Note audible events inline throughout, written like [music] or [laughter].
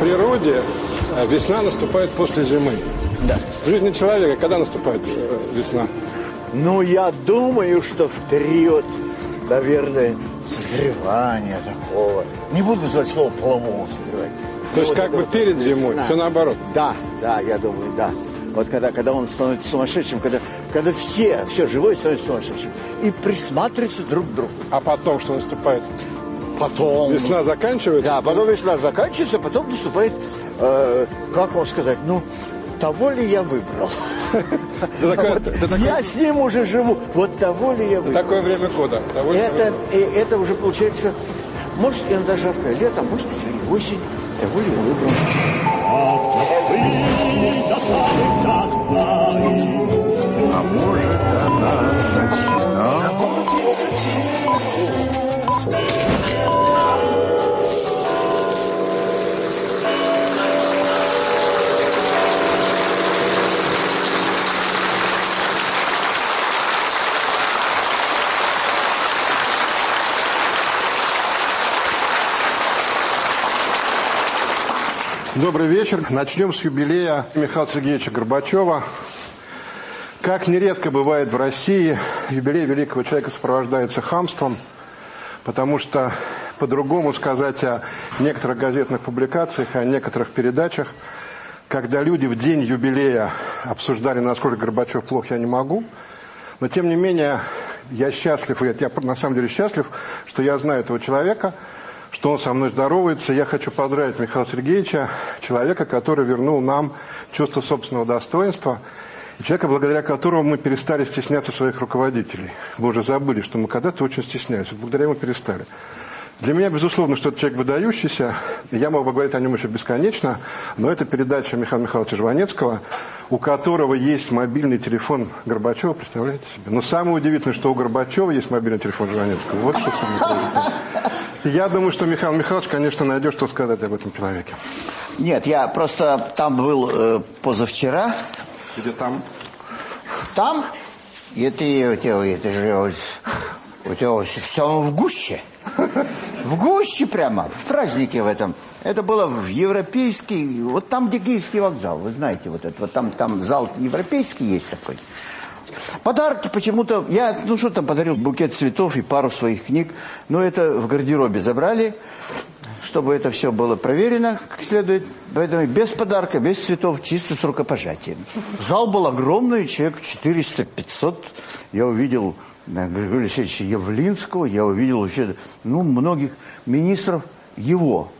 природе э, весна наступает после зимы. Да. В жизни человека когда наступает э, весна? Ну, я думаю, что в период, наверное, созревания такого. Не буду называть слово полового созревания. То есть Вот как бы перед зимой, весна. все наоборот. Да, да, я думаю, да. Вот когда, когда он становится сумасшедшим, когда, когда все, все живое становится сумасшедшим. И присматриваются друг к другу. А потом что наступает? Потом... Весна заканчивается? Да, потом весна заканчивается, потом наступает, э, как вам сказать, ну, того ли я выбрал? [laughs] Я с ним уже живу, вот того ли я выбрал? Такое время года. Это, вы- и это уже получается, может, иногда жаркое лето, а может быть, и осень, того ли я выбрал? А может, она весна? Добрый вечер. Начнем с юбилея Михаила Сергеевича Горбачева. Как нередко бывает в России, юбилей великого человека сопровождается хамством, потому что по-другому сказать о некоторых газетных публикациях, о некоторых передачах, когда люди в день юбилея обсуждали, насколько Горбачев плох, я не могу. Но тем не менее, я счастлив, я на самом деле счастлив, что я знаю этого человека, что он со мной здоровается. Я хочу поздравить Михаила Сергеевича, человека, который вернул нам чувство собственного достоинства, человека, благодаря которому мы перестали стесняться своих руководителей. Мы уже забыли, что мы когда-то очень стеснялись. Благодаря ему перестали. Для меня, безусловно, что это человек выдающийся, я мог бы говорить о нем еще бесконечно, но это передача Михаила Михайловича Жванецкого, у которого есть мобильный телефон Горбачева, представляете себе? Но самое удивительное, что у Горбачева есть мобильный телефон Жванецкого. Вот что самое. Я думаю, что Михаил Михайлович, конечно, найдет, что сказать об этом человеке. Нет, я просто там был э, позавчера, Где там? там, у тебя, это же тебя все в гуще. В гуще прямо, в празднике в этом. Это было в европейский, вот там, где Киевский вокзал, вы знаете, вот это, вот там, там зал европейский есть такой. Подарки почему-то, я, ну что там, подарил букет цветов и пару своих книг, но это в гардеробе забрали, чтобы это все было проверено как следует. Поэтому без подарка, без цветов, чисто с рукопожатием. Зал был огромный, человек 400-500. Я увидел э, Григория Алексеевича Явлинского, я увидел вообще, ну, многих министров его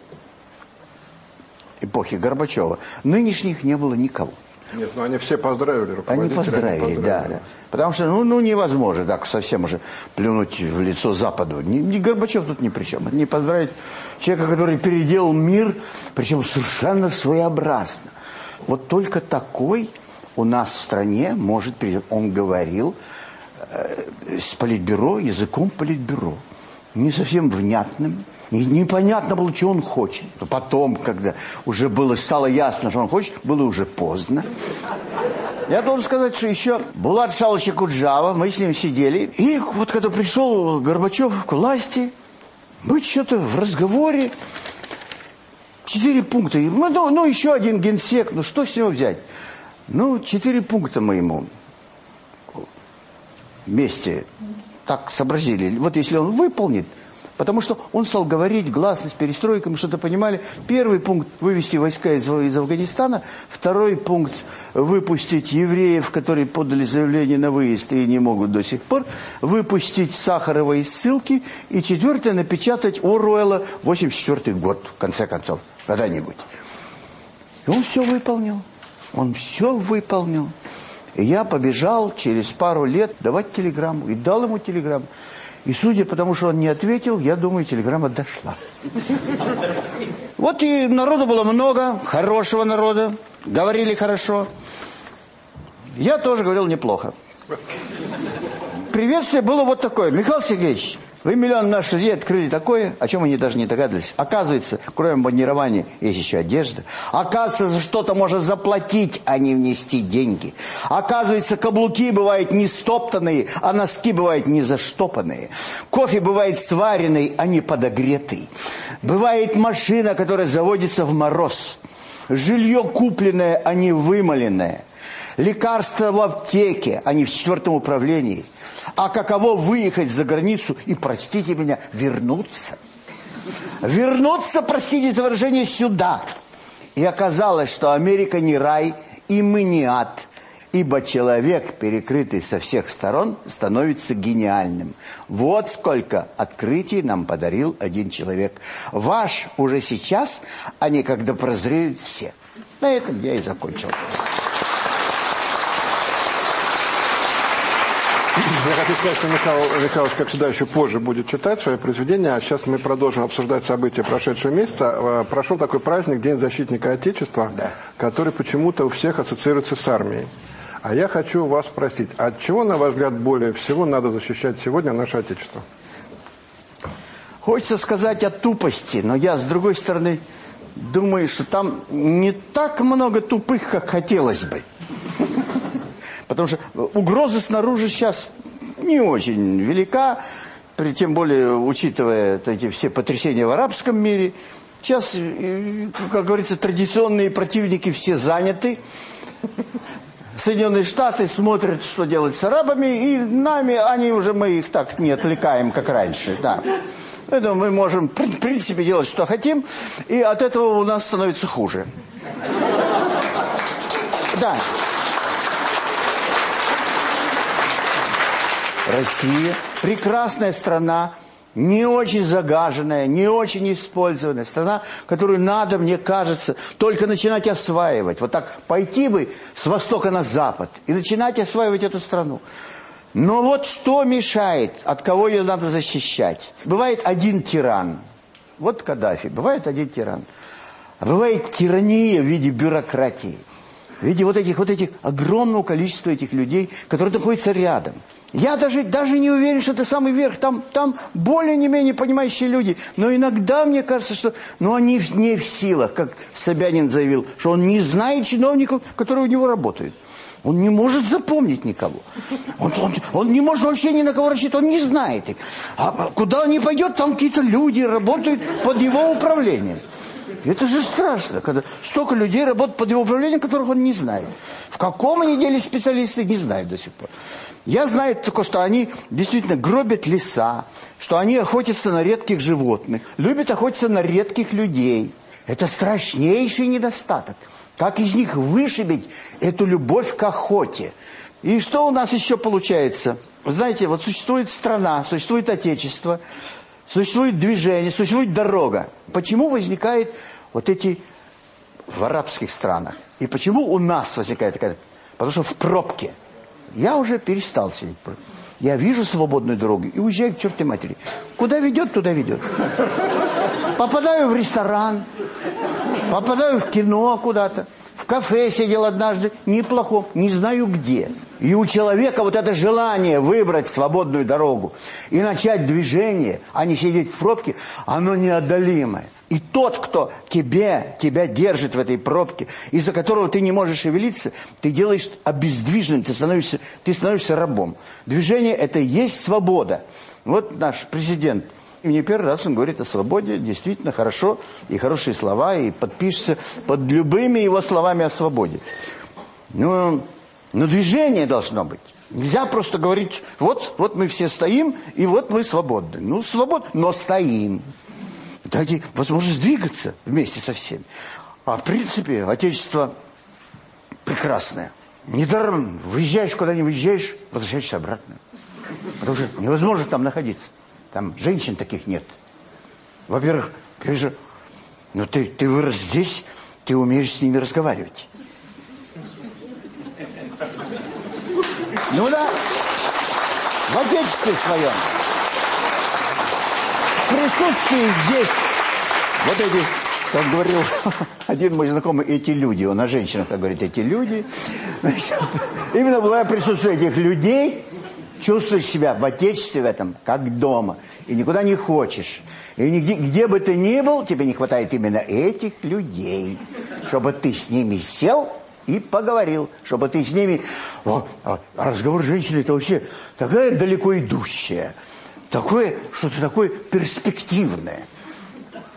эпохи Горбачева. Нынешних не было никого. Нет, ну они все поздравили Они руководителя. поздравили, да, да. Потому что, ну, ну невозможно так совсем уже плюнуть в лицо Западу. Ни, ни Горбачев тут ни при чем. Это не поздравить человека, который переделал мир, причем совершенно своеобразно. Вот только такой у нас в стране может перейти. Он говорил э, с политбюро, языком политбюро. Не совсем внятным. Не- непонятно было, что он хочет. Но Потом, когда уже было, стало ясно, что он хочет, было уже поздно. Я должен сказать, что еще Булат Шалович Куджава, мы с ним сидели, и вот когда пришел Горбачев к власти, мы что-то в разговоре, четыре пункта, И мы, ну, ну еще один генсек, ну что с него взять? Ну, четыре пункта мы ему вместе так сообразили. Вот если он выполнит, потому что он стал говорить гласно с мы что-то понимали. Первый пункт – вывести войска из, из Афганистана. Второй пункт – выпустить евреев, которые подали заявление на выезд и не могут до сих пор. Выпустить Сахарова из ссылки. И четвертое – напечатать Оруэлла 84 год, в конце концов, когда-нибудь. И он все выполнил. Он все выполнил. И я побежал через пару лет давать телеграмму. И дал ему телеграмму. И судя по тому, что он не ответил, я думаю, телеграмма дошла. Вот и народу было много, хорошего народа. Говорили хорошо. Я тоже говорил неплохо. Приветствие было вот такое. Михаил Сергеевич, Вы миллион наших людей открыли такое, о чем они даже не догадывались. Оказывается, кроме бандирования, есть еще одежда. Оказывается, за что-то можно заплатить, а не внести деньги. Оказывается, каблуки бывают не стоптанные, а носки бывают не заштопанные. Кофе бывает сваренный, а не подогретый. Бывает машина, которая заводится в мороз. Жилье купленное, а не вымоленное. Лекарства в аптеке, а не в четвертом управлении. А каково выехать за границу и, простите меня, вернуться? Вернуться, простите за выражение, сюда. И оказалось, что Америка не рай, и мы не ад. Ибо человек, перекрытый со всех сторон, становится гениальным. Вот сколько открытий нам подарил один человек. Ваш уже сейчас, а не когда прозреют все. На этом я и закончил. Я хочу сказать, что Михаил Михайлович, как всегда, еще позже будет читать свои произведения, а сейчас мы продолжим обсуждать события прошедшего месяца. Э, прошел такой праздник, День защитника Отечества, Да. который почему-то у всех ассоциируется с армией. А я хочу вас спросить, от чего, на ваш взгляд, более всего надо защищать сегодня наше Отечество? Хочется сказать о тупости, но я, с другой стороны, думаю, что там не так много тупых, как хотелось бы. [laughs] Потому что угроза снаружи сейчас не очень велика, при тем более учитывая эти все потрясения в арабском мире. Сейчас, э, как говорится, традиционные противники все заняты. Соединенные Штаты смотрят, что делать с арабами, и нами, они уже, мы их так не отвлекаем, как раньше, да. Поэтому мы можем, в принципе, делать, что хотим, и от этого у нас становится хуже. Да. Россия прекрасная страна, не очень загаженная, не очень использованная страна, которую надо, мне кажется, только начинать осваивать. Вот так пойти бы с востока на запад и начинать осваивать эту страну. Но вот что мешает, от кого ее надо защищать? Бывает один тиран. Вот Каддафи, бывает один тиран. А бывает тирания в виде бюрократии. В виде вот этих, вот этих огромного количества этих людей, которые находятся рядом. Я даже, даже не уверен, что это самый верх. Там, там более не менее понимающие люди. Но иногда мне кажется, что ну, они не в силах, как Собянин заявил, что он не знает чиновников, которые у него работают. Он не может запомнить никого. Он, он, он не может вообще ни на кого рассчитывать, он не знает их. А куда он не пойдет, там какие-то люди работают под его управлением. Это же страшно, когда столько людей работают под его управлением, которых он не знает. В каком они деле специалисты, не знаю до сих пор. Я знаю только, что они действительно гробят леса, что они охотятся на редких животных, любят охотиться на редких людей. Это страшнейший недостаток. Как из них вышибить эту любовь к охоте? И что у нас еще получается? Вы знаете, вот существует страна, существует отечество, существует движение, существует дорога. Почему возникают вот эти в арабских странах? И почему у нас возникает такая? Потому что в пробке. Я уже перестал сидеть. Я вижу свободную дорогу и уезжаю к чертой матери. Куда ведет, туда ведет. Попадаю в ресторан, попадаю в кино куда-то. В кафе сидел однажды, неплохо, не знаю где. И у человека вот это желание выбрать свободную дорогу и начать движение, а не сидеть в пробке, оно неодолимое. И тот, кто тебе, тебя держит в этой пробке, из-за которого ты не можешь шевелиться, ты делаешь обездвиженным, ты становишься, ты становишься рабом. Движение – это и есть свобода. Вот наш президент – и не первый раз он говорит о свободе, действительно хорошо, и хорошие слова, и подпишется под любыми его словами о свободе. Но, но движение должно быть. Нельзя просто говорить, вот, вот мы все стоим, и вот мы свободны. Ну, свободны, но стоим. Дайте возможность двигаться вместе со всеми. А в принципе, Отечество прекрасное. Недаром выезжаешь куда не выезжаешь, возвращаешься обратно. Потому что невозможно там находиться. Там женщин таких нет. Во-первых, ты же, ну ты, ты вырос здесь, ты умеешь с ними разговаривать. Ну да, в отечестве своем. Присутствие здесь, вот эти, как говорил [laughs] один мой знакомый, эти люди, он о женщинах так говорит, эти люди. Значит, именно было присутствие этих людей, чувствуешь себя в отечестве в этом, как дома, и никуда не хочешь. И нигде, где бы ты ни был, тебе не хватает именно этих людей, чтобы ты с ними сел и поговорил, чтобы ты с ними... О, а разговор с женщиной это вообще такая далеко идущая, такое, что-то такое перспективное.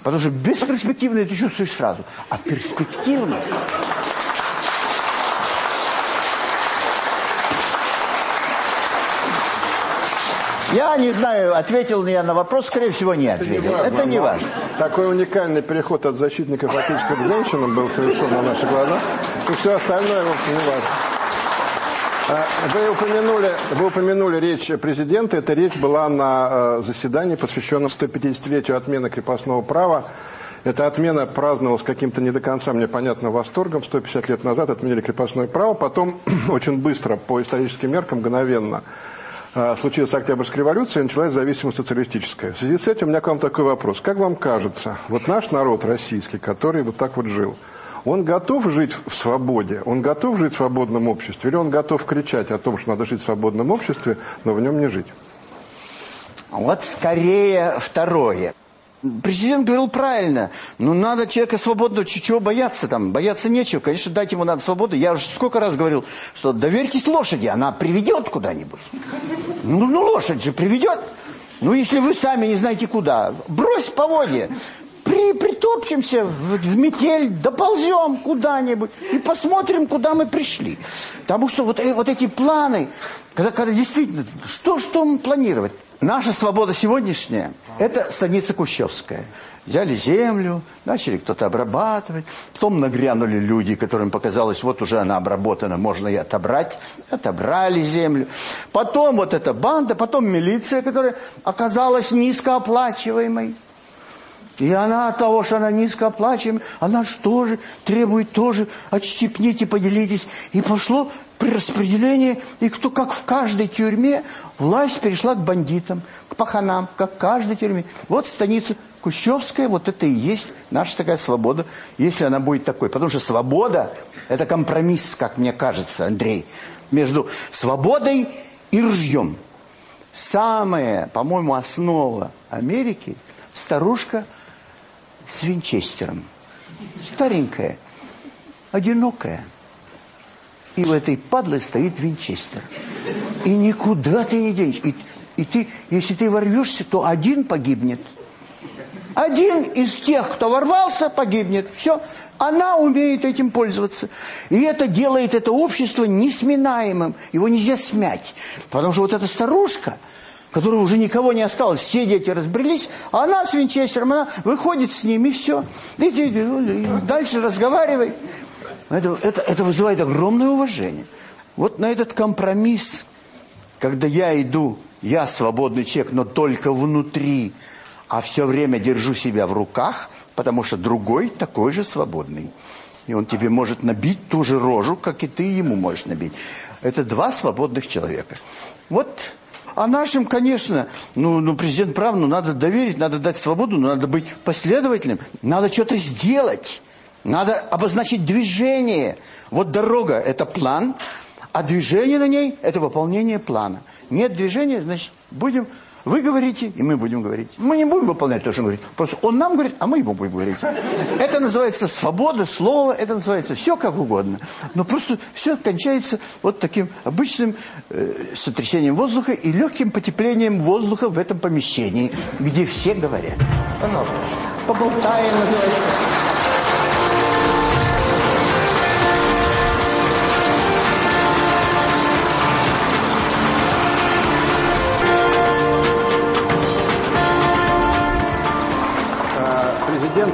Потому что бесперспективное ты чувствуешь сразу, а перспективное... Я не знаю, ответил ли я на вопрос, скорее всего, не ответил. Это не важно. Это не важно. Такой уникальный переход от защитников отечества к женщинам был совершен на наших глазах. И все остальное, в общем, не важно. А, вы упомянули, вы упомянули речь президента. Эта речь была на э, заседании, посвященном 150-летию отмены крепостного права. Эта отмена праздновалась каким-то не до конца мне понятным восторгом. 150 лет назад отменили крепостное право. Потом [clears throat] очень быстро, по историческим меркам, мгновенно а, случилась Октябрьская революция и началась зависимость социалистическая. В связи с этим у меня к вам такой вопрос. Как вам кажется, вот наш народ российский, который вот так вот жил, он готов жить в свободе, он готов жить в свободном обществе, или он готов кричать о том, что надо жить в свободном обществе, но в нем не жить? Вот скорее второе. Президент говорил правильно. Ну, надо человека свободного, чего бояться там? Бояться нечего. Конечно, дать ему надо свободу. Я уже сколько раз говорил, что доверьтесь лошади, она приведет куда-нибудь. Ну, ну, лошадь же приведет. Ну, если вы сами не знаете куда, брось поводья. При, притопчемся в, в метель, доползем куда-нибудь и посмотрим, куда мы пришли. Потому что вот, э, вот эти планы, когда, когда действительно, что, что планировать? Наша свобода сегодняшняя – это станица Кущевская. Взяли землю, начали кто-то обрабатывать. Потом нагрянули люди, которым показалось, вот уже она обработана, можно и отобрать. Отобрали землю. Потом вот эта банда, потом милиция, которая оказалась низкооплачиваемой. И она от того, что она низкооплачиваемая, она что же требует тоже отщипните, поделитесь. И пошло при распределении, и кто, как в каждой тюрьме, власть перешла к бандитам, к паханам, как в каждой тюрьме. Вот станица Кущевская, вот это и есть наша такая свобода, если она будет такой. Потому что свобода – это компромисс, как мне кажется, Андрей, между свободой и ржьем. Самая, по-моему, основа Америки – старушка с винчестером. Старенькая, одинокая – и в этой падле стоит винчестер. И никуда ты не денешь. И, и ты, если ты ворвешься, то один погибнет. Один из тех, кто ворвался, погибнет. Все. Она умеет этим пользоваться. И это делает это общество несминаемым. Его нельзя смять. Потому что вот эта старушка, которая уже никого не осталось, все дети разбрелись, а она с винчестером, она выходит с ними, все. Иди, иди, дальше разговаривай. Это, это, это вызывает огромное уважение. Вот на этот компромисс, когда я иду, я свободный человек, но только внутри, а все время держу себя в руках, потому что другой такой же свободный. И он тебе может набить ту же рожу, как и ты ему можешь набить. Это два свободных человека. Вот а нашим, конечно, ну, ну президент прав, ну надо доверить, надо дать свободу, надо быть последовательным, надо что-то сделать. Надо обозначить движение. Вот дорога – это план, а движение на ней – это выполнение плана. Нет движения, значит, будем... Вы говорите, и мы будем говорить. Мы не будем выполнять то, что он говорит. Просто он нам говорит, а мы ему будем говорить. Это называется свобода слова, это называется все как угодно. Но просто все кончается вот таким обычным э, сотрясением воздуха и легким потеплением воздуха в этом помещении, где все говорят. Пожалуйста. Поболтаем называется.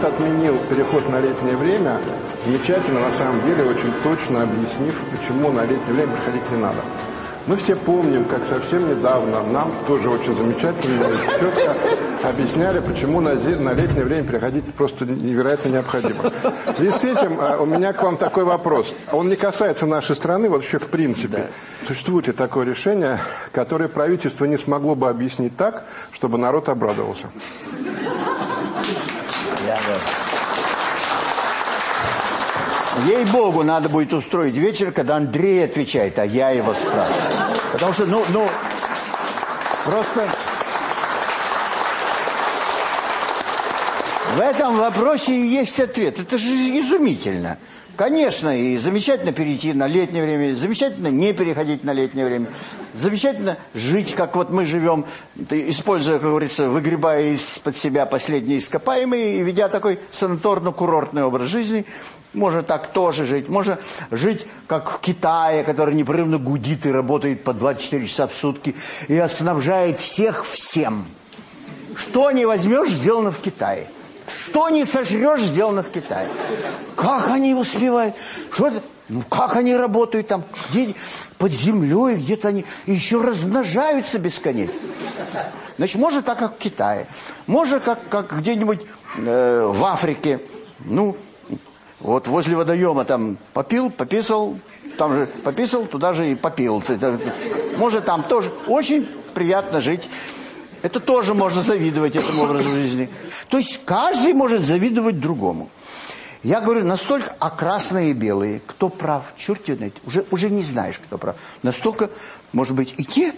Отменил переход на летнее время, замечательно, на самом деле, очень точно объяснив, почему на летнее время приходить не надо. Мы все помним, как совсем недавно нам тоже очень замечательно и четко объясняли, почему на, на летнее время приходить просто невероятно необходимо. В связи с этим а, у меня к вам такой вопрос. Он не касается нашей страны вообще в принципе. Да. Существует ли такое решение, которое правительство не смогло бы объяснить так, чтобы народ обрадовался? Ей-богу, надо будет устроить вечер, когда Андрей отвечает, а я его спрашиваю. Потому что, ну, ну, Просто в этом вопросе есть ответ. Это же изумительно. Конечно, и замечательно перейти на летнее время, замечательно не переходить на летнее время, замечательно жить, как вот мы живем, используя, как говорится, выгребая из-под себя последние ископаемые и ведя такой санаторно-курортный образ жизни, можно так тоже жить. Можно жить, как в Китае, который непрерывно гудит и работает по 24 часа в сутки и снабжает всех всем. Что не возьмешь, сделано в Китае. Что не сожрешь, сделано в Китае. Как они успевают? Что это? Ну, как они работают там? Где? Под землей где-то они еще размножаются бесконечно. Значит, может так, как в Китае. Может, как, как где-нибудь э, в Африке. Ну, вот возле водоема там попил, пописал, там же пописал, туда же и попил. Может, там тоже очень приятно жить. Это тоже можно завидовать этому образу жизни. То есть каждый может завидовать другому. Я говорю, настолько, а красные и белые, кто прав, черт знает, уже, уже не знаешь, кто прав. Настолько, может быть, и те,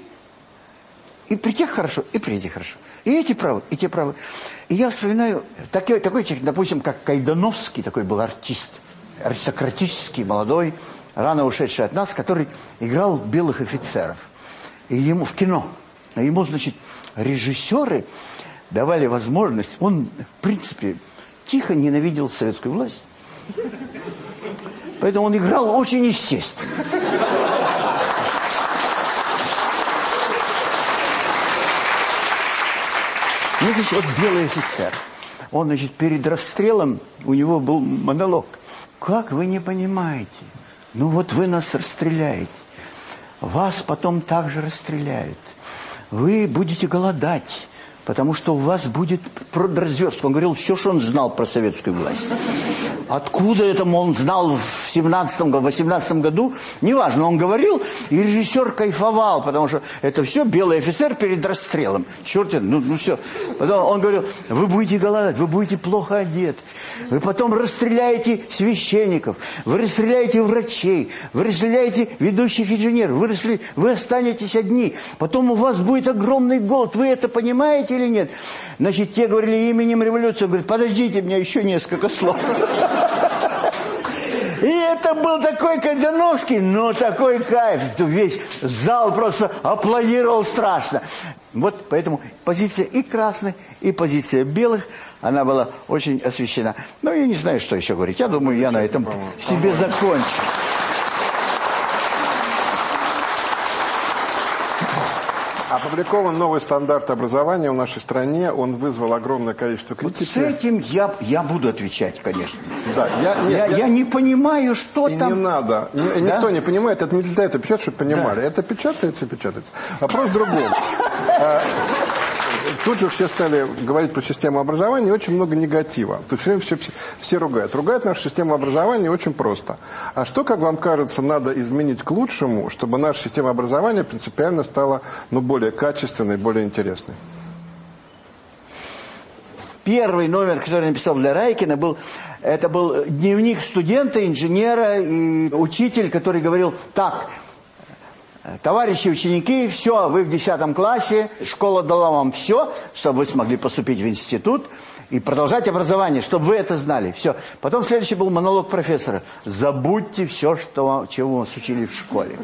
и при тех хорошо, и при этих хорошо. И эти правы, и те правы. И я вспоминаю, такой, такой человек, допустим, как Кайдановский, такой был артист, аристократический, молодой, рано ушедший от нас, который играл белых офицеров. И ему в кино. Ему, значит, режиссеры давали возможность, он, в принципе, тихо ненавидел советскую власть. Поэтому он играл очень естественно. Ну, значит, вот белый офицер. Он, значит, перед расстрелом, у него был монолог. Как вы не понимаете? Ну вот вы нас расстреляете. Вас потом также расстреляют вы будете голодать, потому что у вас будет разверстка. Он говорил все, что он знал про советскую власть. Откуда это он знал в 17-м, 18 году, неважно, он говорил, и режиссер кайфовал, потому что это все белый офицер перед расстрелом. Черт, ну, ну все. Потом он говорил, вы будете голодать, вы будете плохо одет, вы потом расстреляете священников, вы расстреляете врачей, вы расстреляете ведущих инженеров, вы, расстреляете, вы останетесь одни, потом у вас будет огромный голод, вы это понимаете или нет? Значит, те говорили именем революции, он говорит, подождите, меня еще несколько слов. И это был такой Кагановский, но такой кайф. Весь зал просто аплодировал страшно. Вот поэтому позиция и красных, и позиция белых, она была очень освещена. Но я не знаю, что еще говорить. Я думаю, я на этом себе закончу. Опубликован новый стандарт образования в нашей стране. Он вызвал огромное количество критики. Вот с этим я, я буду отвечать, конечно. Да, я, нет, я, я, я не понимаю, что и там... не надо. Ни, да? Никто не понимает. Это не для этого печатать, чтобы понимали. Да. Это печатается и печатается. Вопрос в другом. [laughs] Тут же все стали говорить про систему образования, очень много негатива. То есть все, все, все ругают. Ругают нашу систему образования очень просто. А что, как вам кажется, надо изменить к лучшему, чтобы наша система образования принципиально стала ну, более качественной, более интересной? Первый номер, который я написал для Райкина, был, это был дневник студента, инженера и учитель, который говорил, так, Товарищи ученики, все, вы в 10 классе, школа дала вам все, чтобы вы смогли поступить в институт и продолжать образование, чтобы вы это знали. Все. Потом следующий был монолог профессора. Забудьте все, что, чего вас учили в школе.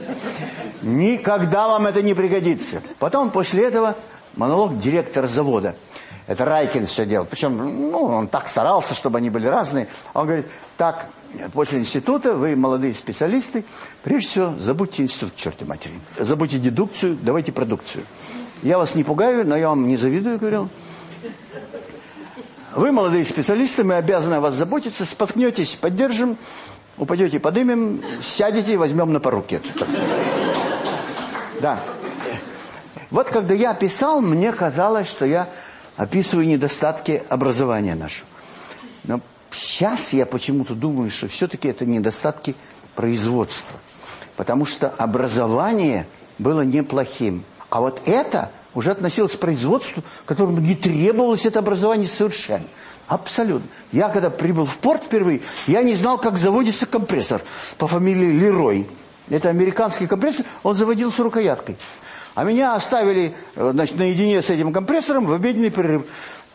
Никогда вам это не пригодится. Потом после этого монолог директора завода. Это Райкин все делал. Причем, ну, он так старался, чтобы они были разные. Он говорит, так, после института вы молодые специалисты, прежде всего забудьте институт, черти матери. Забудьте дедукцию, давайте продукцию. Я вас не пугаю, но я вам не завидую, говорил. Вы молодые специалисты, мы обязаны о вас заботиться, споткнетесь, поддержим, упадете, подымем, сядете, возьмем на парукет. Да. Вот когда я писал, мне казалось, что я описываю недостатки образования нашего. Но сейчас я почему-то думаю, что все-таки это недостатки производства. Потому что образование было неплохим. А вот это уже относилось к производству, которому не требовалось это образование совершенно. Абсолютно. Я когда прибыл в порт впервые, я не знал, как заводится компрессор по фамилии Лерой. Это американский компрессор, он заводился рукояткой. А меня оставили э, значит, наедине с этим компрессором в обеденный перерыв.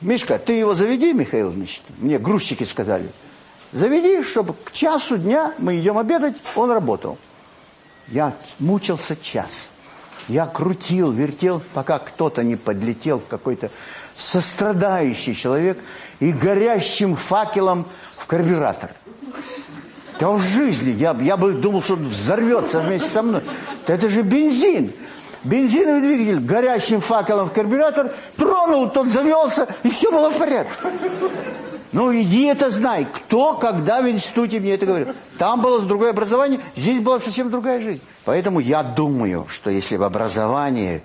Мишка, ты его заведи, Михаил, значит. Мне грузчики сказали. Заведи, чтобы к часу дня мы идем обедать, он работал. Я мучился час. Я крутил, вертел, пока кто-то не подлетел, какой-то сострадающий человек, и горящим факелом в карбюратор. Да в жизни, я, я бы думал, что он взорвется вместе со мной. Да это же бензин. Бензиновый двигатель горящим факелом в карбюратор, тронул, тот завелся, и все было в порядке. Ну, иди это знай. Кто, когда в институте мне это говорил. Там было другое образование, здесь была совсем другая жизнь. Поэтому я думаю, что если бы образование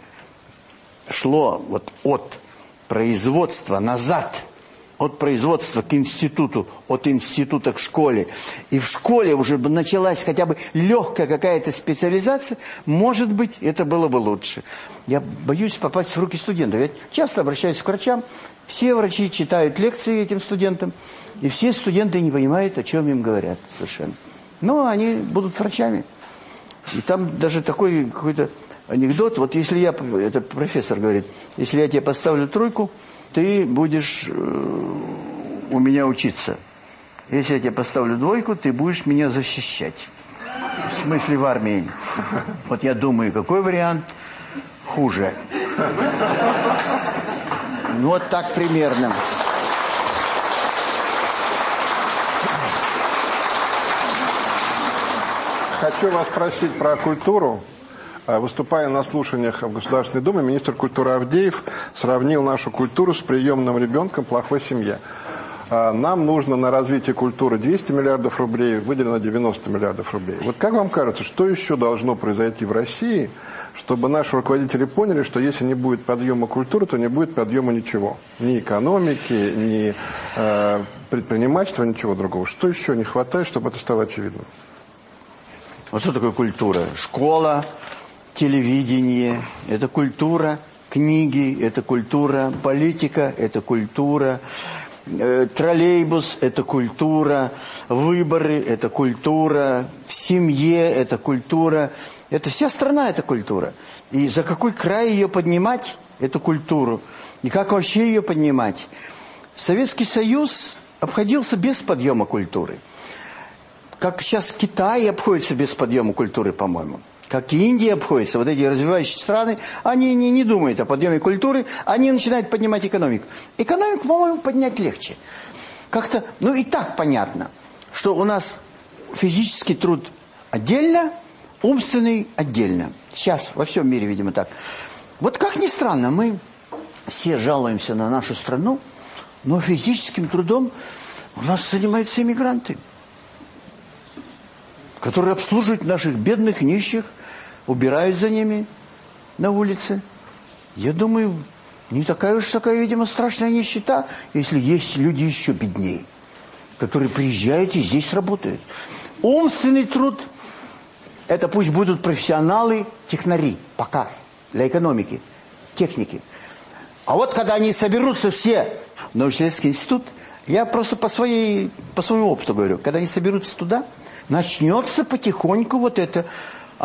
шло вот от производства назад – от производства к институту, от института к школе, и в школе уже бы началась хотя бы легкая какая-то специализация, может быть, это было бы лучше. Я боюсь попасть в руки студентов. Я часто обращаюсь к врачам, все врачи читают лекции этим студентам, и все студенты не понимают, о чем им говорят совершенно. Но они будут врачами. И там даже такой какой-то анекдот, вот если я, это профессор говорит, если я тебе поставлю тройку, ты будешь э, у меня учиться. Если я тебе поставлю двойку, ты будешь меня защищать. В смысле в армии. Вот я думаю, какой вариант хуже. Ну, вот так примерно. Хочу вас спросить про культуру. А, выступая на слушаниях в Государственной Думе, министр культуры Авдеев сравнил нашу культуру с приемным ребенком плохой семье. А, нам нужно на развитие культуры 200 миллиардов рублей, выделено 90 миллиардов рублей. Вот как вам кажется, что еще должно произойти в России, чтобы наши руководители поняли, что если не будет подъема культуры, то не будет подъема ничего. Ни экономики, ни э, предпринимательства, ничего другого. Что еще не хватает, чтобы это стало очевидным? Вот что такое культура? Школа, телевидение, это культура, книги, это культура, политика, это культура, э, троллейбус – это культура, выборы – это культура, в семье – это культура. Это вся страна – это культура. И за какой край ее поднимать, эту культуру? И как вообще ее поднимать? Советский Союз обходился без подъема культуры. Как сейчас Китай обходится без подъема культуры, по-моему как и Индия обходится, вот эти развивающиеся страны, они не, не думают о подъеме культуры, они начинают поднимать экономику. Экономику, по-моему, поднять легче. Как-то, ну и так понятно, что у нас физический труд отдельно, умственный отдельно. Сейчас во всем мире, видимо, так. Вот как ни странно, мы все жалуемся на нашу страну, но физическим трудом у нас занимаются иммигранты которые обслуживают наших бедных, нищих, убирают за ними на улице. Я думаю, не такая уж такая, видимо, страшная нищета, если есть люди еще беднее, которые приезжают и здесь работают. Умственный труд – это пусть будут профессионалы, технари, пока, для экономики, техники. А вот когда они соберутся все в научно-исследовательский институт, я просто по, своей, по своему опыту говорю, когда они соберутся туда, начнется потихоньку вот это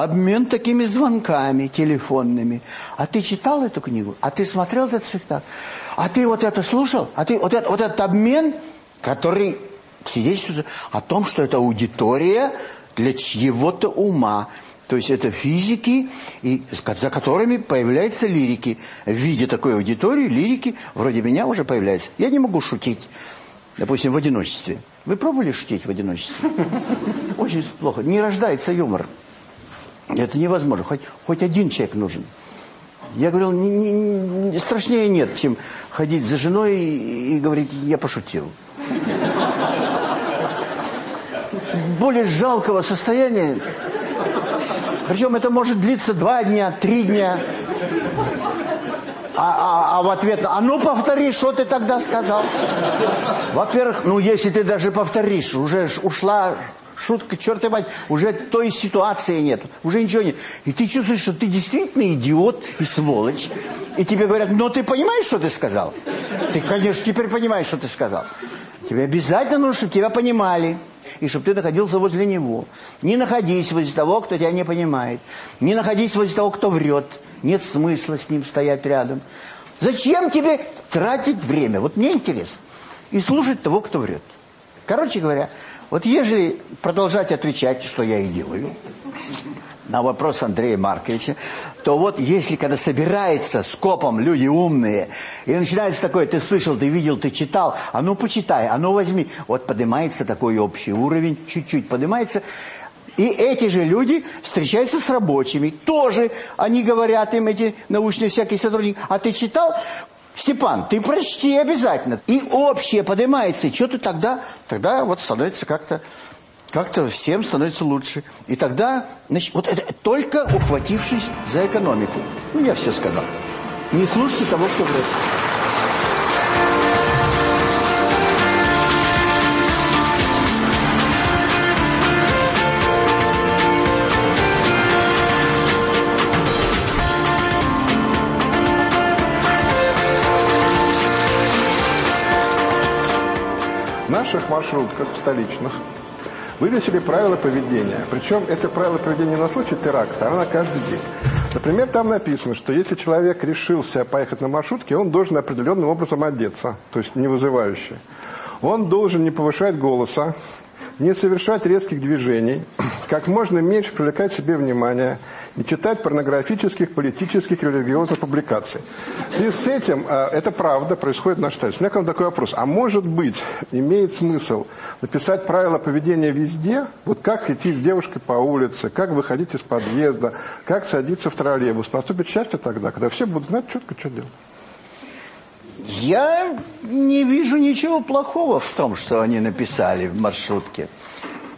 обмен такими звонками телефонными. А ты читал эту книгу? А ты смотрел этот спектакль? А ты вот это слушал? А ты вот, это, вот этот обмен, который свидетельствует о том, что это аудитория для чьего-то ума. То есть это физики, и, за которыми появляются лирики. В виде такой аудитории лирики вроде меня уже появляются. Я не могу шутить, допустим, в одиночестве. Вы пробовали шутить в одиночестве? Очень плохо. Не рождается юмор. Это невозможно. Хоть, хоть один человек нужен. Я говорил, не, не, не, страшнее нет, чем ходить за женой и, и говорить, я пошутил. Более жалкого состояния. Причем это может длиться два дня, три дня. А, а, а в ответ, а ну повтори, что ты тогда сказал? Во-первых, ну если ты даже повторишь, уже ушла шутка, черт мать, уже той ситуации нет, уже ничего нет. И ты чувствуешь, что ты действительно идиот и сволочь. И тебе говорят, ну ты понимаешь, что ты сказал? Ты, конечно, теперь понимаешь, что ты сказал. Тебе обязательно нужно, чтобы тебя понимали. и чтобы ты находился возле него. Не находись возле того, кто тебя не понимает. Не находись возле того, кто врет. Нет смысла с ним стоять рядом. Зачем тебе тратить время? Вот мне интересно. И слушать того, кто врет. Короче говоря, вот если продолжать отвечать, что я и делаю, на вопрос Андрея Марковича, то вот если когда собирается с копом люди умные, и начинается такое, ты слышал, ты видел, ты читал, а ну почитай, а ну возьми. Вот поднимается такой общий уровень, чуть-чуть поднимается, и эти же люди встречаются с рабочими. Тоже они говорят им, эти научные всякие сотрудники, а ты читал? Степан, ты прочти обязательно. И общее поднимается, и что-то тогда, тогда вот становится как-то как-то всем становится лучше. И тогда, значит, вот это только ухватившись за экономику. Ну, я все сказал. Не слушайте того, кто врет. Маршрутках столичных вывесили правила поведения. Причем это правило поведения не на случай теракта, а на каждый день. Например, там написано, что если человек решился поехать на маршрутке, он должен определенным образом одеться, то есть не вызывающе. Он должен не повышать голоса, не совершать резких движений, как можно меньше привлекать себе внимание, не читать порнографических, политических, религиозных публикаций. В связи с этим, э, это правда, происходит в нашей стране. У меня к вам такой вопрос. А может быть, имеет смысл написать правила поведения везде? Вот как идти с девушкой по улице, как выходить из подъезда, как садиться в троллейбус? Наступит счастье тогда, когда все будут знать четко, что делать. Я не вижу ничего плохого в том, что они написали в маршрутке.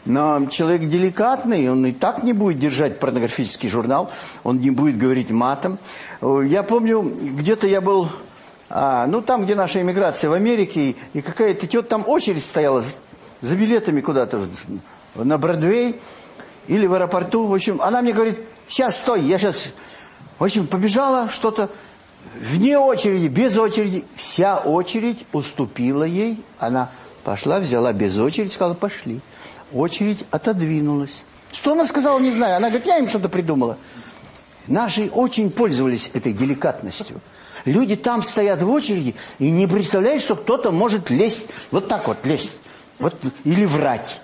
Но человек деликатный, он и так не будет держать порнографический журнал, он не будет говорить матом. Я помню, где-то я был, а, ну там, где наша иммиграция в Америке, и какая-то тетя там очередь стояла за билетами куда-то на Бродвей или в аэропорту. В общем, она мне говорит, сейчас стой, я сейчас... В общем, побежала что-то вне очереди, без очереди. Вся очередь уступила ей. Она пошла, взяла без очереди, сказала, пошли. Очередь отодвинулась. Что она сказала, не знаю. Она говорит, я им что-то придумала. Наши очень пользовались этой деликатностью. Люди там стоят в очереди и не представляют, что кто-то может лезть, вот так вот лезть, вот, или врать.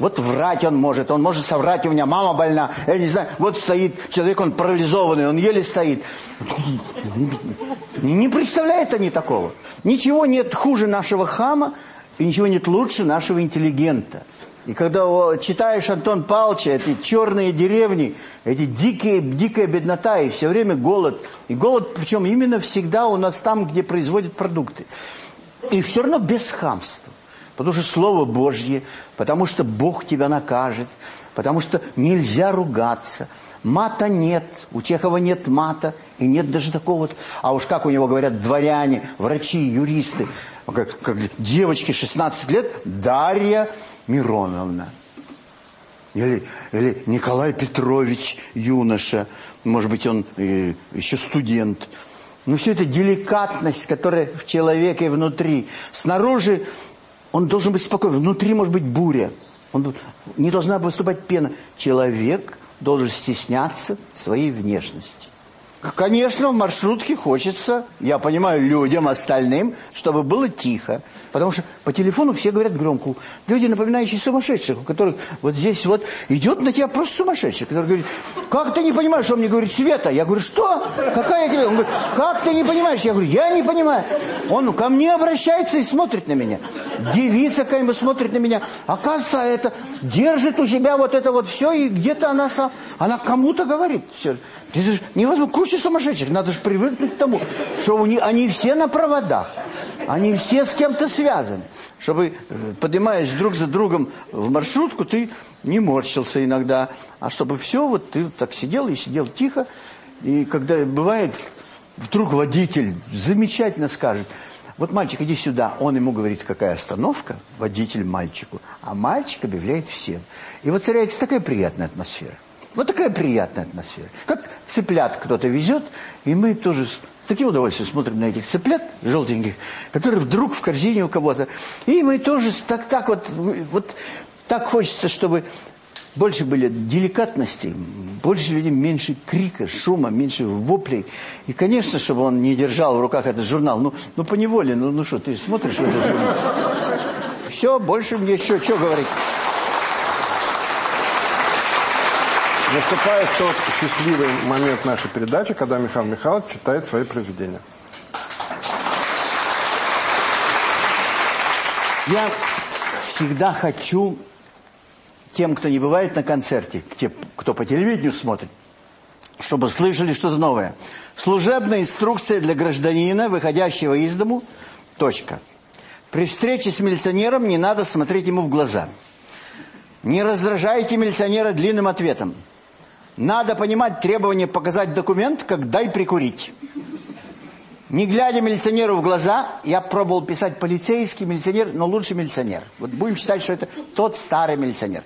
Вот врать он может, он может соврать, у меня мама больна, я не знаю, вот стоит человек, он парализованный, он еле стоит. Не представляют они такого. Ничего нет хуже нашего хама, и ничего нет лучше нашего интеллигента. И когда читаешь Антон Павловича, эти черные деревни, эти дикие, дикая беднота, и все время голод. И голод, причем именно всегда у нас там, где производят продукты. И все равно без хамства потому что Слово Божье, потому что Бог тебя накажет, потому что нельзя ругаться. Мата нет, у Чехова нет мата, и нет даже такого вот... А уж как у него говорят дворяне, врачи, юристы, как, как девочки 16 лет, Дарья Мироновна. Или, или Николай Петрович, юноша, может быть, он э, еще студент. Ну, все это деликатность, которая в человеке внутри. Снаружи он должен быть спокоен. Внутри может быть буря. Он, не должна выступать пена. Человек должен стесняться своей внешности. Конечно, в маршрутке хочется, я понимаю, людям, остальным, чтобы было тихо. Потому что по телефону все говорят громко. Люди, напоминающие сумасшедших, у которых вот здесь вот идет на тебя просто сумасшедший, который говорит, как ты не понимаешь, он мне говорит, Света? Я говорю, что? Какая тебе? Он говорит, как ты не понимаешь? Я говорю, я не понимаю. Он ко мне обращается и смотрит на меня. Девица какая-нибудь смотрит на меня. Оказывается, это держит у себя вот это вот все, и где-то она, она кому-то говорит. Все. Это же невозможно. Куча сумасшедших. Надо же привыкнуть к тому, что они все на проводах. Они все с кем-то связаны. Чтобы, э, поднимаясь друг за другом в маршрутку, ты не морщился иногда. А чтобы все, вот ты так сидел и сидел тихо. И когда бывает, вдруг водитель замечательно скажет, вот мальчик, иди сюда. Он ему говорит, какая остановка, водитель мальчику. А мальчик объявляет всем. И вот царяется такая приятная атмосфера. Вот такая приятная атмосфера. Как цыплят кто-то везет, и мы тоже таким удовольствием смотрим на этих цыплят желтеньких, которые вдруг в корзине у кого-то. И мы тоже так, так вот, вот Так хочется, чтобы больше были деликатности, больше людей, меньше крика, шума, меньше воплей. И, конечно, чтобы он не держал в руках этот журнал. Ну, ну поневоле, ну, ну что, ты смотришь в этот журнал? Все, больше мне еще, что говорить? Наступает тот счастливый момент нашей передачи, когда Михаил Михайлович читает свои произведения. Я всегда хочу тем, кто не бывает на концерте, тем, кто по телевидению смотрит, чтобы слышали что-то новое. Служебная инструкция для гражданина, выходящего из дому. Точка. При встрече с милиционером не надо смотреть ему в глаза. Не раздражайте милиционера длинным ответом. Надо понимать требование показать документ, как дай прикурить. Не глядя милиционеру в глаза, я пробовал писать полицейский милиционер, но лучше милиционер. Вот будем считать, что это тот старый милиционер.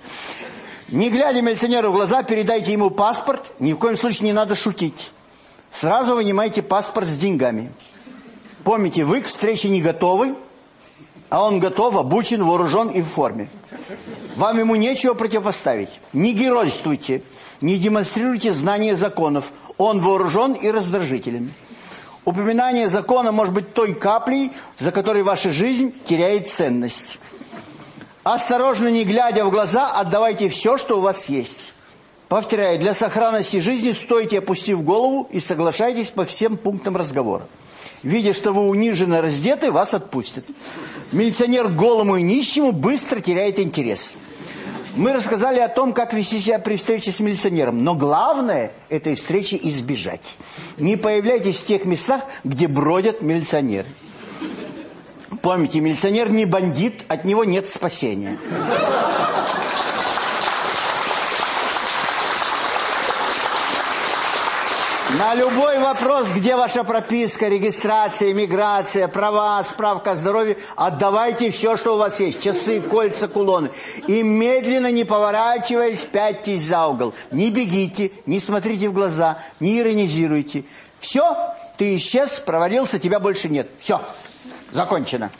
Не глядя милиционеру в глаза, передайте ему паспорт. Ни в коем случае не надо шутить. Сразу вынимайте паспорт с деньгами. Помните, вы к встрече не готовы, а он готов, обучен, вооружен и в форме. Вам ему нечего противопоставить. Не геройствуйте, не демонстрируйте знание законов. Он вооружен и раздражителен. Упоминание закона может быть той каплей, за которой ваша жизнь теряет ценность. Осторожно, не глядя в глаза, отдавайте все, что у вас есть. Повторяю, для сохранности жизни стойте, опустив голову и соглашайтесь по всем пунктам разговора. Видя, что вы унижены, раздеты, вас отпустят. Милиционер голому и нищему быстро теряет интерес. Мы рассказали о том, как вести себя при встрече с милиционером. Но главное этой встречи избежать. Не появляйтесь в тех местах, где бродят милиционеры. Помните, милиционер не бандит, от него нет спасения. На любой вопрос, где ваша прописка, регистрация, миграция, права, справка о здоровье, отдавайте все, что у вас есть. Часы, кольца, кулоны. И медленно, не поворачиваясь, пятьтесь за угол. Не бегите, не смотрите в глаза, не иронизируйте. Все, ты исчез, провалился, тебя больше нет. Все, закончено.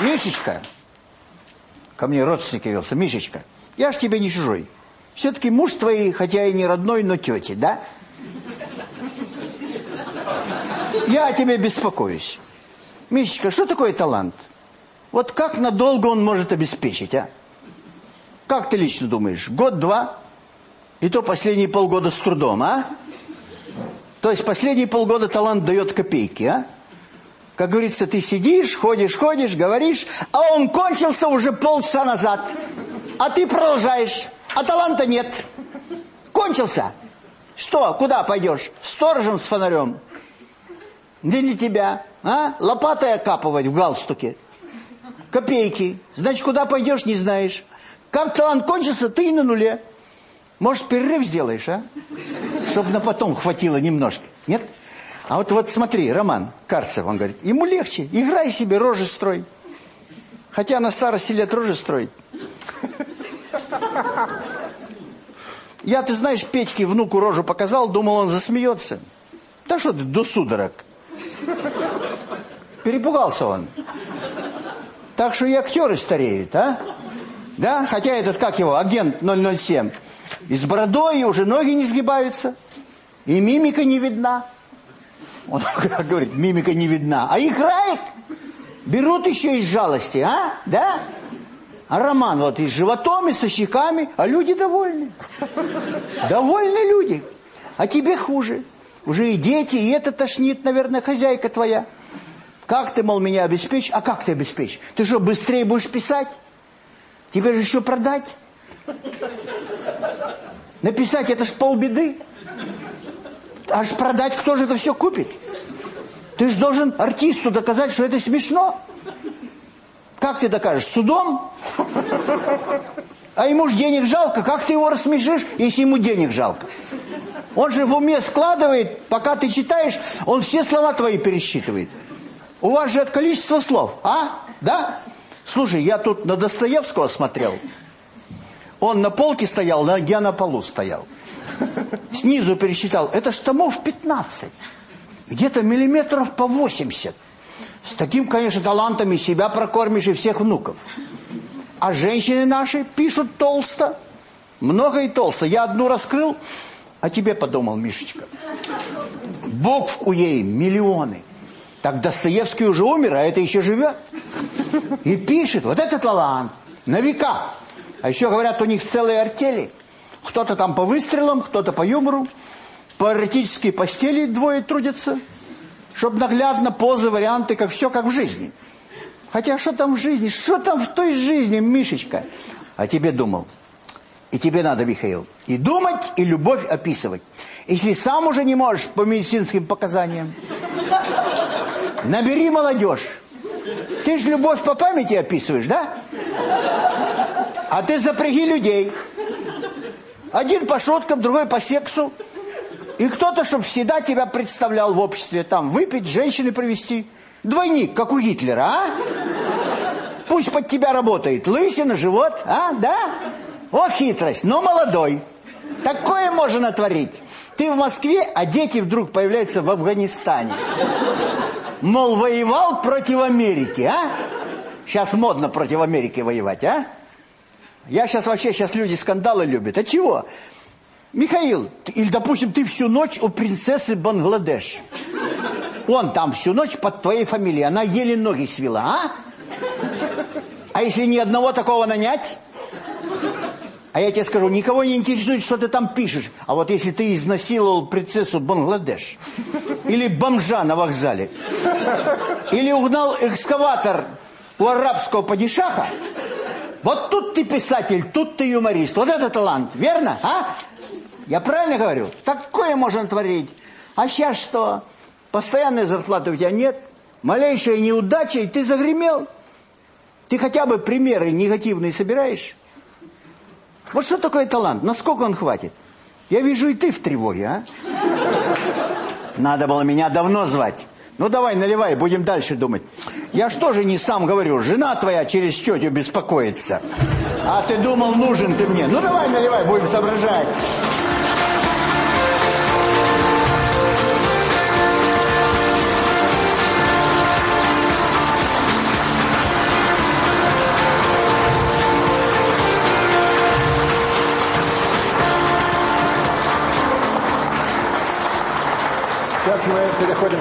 Мишечка, ко мне родственник явился, Мишечка, я ж тебе не чужой. Все-таки муж твой, хотя и не родной, но тети, да? Я о тебе беспокоюсь. Мишечка, что такое талант? Вот как надолго он может обеспечить, а? Как ты лично думаешь, год-два? И то последние полгода с трудом, а? То есть последние полгода талант дает копейки, а? Как говорится, ты сидишь, ходишь, ходишь, говоришь, а он кончился уже полчаса назад. А ты продолжаешь, а таланта нет. Кончился. Что, куда пойдешь? Сторожем с фонарем? Не для тебя, а? Лопатой окапывать в галстуке. Копейки. Значит, куда пойдешь, не знаешь. Как талант кончился, ты и на нуле. Может, перерыв сделаешь, а? Чтобы на потом хватило немножко. Нет? А вот, вот смотри, Роман Карцев, он говорит, ему легче, играй себе, рожи строй. Хотя на старости лет рожи строить. Я, ты знаешь, Петьке внуку рожу показал, думал, он засмеется. Да что ты, до судорог. Перепугался он. Так что и актеры стареют, а? Да, хотя этот, как его, агент 007. И с бородой, уже ноги не сгибаются. И мимика не видна. Он [laughs] говорит, мимика не видна. А играет. Берут еще из жалости, а? Да? А Роман вот и с животом, и со щеками, а люди довольны. Довольны люди. А тебе хуже. Уже и дети, и это тошнит, наверное, хозяйка твоя. Как ты, мол, меня обеспечишь? А как ты обеспечишь? Ты что, быстрее будешь писать? Тебе же еще продать? Написать это ж полбеды аж продать, кто же это все купит? Ты же должен артисту доказать, что это смешно. Как ты докажешь? Судом? А ему ж денег жалко. Как ты его рассмешишь, если ему денег жалко? Он же в уме складывает, пока ты читаешь, он все слова твои пересчитывает. У вас же от количества слов, а? Да? Слушай, я тут на Достоевского смотрел. Он на полке стоял, на я на полу стоял. Снизу пересчитал. Это ж томов 15. Где-то миллиметров по 80. С таким, конечно, талантом и себя прокормишь, и всех внуков. А женщины наши пишут толсто. Много и толсто. Я одну раскрыл, а тебе подумал, Мишечка. Букв у ей миллионы. Так Достоевский уже умер, а это еще живет. И пишет. Вот это талант. На века. А еще, говорят, у них целые артели. Кто-то там по выстрелам, кто-то по юмору. По эротической постели двое трудятся. Чтоб наглядно позы, варианты, как все как в жизни. Хотя что там в жизни? Что там в той жизни, Мишечка? А тебе думал. И тебе надо, Михаил, и думать, и любовь описывать. Если сам уже не можешь по медицинским показаниям, набери молодежь. Ты же любовь по памяти описываешь, да? А ты запряги людей. Один по шуткам, другой по сексу. И кто-то, чтобы всегда тебя представлял в обществе. Там выпить, женщины привести. Двойник, как у Гитлера, а? Пусть под тебя работает. Лысина, живот, а, да? О, хитрость, но молодой. Такое можно натворить. Ты в Москве, а дети вдруг появляются в Афганистане. Мол, воевал против Америки, а? Сейчас модно против Америки воевать, а? Я сейчас вообще, сейчас люди скандалы любят. А чего? Михаил, или, допустим, ты всю ночь у принцессы Бангладеш. Он там всю ночь под твоей фамилией. Она еле ноги свела, а? А если ни одного такого нанять? А я тебе скажу, никого не интересует, что ты там пишешь. А вот если ты изнасиловал принцессу Бангладеш, или бомжа на вокзале, или угнал экскаватор у арабского падишаха, вот тут ты писатель, тут ты юморист. Вот это талант, верно, а? Я правильно говорю? Такое можно творить. А сейчас что? Постоянной зарплаты у тебя нет, малейшая неудача, и ты загремел. Ты хотя бы примеры негативные собираешь? Вот что такое талант? Насколько он хватит? Я вижу, и ты в тревоге, а? Надо было меня давно звать. Ну давай, наливай, будем дальше думать. Я что же не сам говорю, жена твоя через тетю беспокоится. А ты думал, нужен ты мне. Ну давай, наливай, будем соображать.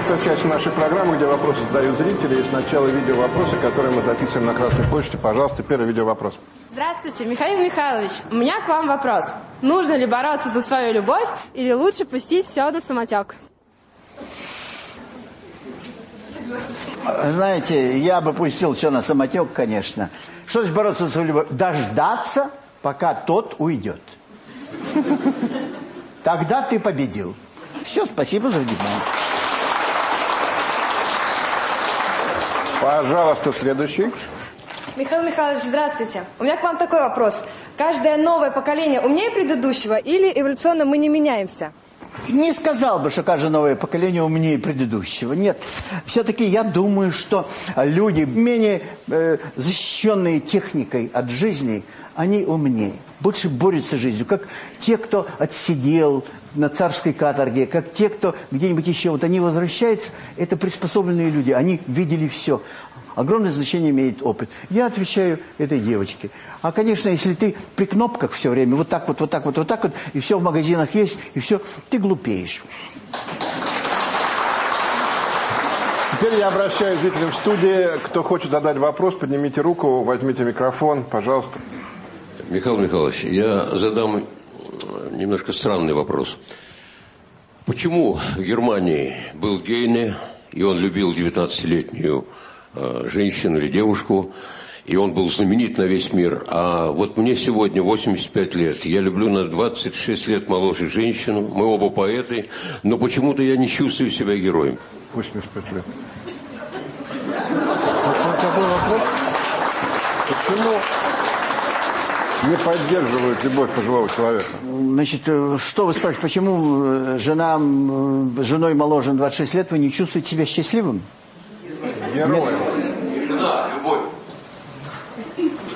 Той части нашей программы, где вопросы задают зрители. И сначала видео вопросы, которые мы записываем на Красной почте. Пожалуйста, первый видео вопрос. Здравствуйте, Михаил Михайлович. У меня к вам вопрос. Нужно ли бороться за свою любовь или лучше пустить все на самотек? Знаете, я бы пустил все на самотек, конечно. Что значит бороться за свою любовь? Дождаться, пока тот уйдет. Тогда ты победил. Все, спасибо за внимание. Пожалуйста, следующий. Михаил Михайлович, здравствуйте. У меня к вам такой вопрос. Каждое новое поколение умнее предыдущего или эволюционно мы не меняемся? Не сказал бы, что каждое новое поколение умнее предыдущего. Нет. Все-таки я думаю, что люди, менее э, защищенные техникой от жизни, они умнее. Больше борются с жизнью. Как те, кто отсидел на царской каторге, как те, кто где-нибудь еще, вот они возвращаются, это приспособленные люди. Они видели все. Огромное значение имеет опыт. Я отвечаю этой девочке. А, конечно, если ты при кнопках все время, вот так вот, вот так вот, вот так вот, и все в магазинах есть, и все, ты глупеешь. Теперь я обращаюсь к зрителям в студии. Кто хочет задать вопрос, поднимите руку, возьмите микрофон, пожалуйста. Михаил Михайлович, я задам немножко странный вопрос. Почему в Германии был Гейне, и он любил 19-летнюю э, женщину или девушку, и он был знаменит на весь мир. А вот мне сегодня 85 лет, я люблю на 26 лет моложе женщину, мы оба поэты, но почему-то я не чувствую себя героем. 85 лет. Почему не поддерживают любовь пожилого человека? Значит, э, что вы спрашиваете, почему э, жена, э, женой моложе на 26 лет, вы не чувствуете себя счастливым? Героем. Жена, любовь.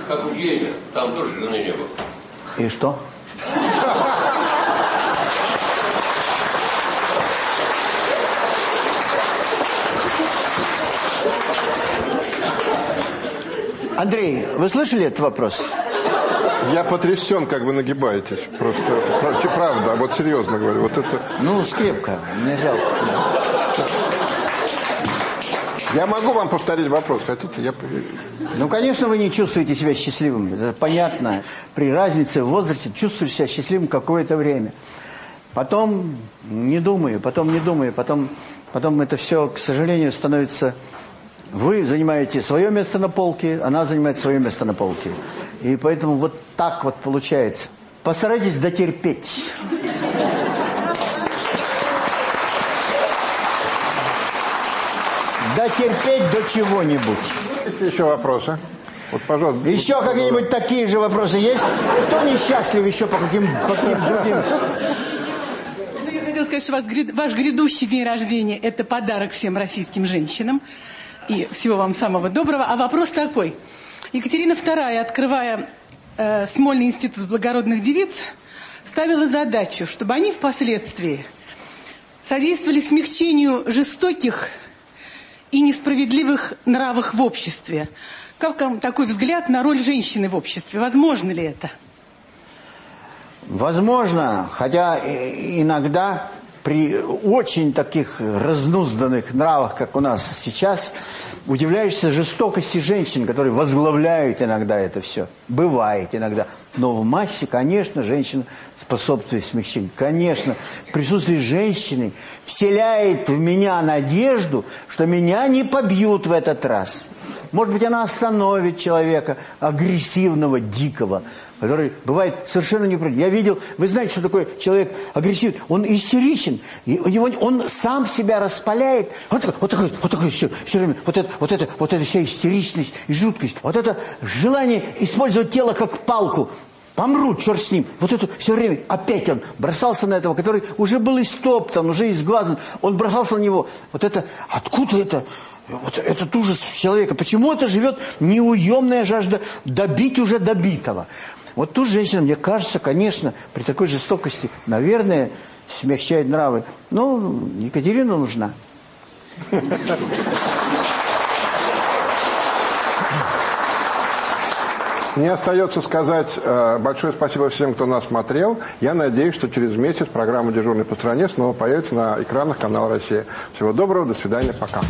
Как у Гейне, там тоже жены не было. И что? Андрей, вы слышали этот вопрос? Я потрясен, как вы нагибаетесь. Просто, пра- правда, вот серьезно говорю. Вот это... Ну, скрепка, мне жалко. Я могу вам повторить вопрос, хотите? Я... Ну, конечно, вы не чувствуете себя счастливым. Это понятно. При разнице в возрасте чувствуешь себя счастливым какое-то время. Потом не думаю, потом не думаю, потом, потом это все, к сожалению, становится... Вы занимаете свое место на полке, она занимает свое место на полке. И поэтому вот так вот получается. Постарайтесь дотерпеть. Дотерпеть до чего-нибудь. Есть еще вопросы? Вот, пожалуйста. Еще какие-нибудь такие же вопросы есть? Кто несчастлив еще по каким, по каким другим? Ну, я хотела сказать, что вас ваш грядущий день рождения – это подарок всем российским женщинам. И всего вам самого доброго. А вопрос такой. Екатерина II, открывая э, Смольный институт благородных девиц, ставила задачу, чтобы они впоследствии содействовали смягчению жестоких и несправедливых нравов в обществе. Как вам такой взгляд на роль женщины в обществе? Возможно ли это? Возможно, хотя иногда при очень таких разнузданных нравах, как у нас сейчас, удивляешься жестокости женщин, которые возглавляют иногда это все. Бывает иногда. Но в массе, конечно, женщина способствует смягчению. Конечно, присутствие женщины вселяет в меня надежду, что меня не побьют в этот раз. Может быть, она остановит человека агрессивного, дикого, который бывает совершенно неправильно. Я видел, вы знаете, что такое человек агрессивный? Он истеричен, и у него, он сам себя распаляет. Вот такой, вот такой, вот такой все, все время, вот это, вот это, вот это вся истеричность и жуткость. Вот это желание использовать тело как палку. Помрут, черт с ним. Вот это все время. Опять он бросался на этого, который уже был истоптан, уже изглазан. Он бросался на него. Вот это, откуда это? Вот этот ужас человека. Почему это живет неуемная жажда добить уже добитого? Вот тут женщина, мне кажется, конечно, при такой жестокости, наверное, смягчает нравы. Ну, Екатерина нужна. Мне остается сказать э, большое спасибо всем, кто нас смотрел. Я надеюсь, что через месяц программа «Дежурный по стране» снова появится на экранах канала «Россия». Всего доброго, до свидания, пока.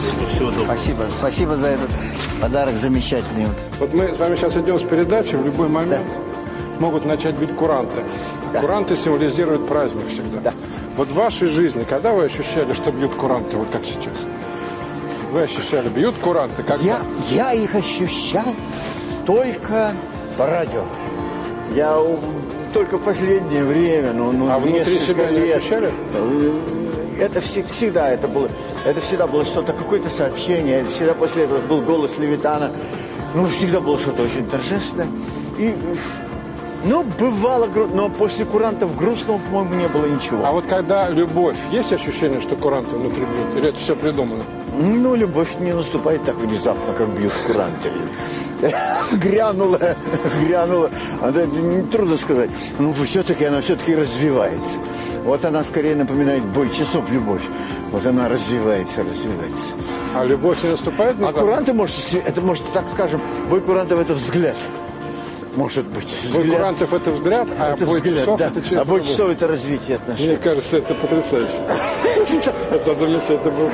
Спасибо. Всего доброго. Спасибо, спасибо за этот подарок замечательный. Вот мы с вами сейчас идем с передачи, в любой момент могут начать бить куранты. Куранты символизируют праздник всегда. Да. Вот в вашей жизни, когда вы ощущали, что бьют куранты, вот как сейчас? Вы ощущали, бьют куранты, как Я, я их ощущал только по радио. Я только в последнее время, ну, ну А внутри себя не лет, ощущали? Это все- всегда это было, это всегда было что-то, какое-то сообщение, всегда после этого был голос Левитана. Ну, всегда было что-то очень торжественное. И, ну, бывало, но после курантов грустного, по-моему, не было ничего. А вот когда любовь, есть ощущение, что куранты внутри бьют? Или это все придумано? Ну, любовь не наступает так внезапно, как бьют в куранты. [laughs] Грянула, грянула. А да, не трудно сказать. Ну, все-таки она все-таки развивается. Вот она скорее напоминает бой часов любовь. Вот она развивается, развивается. А любовь не наступает? А внезапно? куранты, может, это может, так скажем, бой курантов это взгляд. Может быть. Бой курантов это взгляд, а это бой взгляд, часов да. это А бой часов это развитие отношений. Мне кажется, это потрясающе. [laughs] Это замечательно было.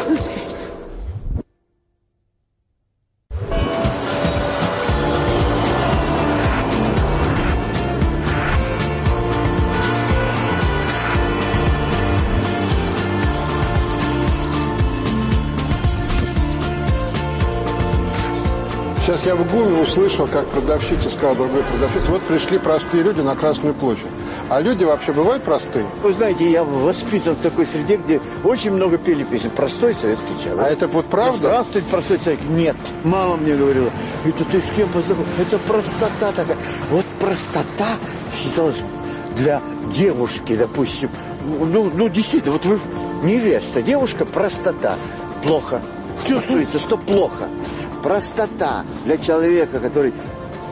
ГУМе услышал, как продавщица сказала другой продавщице, вот пришли простые люди на Красную площадь. А люди вообще бывают простые? Вы знаете, я воспитан в такой среде, где очень много пели песен. Простой советский человек. А это вот правда? Здравствуйте, простой человек. Нет. Мама мне говорила, это ты с кем познакомился? Это простота такая. Вот простота считалась для девушки, допустим. Ну, ну, действительно, вот вы невеста, девушка, простота. Плохо. Чувствуется, что плохо. Простота для человека, который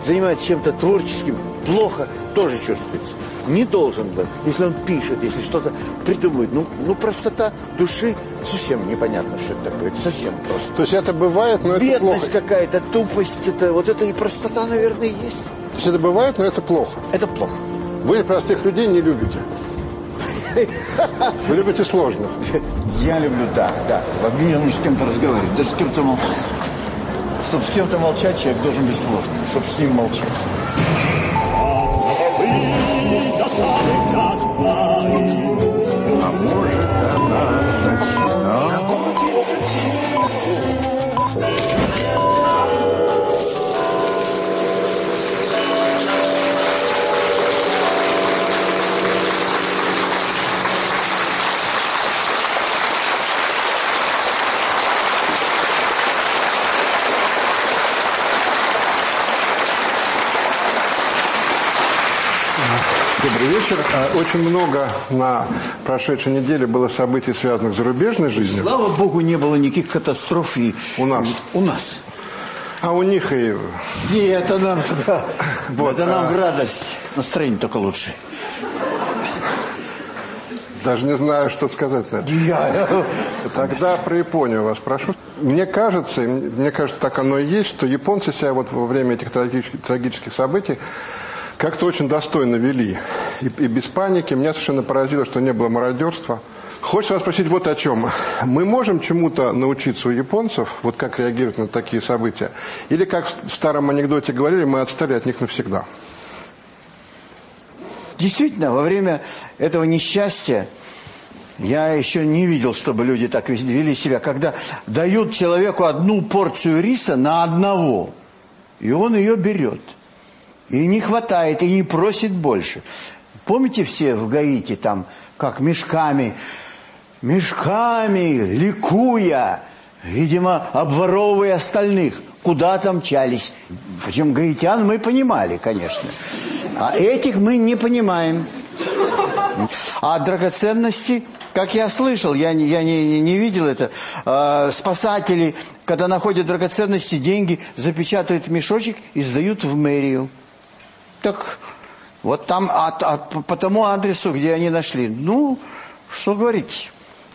занимается чем-то творческим, плохо тоже чувствуется. Не должен бы, если он пишет, если что-то придумывает. Ну, ну простота души совсем непонятно, что это такое. Это совсем просто. То есть это бывает, но это Бедность плохо. какая-то, тупость, это, вот это и простота, наверное, есть. То есть это бывает, но это плохо. Это плохо. Вы простых людей не любите. Вы любите сложных. Я люблю, да, да. Мне нужно с кем-то разговаривать, даже с кем-то молчать. Чтобы с кем-то молчать, человек должен быть сложным, чтобы с ним молчать. Очень много на прошедшей неделе было событий, связанных с зарубежной жизнью. Слава Богу, не было никаких катастроф и... У нас. У нас. А у них и... И это нам тогда... Вот, это нам а- радость. Настроение только лучше. Даже не знаю, что сказать на это. Я... Тогда про Японию вас прошу. Мне кажется, мне кажется, так оно и есть, что японцы себя вот во время этих трагических, трагических событий как-то очень достойно вели. И, и без паники. Меня совершенно поразило, что не было мародерства. Хочется вас спросить вот о чем. Мы можем чему-то научиться у японцев, вот как реагировать на такие события? Или, как в старом анекдоте говорили, мы отстали от них навсегда? Действительно, во время этого несчастья я еще не видел, чтобы люди так вели себя, когда дают человеку одну порцию риса на одного, и он ее берет. И не хватает, и не просит больше. Помните все в Гаити там, как мешками, мешками, ликуя, видимо, обворовывая остальных, куда-то мчались. Причем гаитян мы понимали, конечно. А этих мы не понимаем. А драгоценности, как я слышал, я не, я не, не видел это, э, спасатели, когда находят драгоценности, деньги, запечатают мешочек и сдают в мэрию. Так вот там от, от- по тому адресу, где они нашли. Ну, что говорить.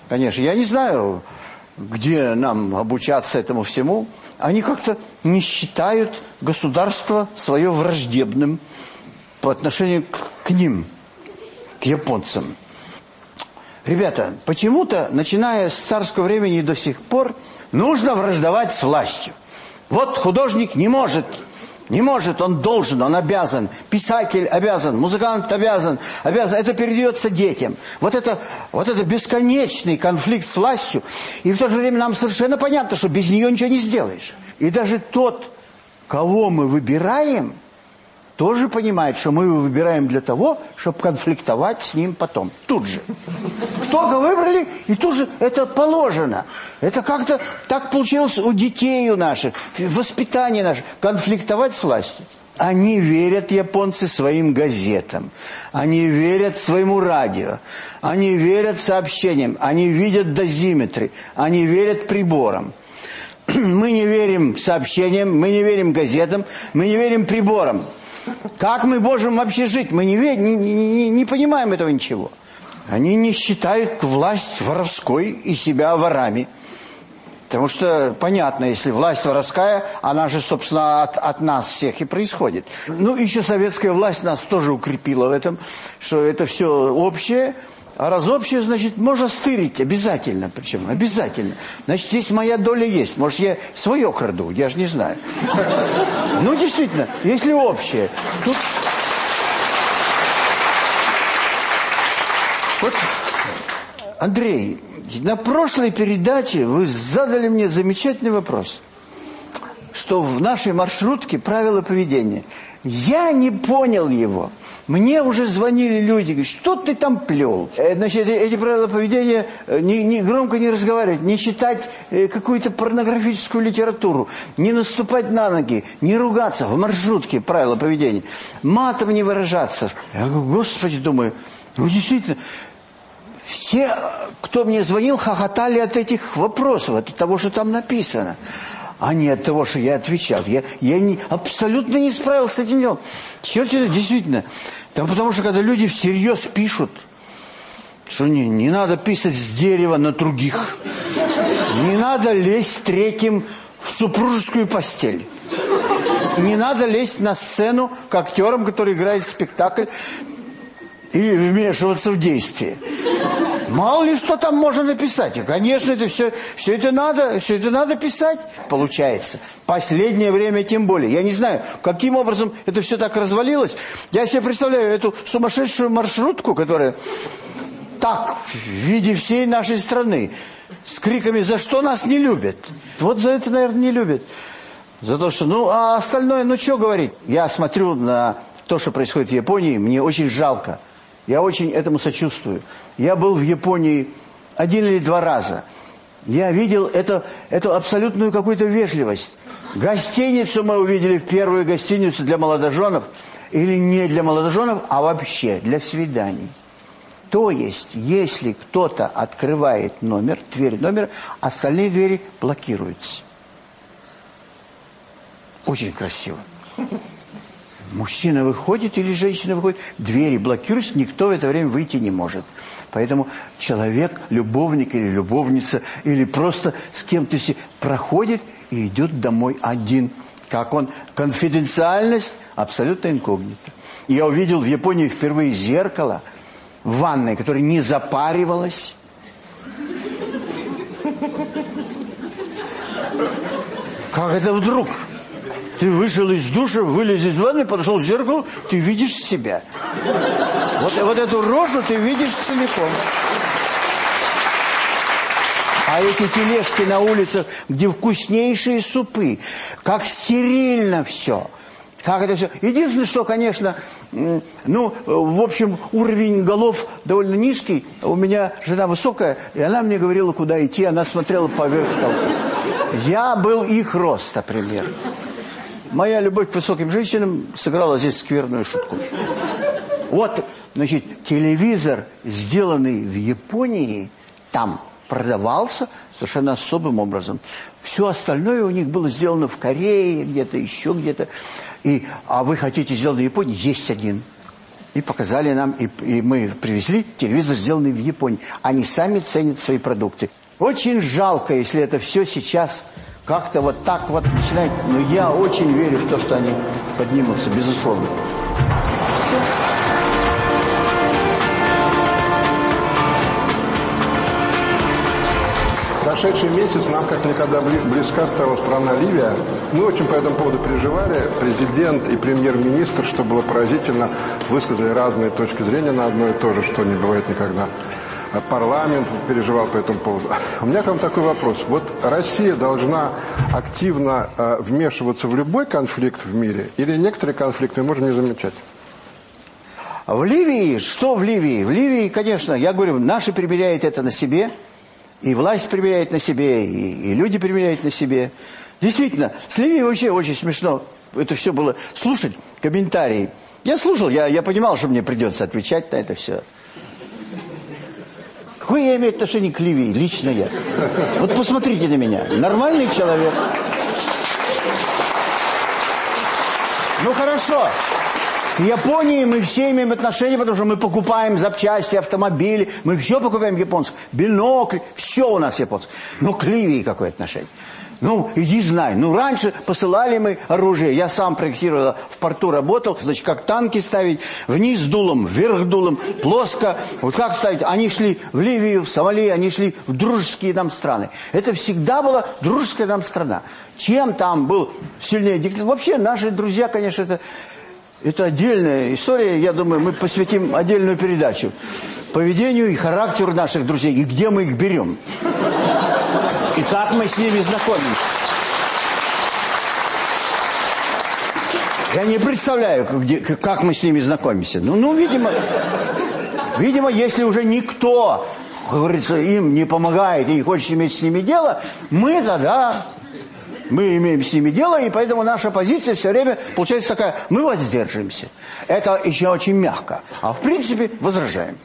Конечно, я не знаю, где нам обучаться этому всему. Они как-то не считают государство свое враждебным по отношению к, к ним, к японцам. Ребята, почему-то, начиная с царского времени до сих пор, нужно враждовать с властью. Вот художник не может, не может, он должен, он обязан. Писатель обязан, музыкант обязан, обязан. Это передается детям. Вот это, вот это бесконечный конфликт с властью. И в то же время нам совершенно понятно, что без нее ничего не сделаешь. И даже тот, кого мы выбираем, тоже понимает, что мы его выбираем для того, чтобы конфликтовать с ним потом, тут же. Только выбрали, и тут же это положено. Это как-то так получилось у детей у наших, в воспитании наше, конфликтовать с властью. Они верят, японцы, своим газетам. Они верят своему радио. Они верят сообщениям. Они видят дозиметры. Они верят приборам. [clears throat] Мы не верим сообщениям, мы не верим газетам, мы не верим приборам. Как мы можем вообще жить? Мы не, не- не- не понимаем этого ничего. Они не считают власть воровской и себя ворами. Потому что, понятно, если власть воровская, она же, собственно, от, от нас всех и происходит. Ну, еще советская власть нас тоже укрепила в этом, что это все общее. А раз общее, значит, можно стырить обязательно, причем обязательно. Значит, здесь моя доля есть. Может, я свое краду, я же не знаю. Ну, действительно, если общее, тут... Вот, Андрей, на прошлой передаче вы задали мне замечательный вопрос, что в нашей маршрутке правила поведения. Я не понял его. Мне уже звонили люди, говорят, что ты там плел? Э, Значит, э- эти правила поведения, э, не, не- громко не разговаривать, не читать какую-то порнографическую литературу, не наступать на ноги, не ругаться в маршрутке, правила поведения, матом не выражаться. Я говорю, господи, думаю, ну действительно, все, кто мне звонил, хохотали от этих вопросов, от того, что там написано. А не от того, что я отвечал. Я, я не, абсолютно не справился с этим делом. Черт это действительно. Там потому что когда люди всерьез пишут, что не, не надо писать с дерева на других. Не надо лезть третьим в супружескую постель. Не надо лезть на сцену к актерам, которые играют спектакль и вмешиваться в действие. Мало ли что там можно написать. И, конечно, это все, все это надо, все это надо писать, получается. Последнее время тем более. Я не знаю, каким образом это все так развалилось. Я себе представляю эту сумасшедшую маршрутку, которая так, в виде всей нашей страны, с криками «За что нас не любят?» Вот за это, наверное, не любят. За то, что, ну, а остальное, ну, что говорить? Я смотрю на то, что происходит в Японии, мне очень жалко. Я очень этому сочувствую. Я был в Японии один или два раза. Я видел это, эту абсолютную какую-то вежливость. Гостиницу мы увидели, первую гостиницу для молодоженов. Или не для молодоженов, а вообще для свиданий. То есть, если кто-то открывает номер, дверь номера, остальные двери блокируются. Очень красиво. Мужчина выходит или женщина выходит, двери блокируются, никто в это время выйти не может. Поэтому человек, любовник или любовница, или просто с кем-то проходит и идет домой один. Как он? Конфиденциальность абсолютно инкогнито. Я увидел в Японии впервые зеркало в ванной, которое не запаривалось. Как это вдруг? Ты вышел из душа, вылез из ванны, подошел к зеркалу, ты видишь себя. Вот, вот эту рожу ты видишь целиком. А эти тележки на улицах, где вкуснейшие супы, как стерильно все. Как это все. Единственное, что, конечно, ну, в общем, уровень голов довольно низкий. У меня жена высокая, и она мне говорила, куда идти. Она смотрела поверх толпы. Я был их роста примерно. Моя любовь к высоким женщинам сыграла здесь скверную шутку. Вот, значит, телевизор, сделанный в Японии, там продавался совершенно особым образом. Все остальное у них было сделано в Корее, где-то еще где-то. И, а вы хотите сделать в Японии? Есть один. И показали нам, и, и мы привезли телевизор, сделанный в Японии. Они сами ценят свои продукты. Очень жалко, если это все сейчас как-то вот так вот начинает. Но я очень верю в то, что они поднимутся, безусловно. Прошедший месяц нам как никогда близка стала страна Ливия. Мы очень по этому поводу переживали. Президент и премьер-министр, что было поразительно, высказали разные точки зрения на одно и то же, что не бывает никогда парламент переживал по этому поводу. У меня к вам такой вопрос. Вот Россия должна активно э, вмешиваться в любой конфликт в мире или некоторые конфликты мы можем не замечать? В Ливии, что в Ливии? В Ливии, конечно, я говорю, наши примеряют это на себе, и власть примеряет на себе, и, и люди примеряют на себе. Действительно, с Ливией вообще очень смешно это все было слушать, комментарии. Я слушал, я, я понимал, что мне придется отвечать на это все. Какое я имею отношение к Ливии? Лично я. Вот посмотрите на меня. Нормальный человек. Ну хорошо. К Японии мы все имеем отношение, потому что мы покупаем запчасти, автомобили, мы все покупаем японцев. Бинокли, все у нас японцев. Но к Ливии какое отношение? Ну, иди знай. Ну, раньше посылали мы оружие. Я сам проектировал, в порту работал. Значит, как танки ставить. Вниз дулом, вверх дулом, плоско. Вот как ставить? Они шли в Ливию, в Сомали, они шли в дружеские нам страны. Это всегда была дружеская нам страна. Чем там был сильнее диктатор? Вообще, наши друзья, конечно, это... Это отдельная история, я думаю, мы посвятим отдельную передачу поведению и характеру наших друзей, и где мы их берем. И как мы с ними знакомимся? Я не представляю, где, как мы с ними знакомимся. Ну, ну, видимо, видимо, если уже никто, как говорится, им не помогает и не хочет иметь с ними дело, мы тогда, мы имеем с ними дело, и поэтому наша позиция все время получается такая, мы воздерживаемся. Это еще очень мягко, а в принципе возражаем.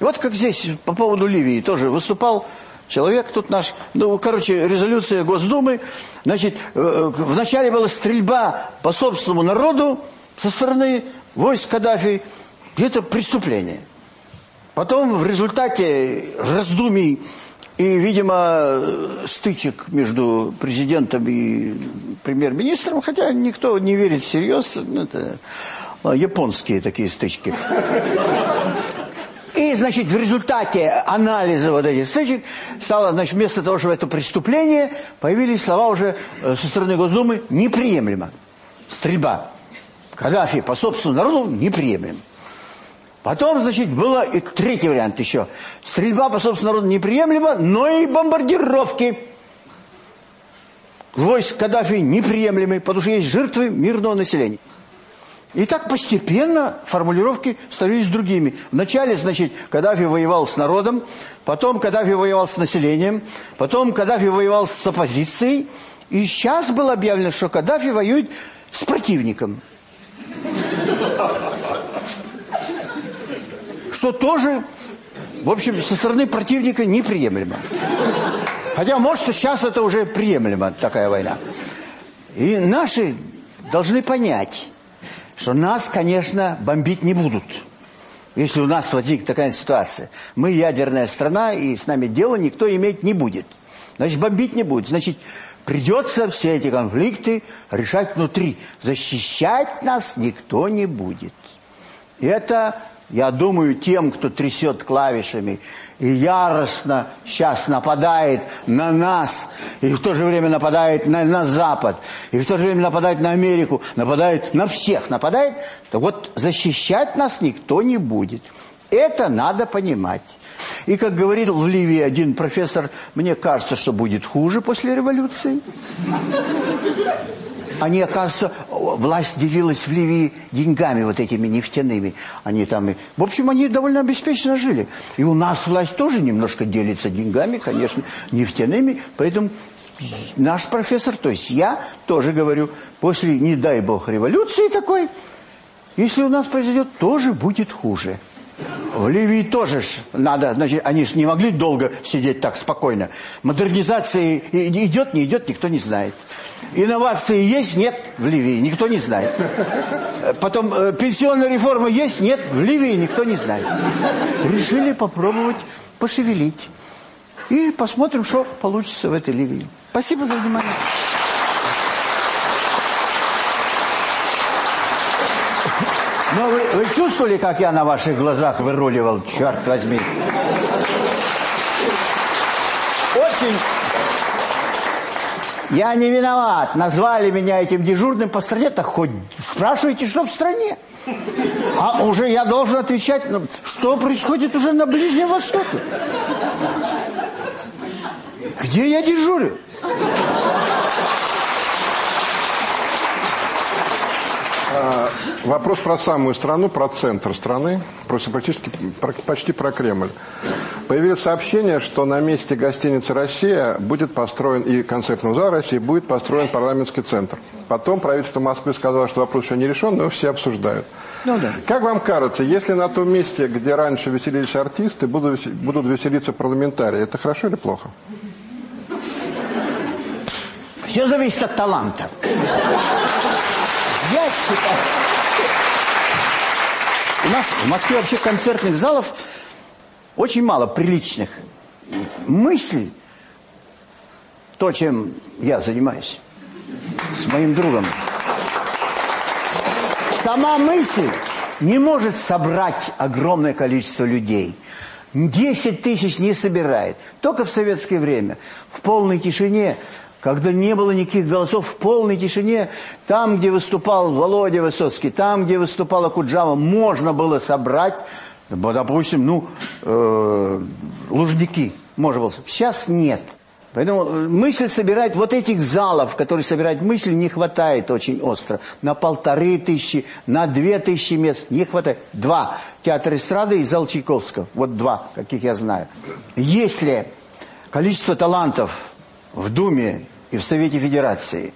И вот как здесь по поводу Ливии тоже выступал человек тут наш. Ну, короче, резолюция Госдумы. Значит, э, э, вначале была стрельба по собственному народу со стороны войск Каддафи. Это преступление. Потом в результате раздумий и, видимо, стычек между президентом и премьер-министром, хотя никто не верит всерьез, ну, это японские такие стычки. И, значит, в результате анализа вот этих стычек стало, значит, вместо того, чтобы это преступление, появились слова уже э, со стороны Госдумы «неприемлемо». Стрельба. Каддафи по собственному народу неприемлемо. Потом, значит, было и третий вариант еще. Стрельба по собственному народу неприемлема, но и бомбардировки. Войск Каддафи неприемлемы, потому что есть жертвы мирного населения. И так постепенно формулировки становились другими. Вначале, значит, Каддафи воевал с народом, потом Каддафи воевал с населением, потом Каддафи воевал с оппозицией, и сейчас было объявлено, что Каддафи воюет с противником. Что тоже, в общем, со стороны противника неприемлемо. Хотя, может, сейчас это уже приемлемо, такая война. И наши должны понять что нас, конечно, бомбить не будут. Если у нас возникнет такая ситуация. Мы ядерная страна, и с нами дело никто иметь не будет. Значит, бомбить не будет. Значит, придется все эти конфликты решать внутри. Защищать нас никто не будет. И это я думаю, тем, кто трясет клавишами и яростно сейчас нападает на нас, и в то же время нападает на, на Запад, и в то же время нападает на Америку, нападает на всех, нападает, то вот защищать нас никто не будет. Это надо понимать. И, как говорил в Ливии один профессор, мне кажется, что будет хуже после революции. Они, оказывается, власть делилась в Ливии деньгами вот этими нефтяными. Они там, в общем, они довольно обеспеченно жили. И у нас власть тоже немножко делится деньгами, конечно, нефтяными. Поэтому наш профессор, то есть я, тоже говорю, после, не дай бог, революции такой, если у нас произойдет, тоже будет хуже. В Ливии тоже ж надо, значит, они же не могли долго сидеть так спокойно. Модернизация идет, не идет, никто не знает. Инновации есть, нет в Ливии, никто не знает. Потом э, пенсионная реформа есть, нет в Ливии, никто не знает. Решили попробовать пошевелить. И посмотрим, что получится в этой Ливии. Спасибо за внимание. Но вы, вы чувствовали, как я на ваших глазах выруливал, черт возьми? Очень... Я не виноват. Назвали меня этим дежурным по стране, так хоть спрашивайте, что в стране. А уже я должен отвечать, ну, что происходит уже на Ближнем Востоке. Где я дежурю? Вопрос про самую страну, про центр страны, просто практически почти про Кремль. Появилось сообщение, что на месте гостиницы «Россия» будет построен, и концертного зала «России» будет построен парламентский центр. Потом правительство Москвы сказало, что вопрос еще не решен, но все обсуждают. Ну, да. Как вам кажется, если на том месте, где раньше веселились артисты, будут, будут веселиться парламентарии, это хорошо или плохо? Все зависит от таланта. Я считаю... У нас в Москве вообще концертных залов очень мало приличных. Мысль, то, чем я занимаюсь с моим другом, сама мысль не может собрать огромное количество людей. Десять тысяч не собирает. Только в советское время, в полной тишине когда не было никаких голосов, в полной тишине, там, где выступал Володя Высоцкий, там, где выступала Куджава, можно было собрать, допустим, ну, э, Лужники, можно было. Сейчас нет. Поэтому э, мысль собирать, вот этих залов, которые собирать мысль, не хватает очень остро. На полторы тысячи, на две тысячи мест не хватает. Два. Театр эстрады и зал Чайковского. Вот два, каких я знаю. Если количество талантов в Думе и в Совете Федерации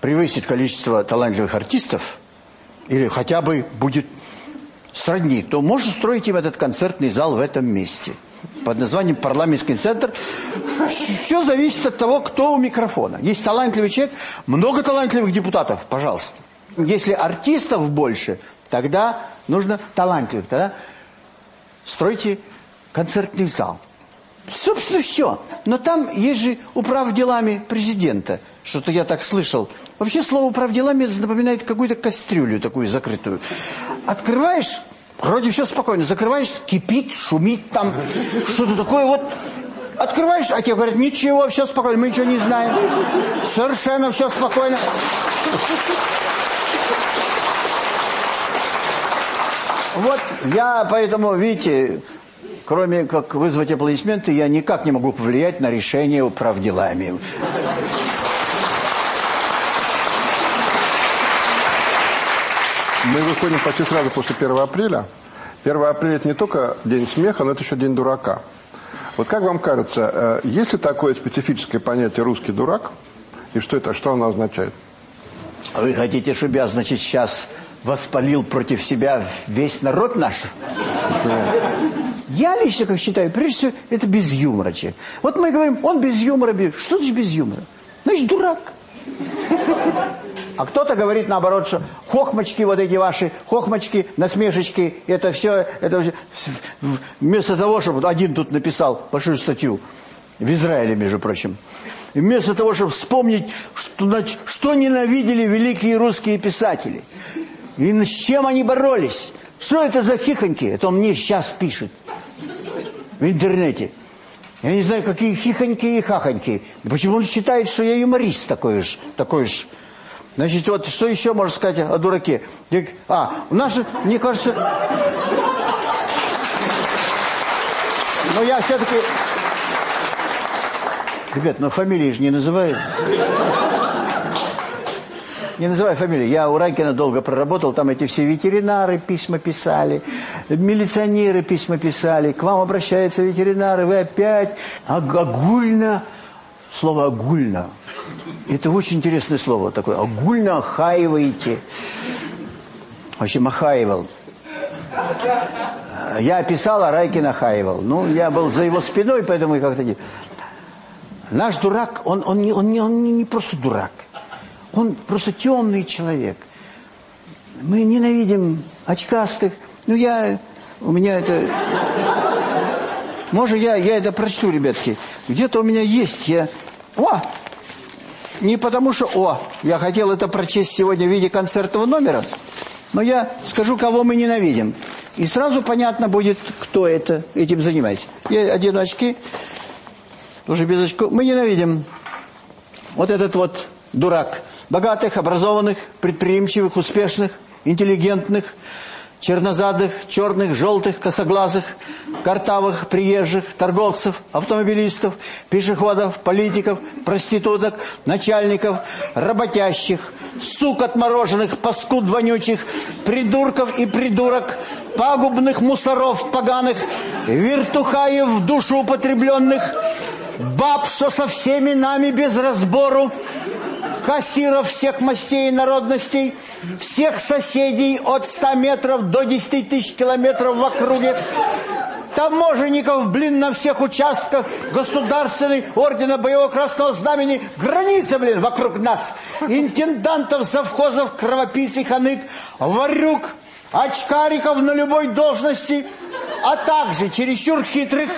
превысит количество талантливых артистов, или хотя бы будет сродни, то можешь устроить им этот концертный зал в этом месте. Под названием парламентский центр. Все зависит от того, кто у микрофона. Есть талантливый человек, много талантливых депутатов, пожалуйста. Если артистов больше, тогда нужно талантливых. Тогда стройте концертный зал. Собственно, все. Но там есть же управ делами президента. Что-то я так слышал. Вообще слово управ делами напоминает какую-то кастрюлю такую закрытую. Открываешь, вроде все спокойно. Закрываешь, кипит, шумит там. Что-то такое вот... Открываешь, а тебе говорят, ничего, все спокойно, мы ничего не знаем. Совершенно все спокойно. Вот я поэтому, видите, кроме как вызвать аплодисменты, я никак не могу повлиять на решение управделами. Мы выходим почти сразу после 1 апреля. 1 апреля это не только день смеха, но это еще день дурака. Вот как вам кажется, э, есть ли такое специфическое понятие «русский дурак»? И что это, что оно означает? Вы хотите, чтобы я, значит, сейчас воспалил против себя весь народ наш? Я лично как считаю, прежде всего, это без юмора человек. Вот мы говорим, он без юмора, без... что значит без юмора? Значит, дурак. А кто-то говорит наоборот, что хохмочки вот эти ваши, хохмочки, насмешечки, это все, это все, вместо того, чтобы один тут написал большую статью, в Израиле, между прочим, и вместо того, чтобы вспомнить, что, что ненавидели великие русские писатели, и с чем они боролись, что это за хихоньки, это он мне сейчас пишет в интернете. Я не знаю, какие хихоньки и хахоньки. Почему он считает, что я юморист такой же, такой же. Значит, вот что еще можно сказать о дураке? А, у нас мне кажется... Но я все-таки... Ребят, но фамилии же не называют. Не называй фамилию. Я у Райкина долго проработал, там эти все ветеринары письма писали, милиционеры письма писали, к вам обращаются ветеринары, вы опять огульно, слово огульно. Это очень интересное слово такое. Огульно охаиваете. В общем, охаивал. Я писал, а Райкин охаивал. Ну, я был за его спиной, поэтому как-то... не. Наш дурак, он, он, не, он, не, он не просто дурак. Он просто темный человек. Мы ненавидим очкастых. Ну, я... У меня это... Может, я, я это прочту, ребятки. Где-то у меня есть, я... О! Не потому что... О! Я хотел это прочесть сегодня в виде концертного номера. Но я скажу, кого мы ненавидим. И сразу понятно будет, кто это этим занимается. Я одену очки. Тоже без очков. Мы ненавидим вот этот вот дурак богатых, образованных, предприимчивых, успешных, интеллигентных, чернозадых, черных, желтых, косоглазых, картавых, приезжих, торговцев, автомобилистов, пешеходов, политиков, проституток, начальников, работящих, сук отмороженных, паскуд вонючих, придурков и придурок, пагубных мусоров поганых, вертухаев душу употребленных, баб, что со всеми нами без разбору, кассиров всех мастей и народностей, всех соседей от 100 метров до 10 тысяч километров в округе, таможенников, блин, на всех участках, государственный, ордена боевого красного знамени, граница, блин, вокруг нас, интендантов, завхозов, кровопийц и ханык, варюк, очкариков на любой должности, а также чересчур хитрых,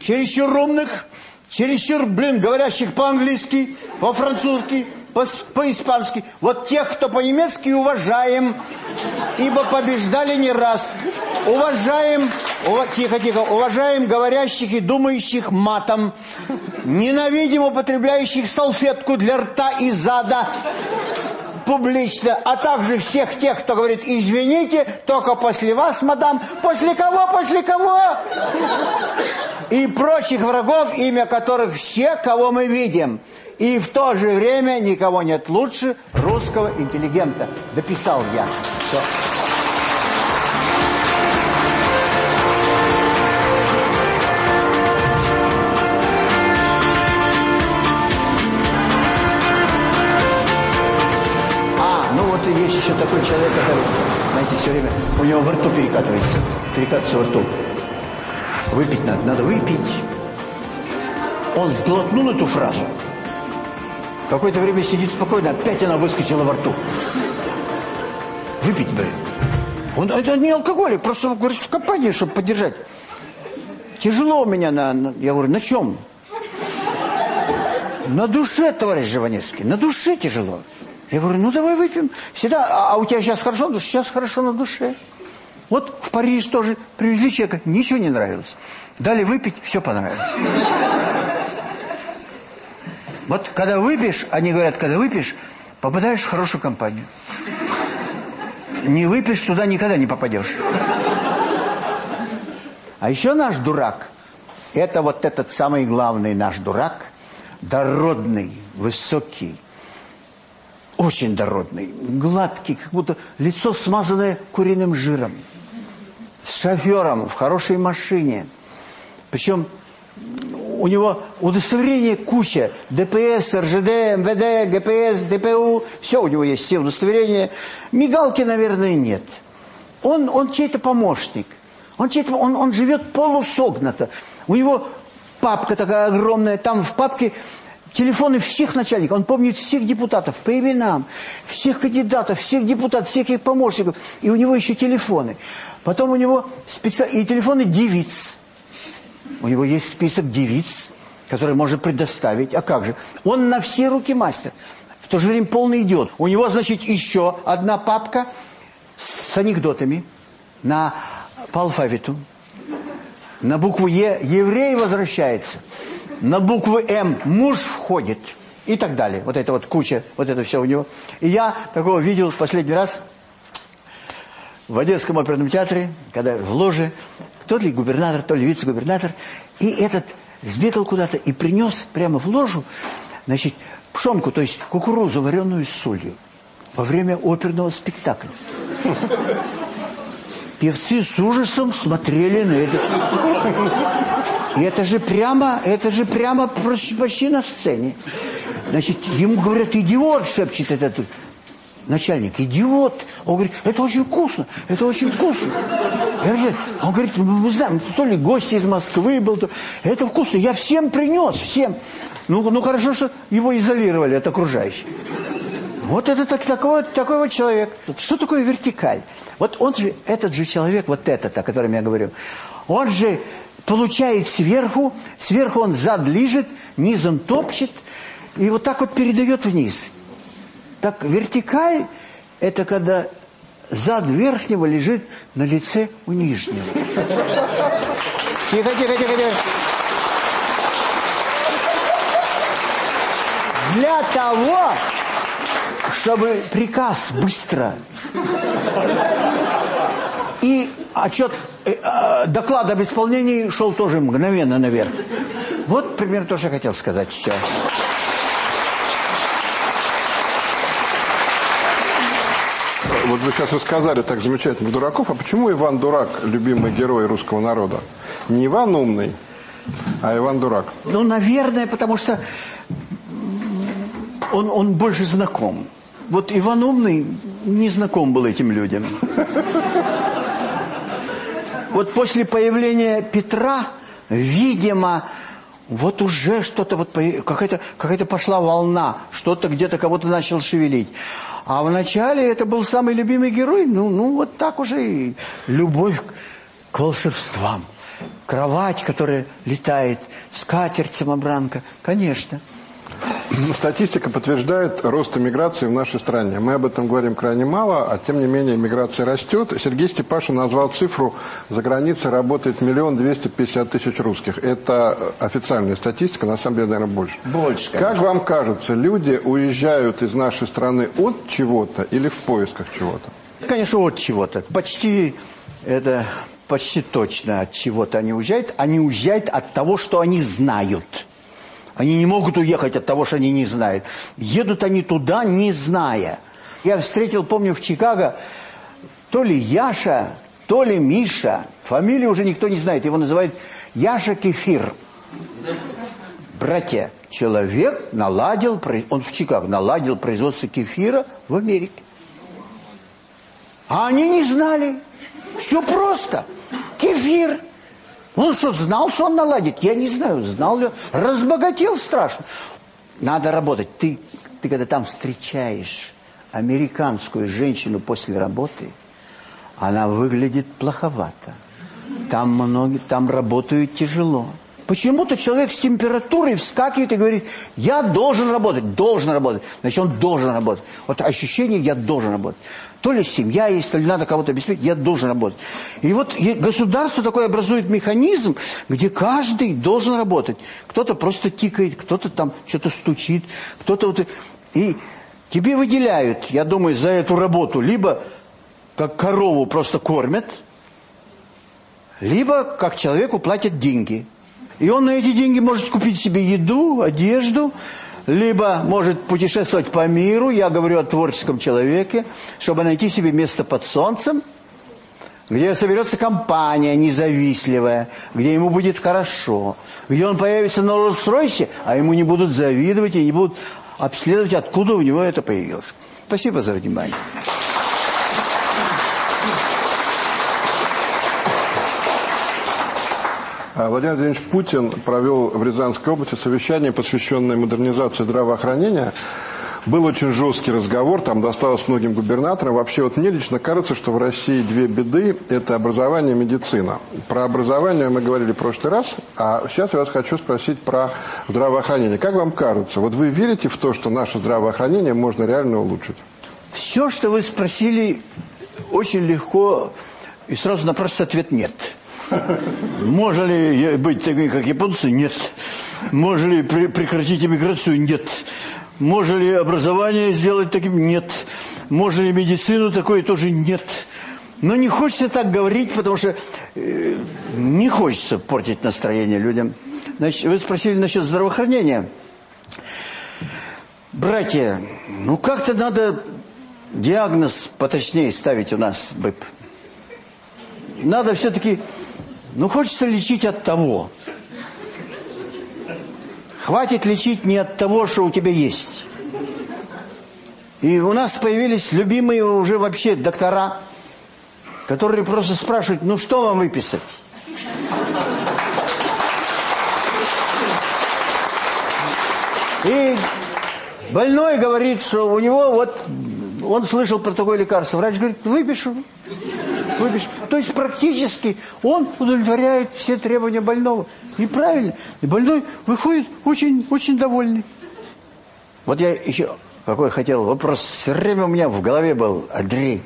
чересчур умных, чересчур, блин, говорящих по-английски, по-французски, по-испански. Вот тех, кто по-немецки, уважаем, ибо побеждали не раз. Уважаем, тихо, тихо, уважаем говорящих и думающих матом. Ненавидим употребляющих салфетку для рта и зада публично, а также всех тех, кто говорит, извините, только после вас, мадам. После кого? После кого? И прочих врагов, имя которых все, кого мы видим. И в то же время никого нет лучше русского интеллигента. Дописал я. Все. Вот и есть еще такой человек, который знаете, все время у него во рту перекатывается. Перекатывается во рту. Выпить надо, надо выпить. Он сглотнул эту фразу. Какое-то время сидит спокойно, опять она выскочила во рту. Выпить бы. Он, это не алкоголик, просто он говорит, в компании, чтобы поддержать. Тяжело у меня на, на... Я говорю, на чем? На душе, товарищ Живаневский, на душе тяжело. Я говорю, ну давай выпьем. Всегда, а, а у тебя сейчас хорошо? Ну, сейчас хорошо на душе. Вот в Париж тоже привезли человека, ничего не нравилось. Дали выпить, все понравилось. Вот когда выпьешь, они говорят, когда выпьешь, попадаешь в хорошую компанию. Не выпьешь, туда никогда не попадешь. А еще наш дурак, это вот этот самый главный наш дурак, дородный, высокий, очень дородный, гладкий, как будто лицо смазанное куриным жиром. С шофером, в хорошей машине. Причем у него удостоверение куча. ДПС, РЖД, МВД, ГПС, ДПУ. Все у него есть, все удостоверения. Мигалки, наверное, нет. Он, он чей-то помощник. Он, чей он, он живет полусогнато. У него папка такая огромная. Там в папке телефоны всех начальников. Он помнит всех депутатов по именам. Всех кандидатов, всех депутатов, всех их помощников. И у него еще телефоны. Потом у него специ... и телефоны девиц. У него есть список девиц, которые может предоставить. А как же? Он на все руки мастер. В то же время полный идиот. У него, значит, еще одна папка с анекдотами на, по алфавиту. На букву Е еврей возвращается. На букву М муж входит. И так далее. Вот это вот куча, вот это все у него. И я такого видел последний раз в Одесском оперном театре, когда в ложе то ли губернатор, то ли вице-губернатор. И этот сбегал куда-то и принес прямо в ложу, значит, пшенку, то есть кукурузу, вареную с солью, во время оперного спектакля. Певцы с ужасом смотрели на это. И это же прямо, это же прямо почти на сцене. Значит, ему говорят, идиот, шепчет этот начальник, идиот. Он говорит, это очень вкусно, это очень вкусно. Он говорит, «Ну, мы знаем, то ли гость из Москвы был, то... это вкусно, я всем принес, всем. Ну, ну хорошо, что его изолировали от окружающих. Вот это так, такой, такой вот человек. Что такое вертикаль? Вот он же, этот же человек, вот этот, о котором я говорю, он же получает сверху, сверху он зад лижет, низом топчет, и вот так вот передает вниз. Так вертикаль – это когда зад верхнего лежит на лице у нижнего. Тихо, тихо, тихо, тихо. Для того, чтобы приказ быстро и отчет, э, э, доклад об исполнении шел тоже мгновенно наверх. Вот примерно то, что я хотел сказать сейчас. Вот вы сейчас рассказали так замечательно дураков. А почему Иван Дурак любимый герой русского народа? Не Иван умный, а Иван Дурак. Ну, наверное, потому что он, он больше знаком. Вот Иван Умный не знаком был этим людям. Вот после появления Петра, видимо, вот уже что-то, вот какая-то какая пошла волна, что-то где-то кого-то начал шевелить. А вначале это был самый любимый герой, ну, ну вот так уже и любовь к волшебствам. Кровать, которая летает, скатерть-самобранка, конечно. Статистика подтверждает рост иммиграции в нашей стране. Мы об этом говорим крайне мало, а тем не менее иммиграция растет. Сергей Степашин назвал цифру, за границей работает миллион двести пятьдесят тысяч русских. Это официальная статистика, на самом деле, наверное, больше. Больше, конечно. Как вам кажется, люди уезжают из нашей страны от чего-то или в поисках чего-то? Конечно, от чего-то. Почти это почти точно от чего-то они уезжают. Они уезжают от того, что они знают. Они не могут уехать от того, что они не знают. Едут они туда, не зная. Я встретил, помню, в Чикаго то ли Яша, то ли Миша. Фамилию уже никто не знает. Его называют Яша Кефир. Братья, человек наладил, он в Чикаго наладил производство кефира в Америке. А они не знали. Все просто. Кефир. Он что, знал, что он наладит? Я не знаю, знал ли. Разбогател страшно. Надо работать. Ты, ты когда там встречаешь американскую женщину после работы, она выглядит плоховато. Там многие, там работают тяжело. Почему-то человек с температурой вскакивает и говорит, я должен работать, должен работать. Значит, он должен работать. Вот ощущение, я должен работать. То ли семья есть, то ли надо кого-то обеспечить, я должен работать. И вот государство такое образует механизм, где каждый должен работать. Кто-то просто тикает, кто-то там что-то стучит, кто-то вот... И тебе выделяют, я думаю, за эту работу, либо как корову просто кормят, либо как человеку платят деньги – и он на эти деньги может купить себе еду, одежду, либо может путешествовать по миру, я говорю о творческом человеке, чтобы найти себе место под солнцем, где соберется компания независливая, где ему будет хорошо, где он появится на Роллс-Ройсе, а ему не будут завидовать и не будут обследовать, откуда у него это появилось. Спасибо за внимание. Владимир Владимирович Путин провел в Рязанской области совещание, посвященное модернизации здравоохранения. Был очень жесткий разговор, там досталось многим губернаторам. Вообще, вот мне лично кажется, что в России две беды – это образование и медицина. Про образование мы говорили в прошлый раз, а сейчас я вас хочу спросить про здравоохранение. Как вам кажется, вот вы верите в то, что наше здравоохранение можно реально улучшить? Все, что вы спросили, очень легко, и сразу напрашивается ответ «нет». Можно ли быть такими, как японцы? Нет. Можно ли при прекратить иммиграцию? Нет. Можно ли образование сделать таким? Нет. Можно ли медицину такое? Тоже нет. Но не хочется так говорить, потому что э, не хочется портить настроение людям. Значит, вы спросили насчет здравоохранения. Братья, ну как-то надо диагноз поточнее ставить у нас, БЭП. Надо все-таки ну, хочется лечить от того. Хватит лечить не от того, что у тебя есть. И у нас появились любимые уже вообще доктора, которые просто спрашивают, ну что вам выписать? И больной говорит, что у него вот, он слышал про такое лекарство. Врач говорит, выпишу выпишешь. То есть практически он удовлетворяет все требования больного. И правильно. И больной выходит очень, очень довольный. Вот я еще какой хотел вопрос. Все время у меня в голове был, Андрей,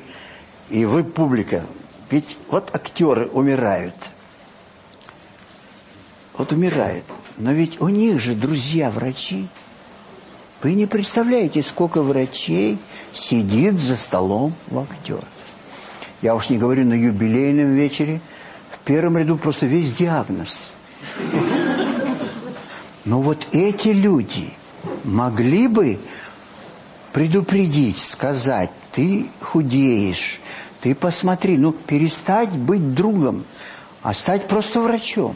и вы публика. Ведь вот актеры умирают. Вот умирают. Но ведь у них же друзья врачи. Вы не представляете, сколько врачей сидит за столом у актера. Я уж не говорю на юбилейном вечере. В первом ряду просто весь диагноз. Но вот эти люди могли бы предупредить, сказать, ты худеешь, ты посмотри, ну перестать быть другом, а стать просто врачом.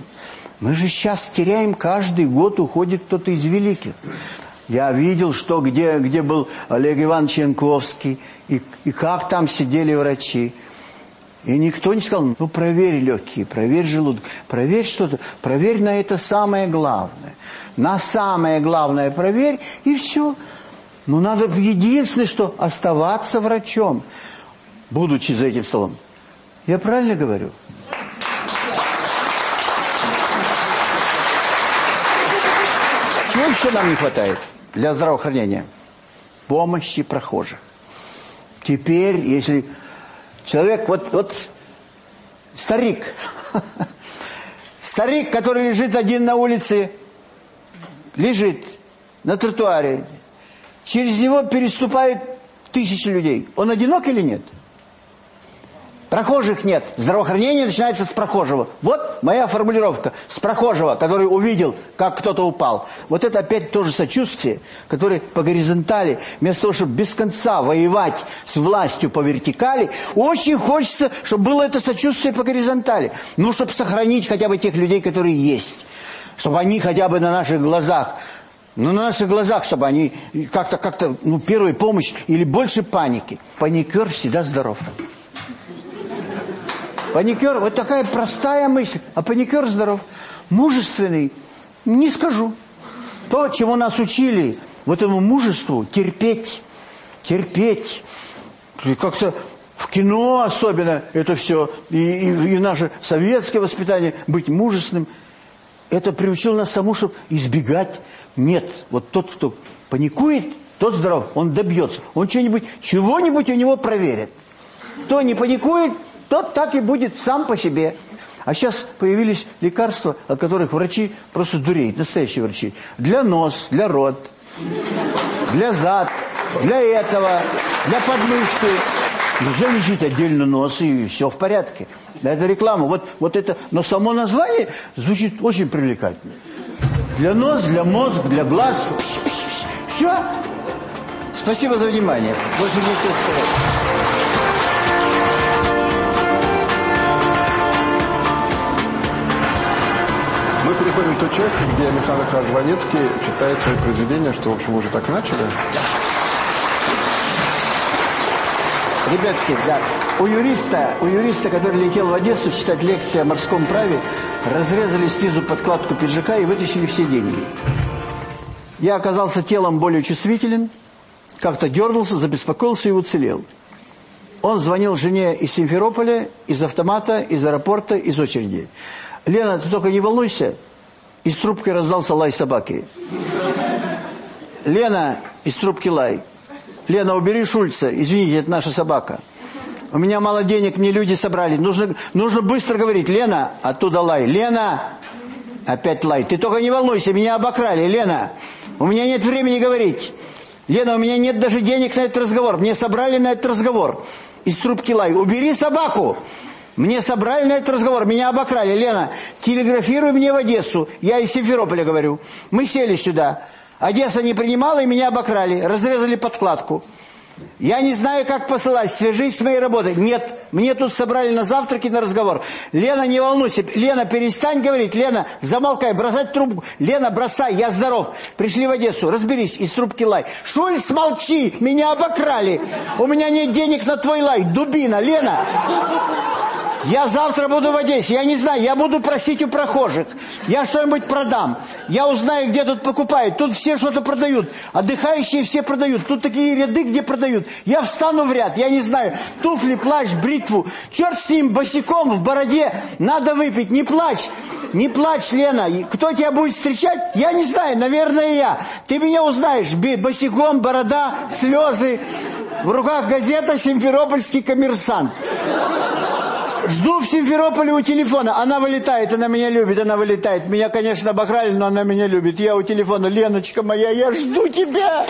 Мы же сейчас теряем, каждый год уходит кто-то из великих. Я видел, что где, где был Олег Иванович Янковский, и, и как там сидели врачи. И никто не сказал, ну проверь легкие, проверь желудок, проверь что-то, проверь на это самое главное. На самое главное проверь, и все. Но надо единственное, что оставаться врачом, будучи за этим столом. Я правильно говорю? Чего еще нам не хватает для здравоохранения? Помощи прохожих. Теперь, если Человек, вот, вот старик, старик, который лежит один на улице, лежит на тротуаре, через него переступают тысячи людей. Он одинок или нет? Нет. Прохожих нет. Здравоохранение начинается с прохожего. Вот моя формулировка. С прохожего, который увидел, как кто-то упал. Вот это опять тоже сочувствие, которое по горизонтали, вместо того, чтобы без конца воевать с властью по вертикали, очень хочется, чтобы было это сочувствие по горизонтали. Ну, чтобы сохранить хотя бы тех людей, которые есть. Чтобы они хотя бы на наших глазах ну, на наших глазах, чтобы они как-то, как-то, ну, первая помощь или больше паники. Паникер всегда здоров. Паникер, вот такая простая мысль. А паникер здоров. Мужественный, не скажу. То, чему нас учили, вот этому мужеству, терпеть, терпеть. И Как-то в кино особенно это все, и, и, и наше советское воспитание, быть мужественным. Это приучило нас тому, чтобы избегать. Нет, вот тот, кто паникует, тот здоров, он добьется. Он что-нибудь, чего-нибудь у него проверит. Кто не паникует, тот так и будет сам по себе. А сейчас появились лекарства, от которых врачи просто дуреют, настоящие врачи. Для нос, для рот, для зад, для этого, для подмышки. Нельзя лечить отдельно нос, и все в порядке. Это реклама. Вот, вот это, но само название звучит очень привлекательно. Для нос, для мозга, для глаз. Все. Спасибо за внимание. Больше нечего сказать. Переходим к той части, где Михаил Михайлович читает свои произведения, что, в общем, уже так начали. Ребятки, да, у юриста, у юриста, который летел в Одессу читать лекции о морском праве, разрезали снизу подкладку пиджака и вытащили все деньги. Я оказался телом более чувствителен, как-то дернулся, забеспокоился и уцелел. Он звонил жене из Симферополя, из автомата, из аэропорта, из очереди. «Лена, ты только не волнуйся». Из трубки раздался лай собаки. «Лена, из трубки лай». «Лена, убери Шульца, извините, это наша собака». «У меня мало денег, мне люди собрали. Нужно, нужно быстро говорить. Лена, оттуда лай. Лена!» Опять лай. «Ты только не волнуйся, меня обокрали. Лена, у меня нет времени говорить. Лена, у меня нет даже денег на этот разговор. Мне собрали на этот разговор». Из трубки лай. «Убери собаку!» Мне собрали на этот разговор, меня обокрали. Лена, телеграфируй мне в Одессу. Я из Симферополя говорю. Мы сели сюда. Одесса не принимала, и меня обокрали. Разрезали подкладку. Я не знаю, как посылать. Свяжись с моей работой. Нет, мне тут собрали на завтраке на разговор. Лена, не волнуйся. Лена, перестань говорить. Лена, замолкай, бросать трубку. Лена, бросай, я здоров. Пришли в Одессу, разберись, из трубки лай. Шульц, молчи, меня обокрали. У меня нет денег на твой лай. Дубина, Лена. Я завтра буду в Одессе, я не знаю, я буду просить у прохожих. Я что-нибудь продам. Я узнаю, где тут покупают. Тут все что-то продают. Отдыхающие все продают. Тут такие ряды, где продают. Я встану в ряд, я не знаю. Туфли, плащ, бритву. Черт с ним, босиком, в бороде. Надо выпить, не плачь. Не плачь, Лена. Кто тебя будет встречать? Я не знаю, наверное, я. Ты меня узнаешь. Босиком, борода, слезы. В руках газета «Симферопольский коммерсант». Жду в Симферополе у телефона. Она вылетает, она меня любит, она вылетает. Меня, конечно, обокрали, но она меня любит. Я у телефона. Леночка моя, я жду тебя.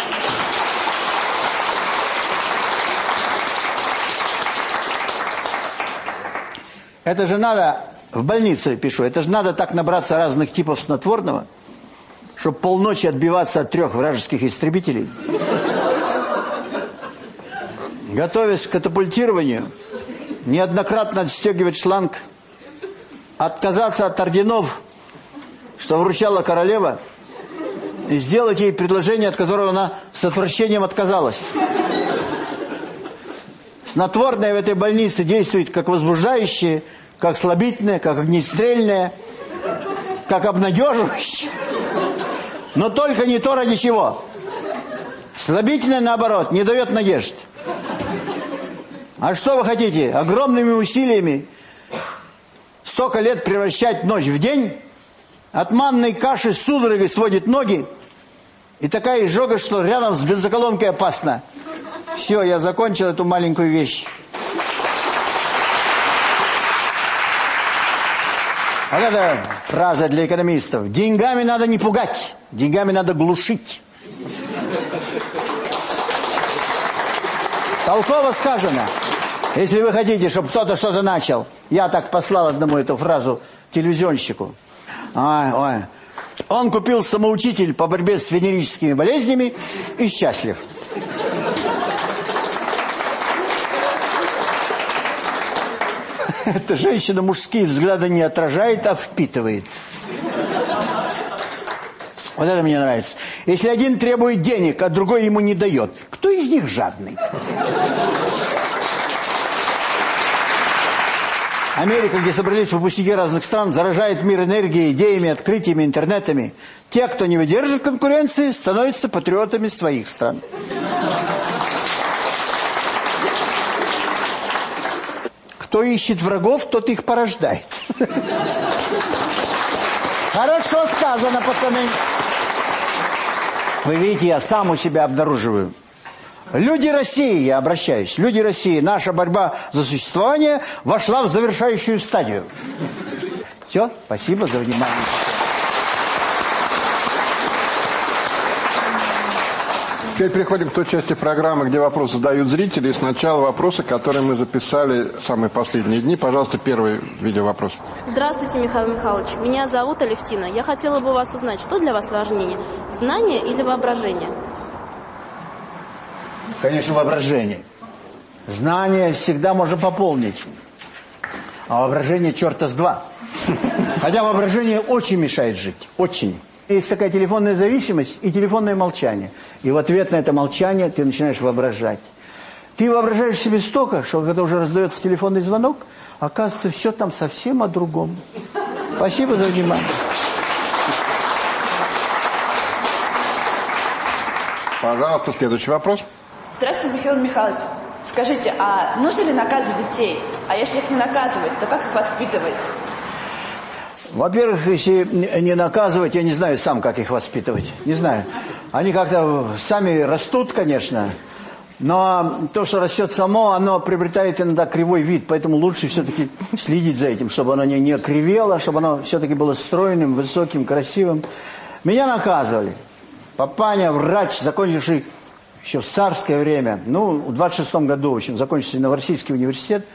Это же надо, в больнице пишу, это же надо так набраться разных типов снотворного, чтобы полночи отбиваться от трех вражеских истребителей. Готовясь к катапультированию, неоднократно отстегивать шланг, отказаться от орденов, что вручала королева, и сделать ей предложение, от которого она с отвращением отказалась. Снотворное в этой больнице действует как возбуждающее, как слабительное, как огнестрельное, как обнадеживающее. Но только не то, ради чего. Слабительное, наоборот, не дает надежд. А что вы хотите? Огромными усилиями столько лет превращать ночь в день? От манной каши судорогой сводит ноги. И такая изжога, что рядом с бензоколонкой опасно. Все, я закончил эту маленькую вещь. Вот это фраза для экономистов. Деньгами надо не пугать, деньгами надо глушить. Толково сказано. Если вы хотите, чтобы кто-то что-то начал. Я так послал одному эту фразу телевизионщику. Ой, ой. Он купил самоучитель по борьбе с венерическими болезнями и счастлив. [laughs] Эта женщина мужские взгляды не отражает, а впитывает. Вот это мне нравится. Если один требует денег, а другой ему не дает, кто из них жадный? Америка, где собрались выпускники разных стран, заражает мир энергией, идеями, открытиями, интернетами. Те, кто не выдерживает конкуренции, становятся патриотами своих стран. Кто ищет врагов, тот их порождает. Хорошо сказано, пацаны. Вы видите, я сам у себя обнаруживаю. Люди России, я обращаюсь, люди России, наша борьба за существование вошла в завершающую стадию. Все, спасибо за внимание. Теперь переходим к той части программы, где вопросы задают зрители. И сначала вопросы, которые мы записали в самые последние дни. Пожалуйста, первый видеовопрос. Здравствуйте, Михаил Михайлович. Меня зовут Алевтина. Я хотела бы вас узнать, что для вас важнее, знание или воображение? Конечно, воображение. Знание всегда можно пополнить. А воображение черта с два. Хотя воображение очень мешает жить. Очень. Есть такая телефонная зависимость и телефонное молчание. И в ответ на это молчание ты начинаешь воображать. Ты воображаешь себе столько, что когда уже раздается телефонный звонок, оказывается, все там совсем о другом. Спасибо за внимание. Пожалуйста, следующий вопрос. Здравствуйте, Михаил Михайлович. Скажите, а нужно ли наказывать детей? А если их не наказывать, то как их воспитывать? Во-первых, если не наказывать, я не знаю сам, как их воспитывать. Не знаю. Они как-то сами растут, конечно, но то, что растет само, оно приобретает иногда кривой вид, поэтому лучше все-таки следить за этим, чтобы оно не, не кривело, чтобы оно все-таки было стройным, высоким, красивым. Меня наказывали. Папаня, врач, закончивший еще в царское время, ну, в 26 году, в общем, закончился Новороссийский университет,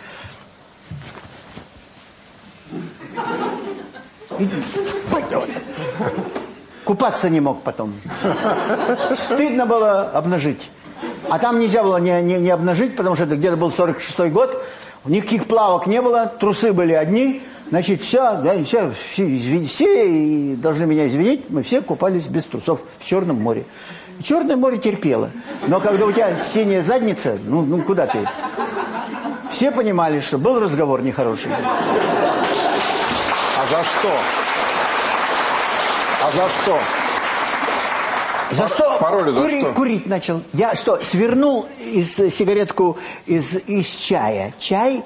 Купаться не мог потом. Стыдно было обнажить. А там нельзя было не, не, не обнажить, потому что это где-то был 46-й год. Никаких плавок не было, трусы были одни. Значит, все, да, все, все, все должны меня извинить, мы все купались без трусов в Черном море. Черное море терпело. Но когда у тебя синяя задница, ну, ну куда ты? Все понимали, что был разговор нехороший. А за что? А за что? За что? Пароли за Кури, что? Курить начал. Я что, свернул из сигаретку из, из чая. Чай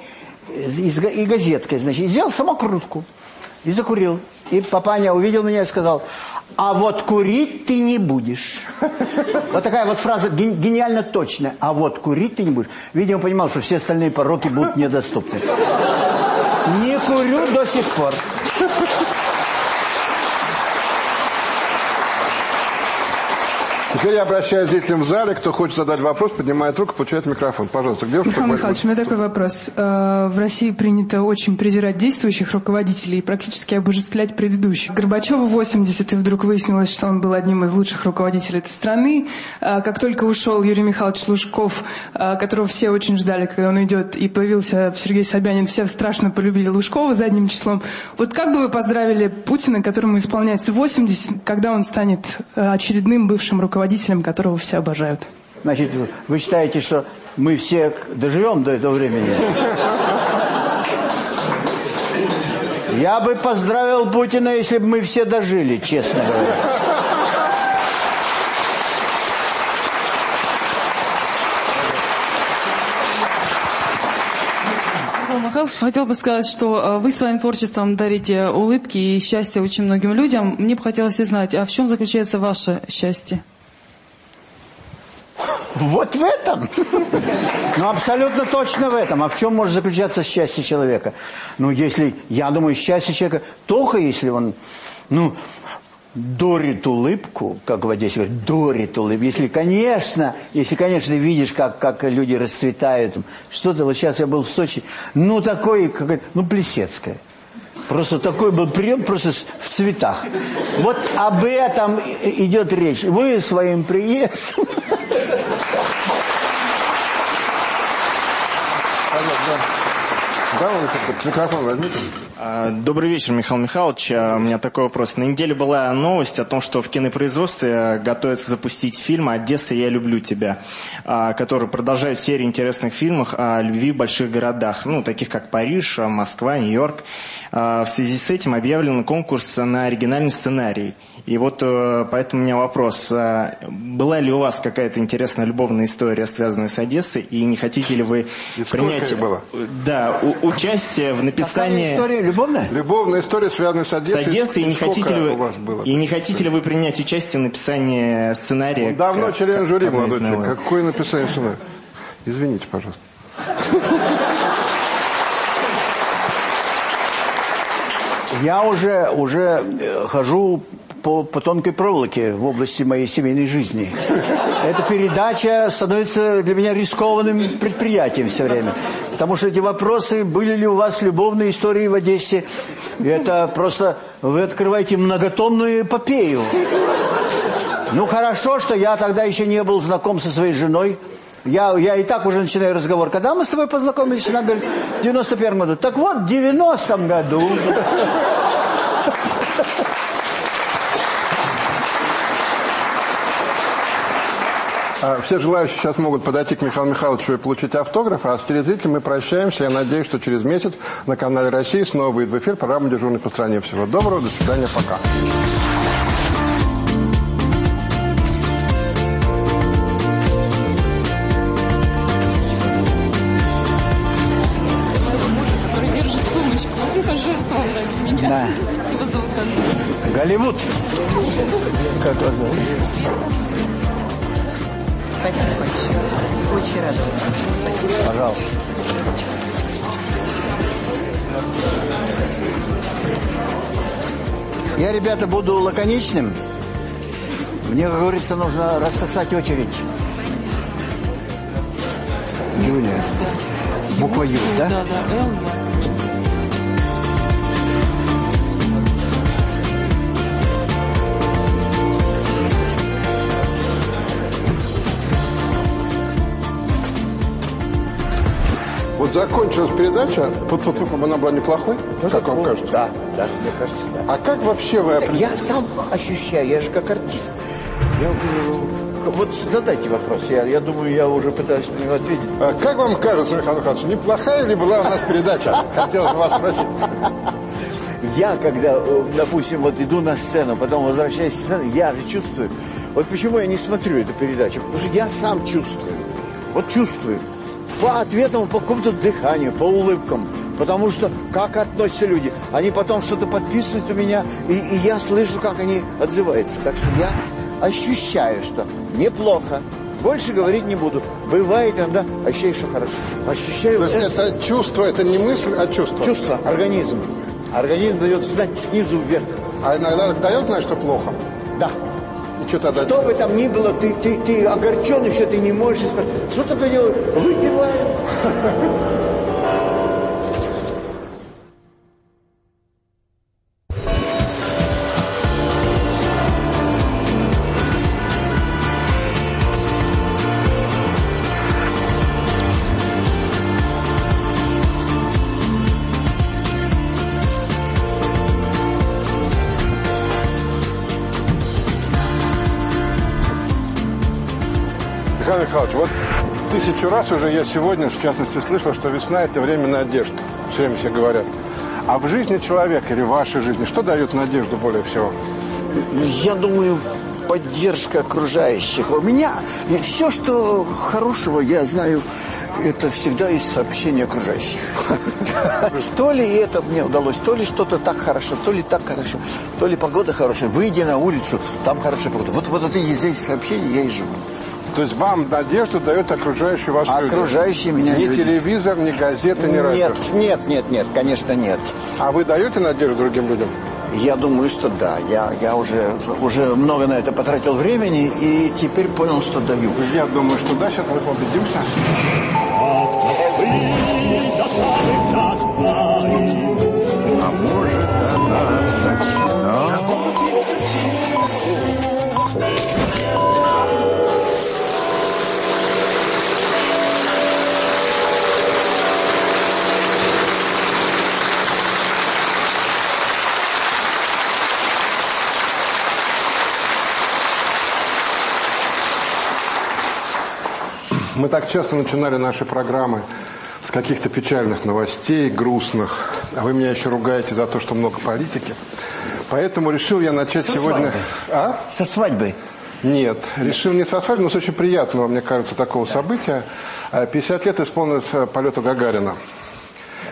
из, и газеткой, значит, и взял самокрутку и закурил. И папаня увидел меня и сказал, а вот курить ты не будешь. Вот такая вот фраза гениально точная. А вот курить ты не будешь. Видимо, понимал, что все остальные пороки будут недоступны. Не курю до сих пор. Теперь я обращаюсь к зрителям в зале. Кто хочет задать вопрос, поднимает руку, получает микрофон. Пожалуйста, девушка. Михаил Михайлович, у меня такой вопрос. Э, в России принято очень презирать действующих руководителей и практически обожествлять предыдущих. Горбачеву 80, и вдруг выяснилось, что он был одним из лучших руководителей этой страны. Э, как только ушел Юрий Михайлович Лужков, э, которого все очень ждали, когда он уйдет, и появился Сергей Собянин, все страшно полюбили Лужкова задним числом. Вот как бы вы поздравили Путина, которому исполняется 80, когда он станет очередным бывшим руководителем руководителем, которого все обожают. Значит, вы считаете, что мы все доживем до этого времени? Я бы поздравил Путина, если бы мы все дожили, честно говоря. Михайлович, хотел бы сказать, что вы своим творчеством дарите улыбки и счастье очень многим людям. Мне бы хотелось узнать, а в чем заключается ваше счастье? Вот в этом. Ну, абсолютно точно в этом. А в чем может заключаться счастье человека? Ну, если, я думаю, счастье человека только если он, ну, дорит улыбку, как в Одессе говорят, дорит улыбку. Если, конечно, если, конечно, видишь, как, как люди расцветают. Что-то, вот сейчас я был в Сочи, ну, такой, как, ну, Плесецкая. Просто такой был прием, просто в цветах. Вот об этом идет речь. Вы своим приездом... [laughs] Да, он микрофон возьмите. А, Добрый вечер, Михаил Михайлович. А, У меня такой вопрос. На неделе была новость о том, что в кинопроизводстве готовятся запустить фильм «Одесса, я люблю тебя», а, который продолжает серию интересных фильмов о любви в больших городах, ну, таких как Париж, а, Москва, Нью-Йорк. А, В связи с этим объявлен конкурс на оригинальный сценарий. И вот э, поэтому у меня вопрос. А, Была ли у вас какая-то интересная любовная история, связанная с Одессой, и не хотите ли вы И принять было? Да, у- участие в написании... любовная? Любовная история, связанная с С Одессой. Одессой, и не хотите ли у вас вы, было? и не хотите ли вы принять участие в написании сценария? Он давно как- член жюри, молодой человек. Какое написание сценария? Извините, пожалуйста. Я уже, уже э, хожу по, по тонкой проволоке в области моей семейной жизни. Эта передача становится для меня рискованным предприятием все время. Потому что эти вопросы, были ли у вас любовные истории в Одессе, это просто вы открываете многотомную эпопею. Ну хорошо, что я тогда еще не был знаком со своей женой. Я, я и так уже начинаю разговор. Когда мы с тобой познакомились, она говорит, в 91 году. Так вот, в 90 году. Все желающие сейчас могут подойти к Михаилу Михайловичу и получить автограф, а с телезрителями мы прощаемся. Я надеюсь, что через месяц на канале России снова выйдет в эфир программа «Дежурный по стране». Всего доброго, до свидания, пока. Буду лаконичным. Мне, говорится, нужно рассосать очередь. Юлия. Буква Ю, да? Да, да, Эл, закончилась передача, вот, вот, вот, она была неплохой, как вам кажется? Да, да, мне кажется, да. А как вообще вы... Я сам ощущаю, я же как артист. Я говорю, вот задайте вопрос, я, я думаю, я уже пытаюсь на него ответить. А как вам кажется, Михаил Михайлович, неплохая ли была у нас передача? Хотелось бы вас спросить. Я, когда, э, допустим, вот иду на сцену, потом возвращаюсь с сцены, я же чувствую. Вот почему я не смотрю эту передачу? Потому что я сам чувствую. Вот чувствую. По ответам, по какому-то дыханию, по улыбкам. Потому что как относятся люди. Они потом что-то подписывают у меня, и, и я слышу, как они отзываются. Так что я ощущаю, что неплохо. Больше говорить не буду. Бывает иногда ощущаю, что хорошо. Ощущаю... То есть это чувство, это не мысль, а чувство? Чувство, организм. Организм дает знать снизу вверх. А иногда дает знать, что плохо? Да. Что тогда? Что бы там ни было, ты, ты, ты огорчен еще, ты не можешь. Что такое делаю? Выпиваю. Тысячу раз уже я сегодня, в частности, слышал, что весна – это время надежд. Все время все говорят. А в жизни человека или в вашей жизни что дает надежду более всего? Я думаю, поддержка окружающих. У меня все, что хорошего, я знаю, это всегда из сообщений окружающих. [laughs] То ли это мне удалось, то ли что-то так хорошо, то ли так хорошо, то ли погода хорошая. Выйди на улицу, там хорошая погода. Вот, вот это из этих сообщений я и живу. То есть вам надежду дает окружающие вас люди? Окружающие меня Ни люди. телевизор, ни газета, ни радио? Нет, нет, нет, нет, конечно, нет. А вы даете надежду другим людям? Я думаю, что да. Я, я уже, уже много на это потратил времени и теперь понял, что даю. Я думаю, что да, сейчас мы победимся. А может нам? Мы так часто начинали наши программы с каких-то печальных новостей, грустных, а вы меня еще ругаете за то, что много политики. Поэтому решил я начать Со сегодня... свадьбы. А? Со свадьбы. Нет, решил не со свадьбы, но с очень приятного, мне кажется, такого события. А, 50 лет исполнилось э, полету Гагарина.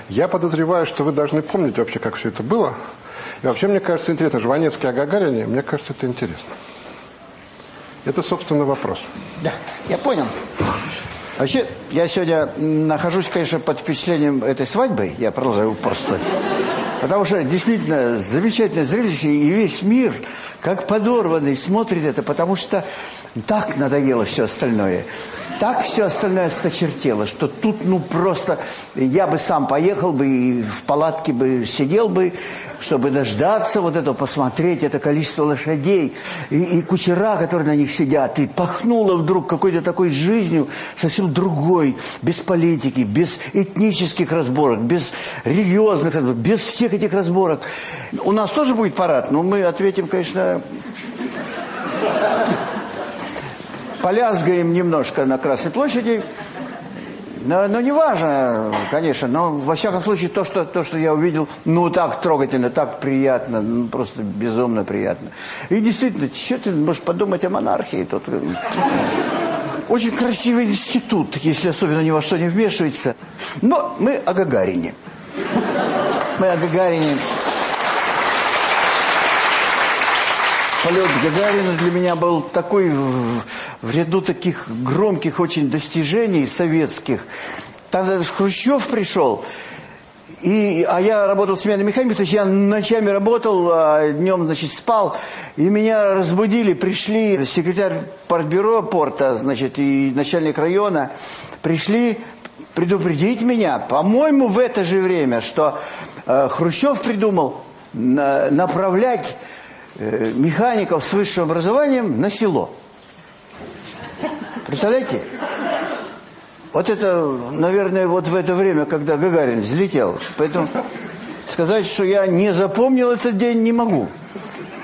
Я подозреваю, что вы должны помнить вообще, как все это было. И вообще, мне кажется, интересно. Жванецкий о Гагарине, мне кажется, это интересно. Это, собственно, вопрос. Да, я понял. Вообще, я сегодня нахожусь, конечно, под впечатлением этой свадьбы. Я продолжаю упорствовать. Потому что действительно замечательное зрелище, и весь мир, как подорванный, смотрит это, потому что так надоело все остальное. Так все остальное осточертело, что тут ну просто... Я бы сам поехал бы и в палатке бы сидел бы, чтобы дождаться вот этого, посмотреть это количество лошадей и, и кучера, которые на них сидят. И пахнуло вдруг какой-то такой жизнью, совсем другой, без политики, без этнических разборок, без религиозных разборок, без всех этих разборок. У нас тоже будет парад, но мы ответим, конечно полязгаем немножко на Красной площади. Но, но не важно, конечно, но во всяком случае то что, то, что я увидел, ну так трогательно, так приятно, ну, просто безумно приятно. И действительно, что ты можешь подумать о монархии? Тут, э, очень красивый институт, если особенно ни во что не вмешивается. Но мы о Гагарине. Мы о Гагарине. Полет Гагарина для меня был такой в, ряду таких громких очень достижений советских. Тогда Хрущев пришел, и, а я работал сменной механикой, то есть я ночами работал, а днем, значит, спал. И меня разбудили, пришли секретарь партбюро порта, значит, и начальник района. Пришли предупредить меня, по-моему, в это же время, что э, Хрущев придумал на, направлять э, механиков с высшим образованием на село. Представляете? Вот это, наверное, вот в это время, когда Гагарин взлетел. Поэтому сказать, что я не запомнил этот день, не могу.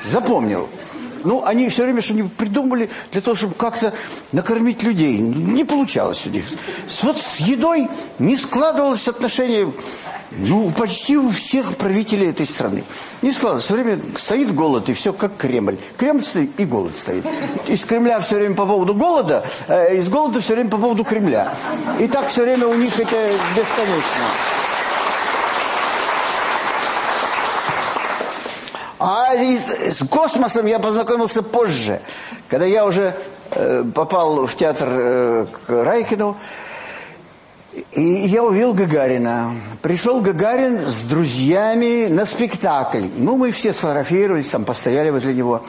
Запомнил. Ну, они все время что-нибудь придумали для того, чтобы как-то накормить людей. Не получалось у них. Вот с едой не складывалось отношение ну, почти у всех правителей этой страны. Не складывалось. Все время стоит голод, и все как Кремль. Кремль стоит, и голод стоит. Из Кремля все время по поводу голода, э, из голода все время по поводу Кремля. И так все время у них это бесконечно. А с космосом я познакомился позже. Когда я уже э, попал в театр э, к Райкину, и я увидел Гагарина. Пришел Гагарин с друзьями на спектакль. Ну, мы все сфотографировались, там постояли возле него.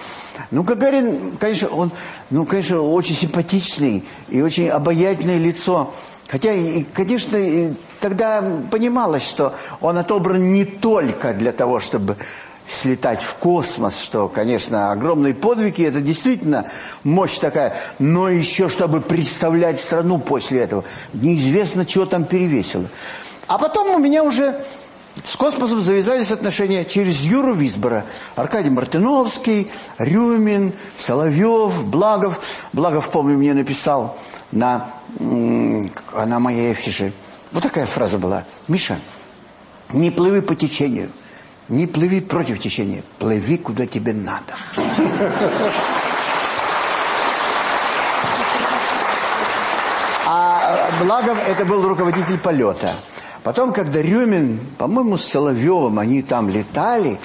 Ну, Гагарин, конечно, он, ну, конечно, очень симпатичный и очень обаятельное лицо. Хотя, конечно, тогда понималось, что он отобран не только для того, чтобы слетать в космос, что, конечно, огромные подвиги, это действительно мощь такая, но еще чтобы представлять страну после этого, неизвестно, чего там перевесило. А потом у меня уже с космосом завязались отношения через Юру Висбора. Аркадий Мартыновский, Рюмин, Соловьев, Благов. Благов, помню, мне написал на, на моей афише. Вот такая фраза была. «Миша, не плыви по течению». Не плыви против течения, плыви куда тебе надо. А Благов это был руководитель полета. Потом, когда Рюмин, по-моему, с Соловьевым, они там летали,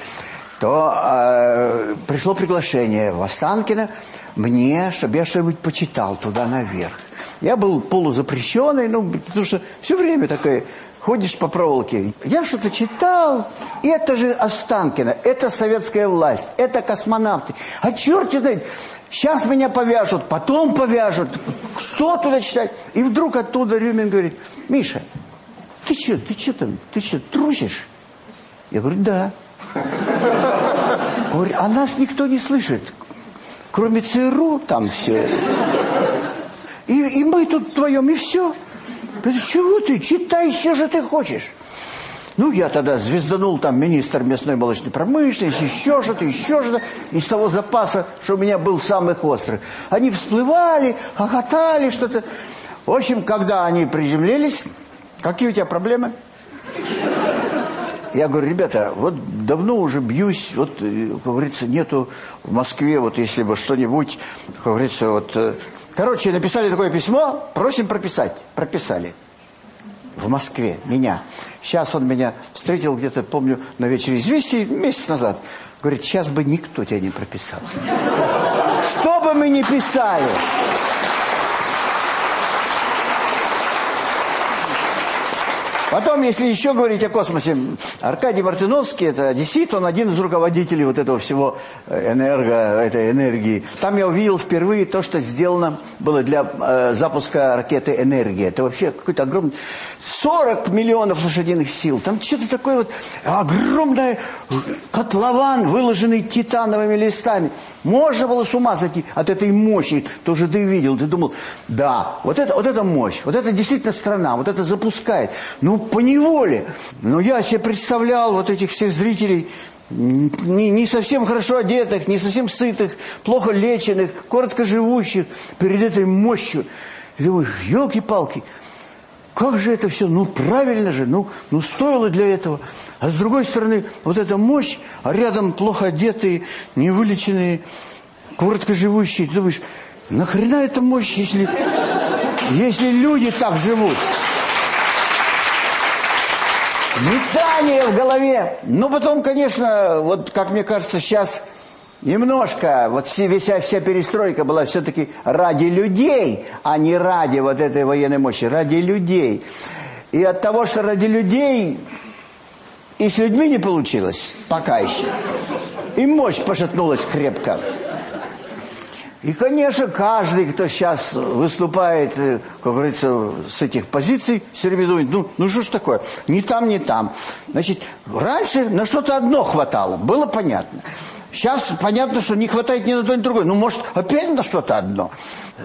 то э, пришло приглашение в Останкино мне, чтобы я что-нибудь почитал туда наверх. Я был полузапрещенный, ну, потому что все время такое ходишь по проволоке. Я что-то читал. Это же Останкино, это советская власть, это космонавты. А черт знает, сейчас меня повяжут, потом повяжут. Что туда читать? И вдруг оттуда Рюмин говорит, Миша, ты что, ты что там, ты что, трусишь? Я говорю, да. Говорю, а нас никто не слышит. Кроме ЦРУ там все. И, и мы тут вдвоем, и все. Чего ты? Читай, что же ты хочешь? Ну, я тогда звезданул там министр мясной молочной промышленности, еще что-то, еще что-то, из того запаса, что у меня был самый острый. Они всплывали, хохотали что-то. В общем, когда они приземлились, какие у тебя проблемы? Я говорю, ребята, вот давно уже бьюсь, вот, э, как говорится, нету в Москве, вот если бы что-нибудь, как говорится, вот... Короче, написали такое письмо, просим прописать. Прописали. В Москве, меня. Сейчас он меня встретил где-то, помню, на вечере известий месяц назад. Говорит, сейчас бы никто тебя не прописал. Что бы мы ни писали... Потом, если еще говорить о космосе, Аркадий Мартыновский, это одессит, он один из руководителей вот этого всего э, энерго, этой энергии. Там я увидел впервые то, что сделано было для э, запуска ракеты «Энергия». Это вообще какой-то огромный... 40 миллионов лошадиных сил. Там что-то такое вот огромный котлован, выложенный титановыми листами. Можно было с ума сойти от этой мощи. Ты уже ты видел, ты думал, да, вот это, вот это мощь, вот это действительно страна, вот это запускает. Ну, по неволе. Но я себе представлял вот этих всех зрителей, не, не совсем хорошо одетых, не совсем сытых, плохо леченых, коротко живущих перед этой мощью. И думаешь, елки-палки, как же это все, ну правильно же, ну, ну стоило для этого. А с другой стороны, вот эта мощь, а рядом плохо одетые, невылеченные, коротко живущие. Ты думаешь, нахрена эта мощь, если, если люди так живут? Метание в голове. Ну, потом, конечно, вот, как мне кажется, сейчас немножко, вот все, вся, вся перестройка была все-таки ради людей, а не ради вот этой военной мощи, ради людей. И от того, что ради людей и с людьми не получилось, пока еще, и мощь пошатнулась крепко. И, конечно, каждый, кто сейчас выступает, э, как говорится, с этих позиций, все время думает, ну, ну что ж такое, ни там, ни там. Значит, раньше на что-то одно хватало, было понятно. Сейчас понятно, что не хватает ни на то, ни на другое. Ну, может, опять на что-то одно.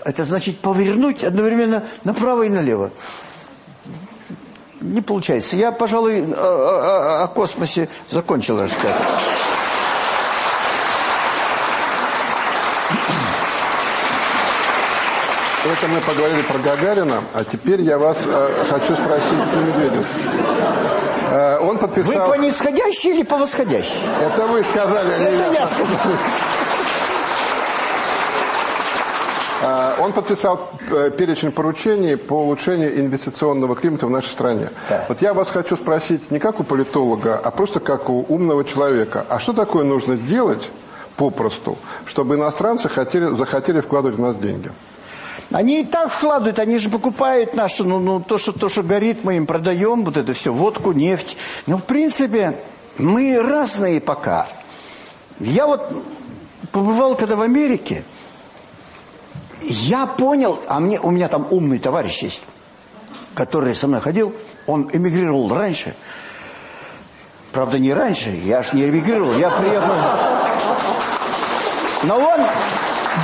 Это значит повернуть одновременно направо и налево. Не получается. Я, пожалуй, о, о, о космосе закончил рассказать. Это мы поговорили про Гагарина, а теперь я вас э, хочу спросить про Медведев. Э, он подписал... Вы по нисходящей или по восходящей? Это вы сказали. а не Это я сказал. Э, Он подписал э, перечень поручений по улучшению инвестиционного климата в нашей стране. Вот я вас хочу спросить не как у политолога, а просто как у умного человека. А что такое нужно сделать попросту, чтобы иностранцы хотели, захотели вкладывать в нас деньги? Они и так вкладывают, они же покупают наше, ну, ну то, что, то, что горит, мы им продаем, вот это все, водку, нефть. Ну, в принципе, мы разные пока. Я вот побывал когда в Америке, я понял, а мне, у меня там умный товарищ есть, который со мной ходил, он эмигрировал раньше. Правда, не раньше, я аж не эмигрировал, я приехал... Но он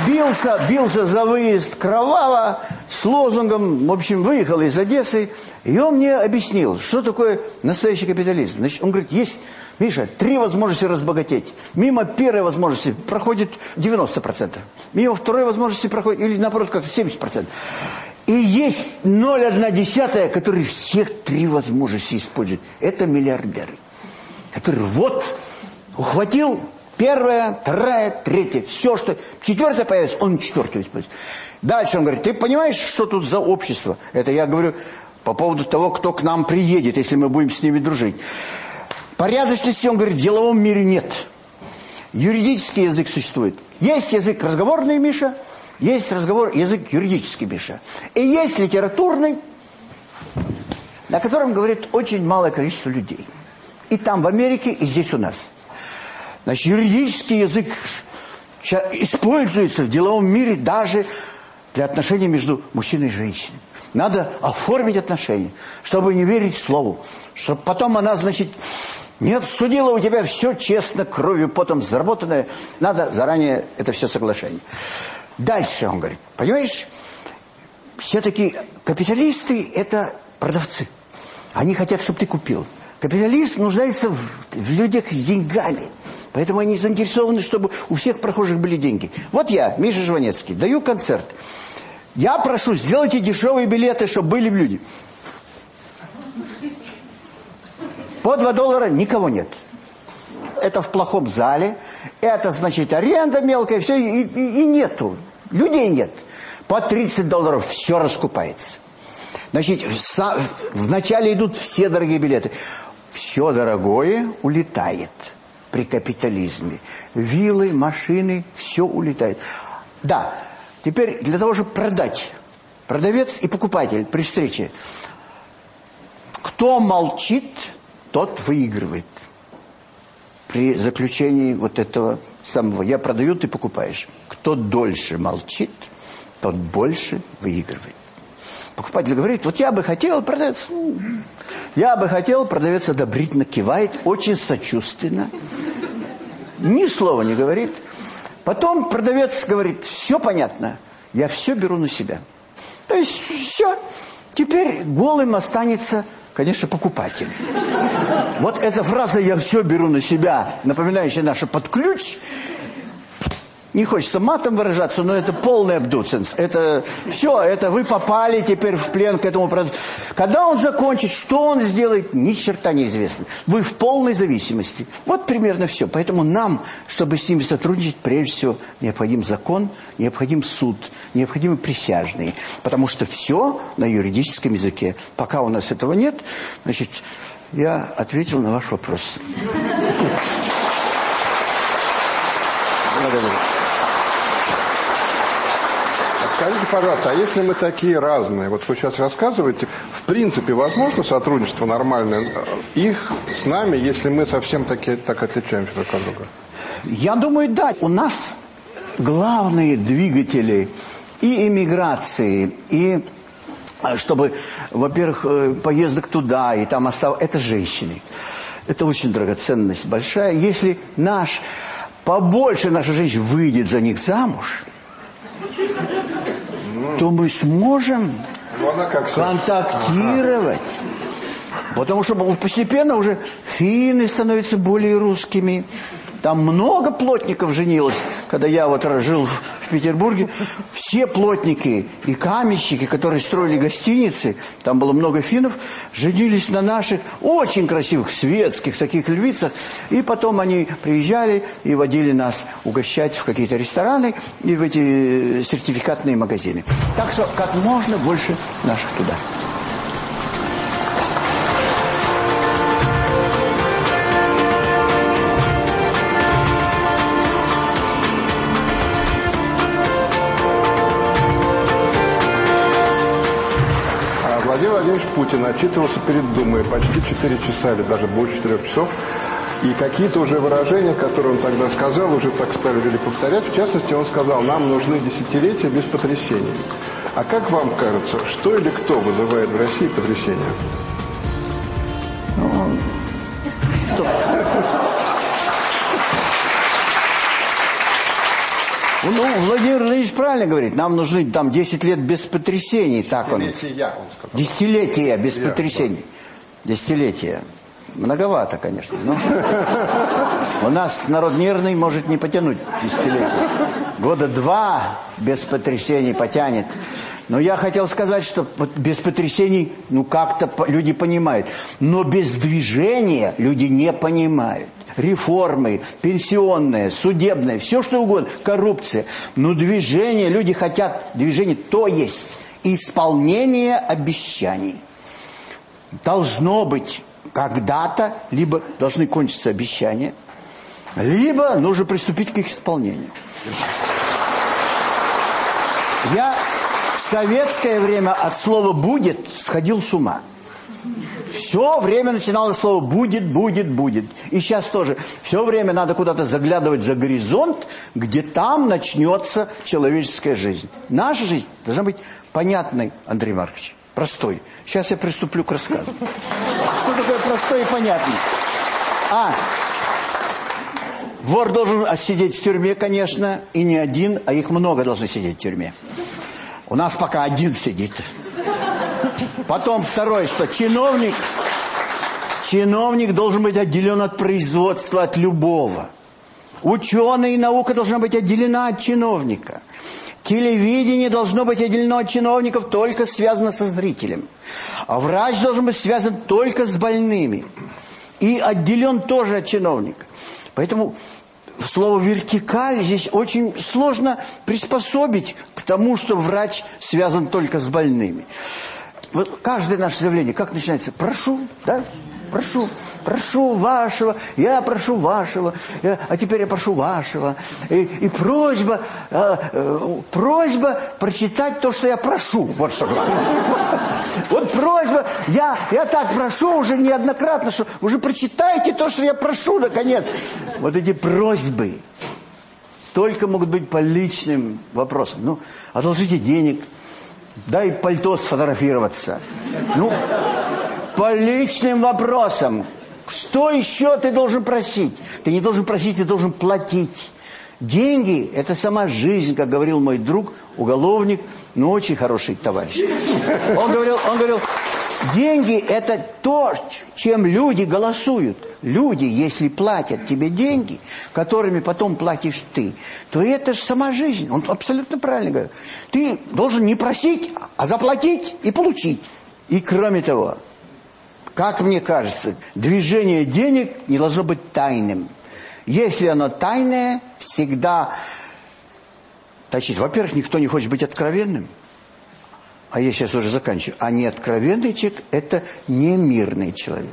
бился, бился за выезд кроваво, с лозунгом, в общем, выехал из Одессы, и он мне объяснил, что такое настоящий капитализм. Значит, он говорит, есть, Миша, три возможности разбогатеть. Мимо первой возможности проходит 90%. Мимо второй возможности проходит, или наоборот, как-то 70%. И есть 0,1, которые всех три возможности используют. Это миллиардеры. Которые вот, ухватил Первая, вторая, третья. Все, что... Четвертая появится, он четвертую использует. Дальше он говорит, ты понимаешь, что тут за общество? Это я говорю по поводу того, кто к нам приедет, если мы будем с ними дружить. Порядочности, он говорит, в деловом мире нет. Юридический язык существует. Есть язык разговорный, Миша, есть разговор, язык юридический, Миша. И есть литературный, на котором говорит очень малое количество людей. И там в Америке, и здесь у нас. Значит, юридический язык используется в деловом мире даже для отношений между мужчиной и женщиной. Надо оформить отношения, чтобы не верить слову. Чтобы потом она, значит, не обсудила у тебя все честно, кровью, потом заработанное. Надо заранее это все соглашение. Дальше он говорит, понимаешь, все-таки капиталисты – это продавцы. Они хотят, чтобы ты купил. Капиталист нуждается в, в людях с деньгами. Поэтому они заинтересованы, чтобы у всех прохожих были деньги. Вот я, Миша Жванецкий, даю концерт. Я прошу, сделайте дешевые билеты, чтобы были люди. По 2 доллара никого нет. Это в плохом зале, это значит аренда мелкая, все, и, и, и нету. Людей нет. По 30 долларов все раскупается. Значит, вначале идут все дорогие билеты. Все дорогое улетает при капитализме. Виллы, машины, все улетает. Да, теперь для того, чтобы продать, продавец и покупатель при встрече, кто молчит, тот выигрывает. При заключении вот этого самого «я продаю, ты покупаешь». Кто дольше молчит, тот больше выигрывает. Покупатель говорит, вот я бы хотел, продавец, я бы хотел, продавец одобрительно кивает, очень сочувственно, ни слова не говорит. Потом продавец говорит, все понятно, я все беру на себя. То есть все, теперь голым останется, конечно, покупатель. Вот эта фраза «я все беру на себя», напоминающая наша под ключ – не хочется матом выражаться, но это полный абдуценс. Это все, это вы попали теперь в плен к этому процессу. Когда он закончит, что он сделает, ни черта неизвестно. Вы в полной зависимости. Вот примерно все. Поэтому нам, чтобы с ними сотрудничать, прежде всего необходим закон, необходим суд, необходимы присяжные. Потому что все на юридическом языке. Пока у нас этого нет, значит, я ответил на ваш вопрос. [laughs] Благодарю. Скажите, пожалуйста, а если мы такие разные, вот вы сейчас рассказываете, в принципе, возможно сотрудничество нормальное их с нами, если мы совсем таки, так отличаемся друг от друга? Я думаю, да. У нас главные двигатели и иммиграции, и а, чтобы, во-первых, э, поездок туда и там остав... это женщины. Это очень драгоценность большая. Если наш, побольше наша женщина выйдет за них замуж, то мы сможем ну, контактировать. Потому что постепенно уже финны становятся более русскими. Там много плотников женилось. Когда я вот жил в, в Петербурге, все плотники и каменщики, которые строили гостиницы, там было много финнов, женились на наших очень красивых светских таких львицах. И потом они приезжали и водили нас угощать в какие-то рестораны и в эти сертификатные магазины. Так что как можно больше наших туда. Путин отчитывался перед Думой почти 4 часа или даже больше 4 часов. И какие-то уже выражения, которые он тогда сказал, уже так стали повторять. В частности, он сказал, нам нужны десятилетия без потрясений. А как вам кажется, что или кто вызывает в России потрясения? Ну, кто? Ну, Владимир Владимирович правильно говорит. Нам нужны там 10 лет без потрясений. Так он. Десятилетия, он. Десятилетия без Я, потрясений. Да. Десятилетия. Многовато, конечно. Но [laughs] у нас народ нервный может не потянуть десятилетия. Года два без потрясений потянет. Но я хотел сказать, что без потрясений, ну, как-то люди понимают. Но без движения люди не понимают реформы, пенсионные, судебные, все что угодно, коррупция. Но движение, люди хотят движения, то есть исполнение обещаний. Должно быть когда-то, либо должны кончиться обещания, либо нужно приступить к их исполнению. Я в советское время от слова «будет» сходил с ума. Все время начиналось слово «будет, будет, будет». И сейчас тоже. Все время надо куда-то заглядывать за горизонт, где там начнется человеческая жизнь. Наша жизнь должна быть понятной, Андрей Маркович. Простой. Сейчас я приступлю к рассказу. Что такое простой и понятный? А, вор должен сидеть в тюрьме, конечно, и не один, а их много должны сидеть в тюрьме. У нас пока один сидит. Потом второе, что чиновник, чиновник должен быть отделен от производства, от любого. Ученый и наука должна быть отделена от чиновника. Телевидение должно быть отделено от чиновников только связано со зрителем. А врач должен быть связан только с больными. И отделен тоже от чиновника. Поэтому слово «вертикаль» здесь очень сложно приспособить к тому, что врач связан только с больными. Вот каждое наше заявление, как начинается? «Прошу», да? прошу, прошу вашего, я прошу вашего, я, а теперь я прошу вашего. И, и просьба, э, э, просьба прочитать то, что я прошу. Вот что Вот просьба, я, я так прошу уже неоднократно, что уже прочитайте то, что я прошу, наконец. Вот эти просьбы только могут быть по личным вопросам. Ну, одолжите денег, дай пальто сфотографироваться. Ну, по личным вопросам. Что еще ты должен просить? Ты не должен просить, ты должен платить. Деньги – это сама жизнь, как говорил мой друг, уголовник, но очень хороший товарищ. Он говорил, он говорил, деньги – это то, чем люди голосуют. Люди, если платят тебе деньги, которыми потом платишь ты, то это же сама жизнь. Он абсолютно правильно говорит. Ты должен не просить, а заплатить и получить. И кроме того, как мне кажется, движение денег не должно быть тайным. Если оно тайное, всегда... Значит, во-первых, никто не хочет быть откровенным. А я сейчас уже заканчиваю. А неоткровенный человек – это не мирный человек.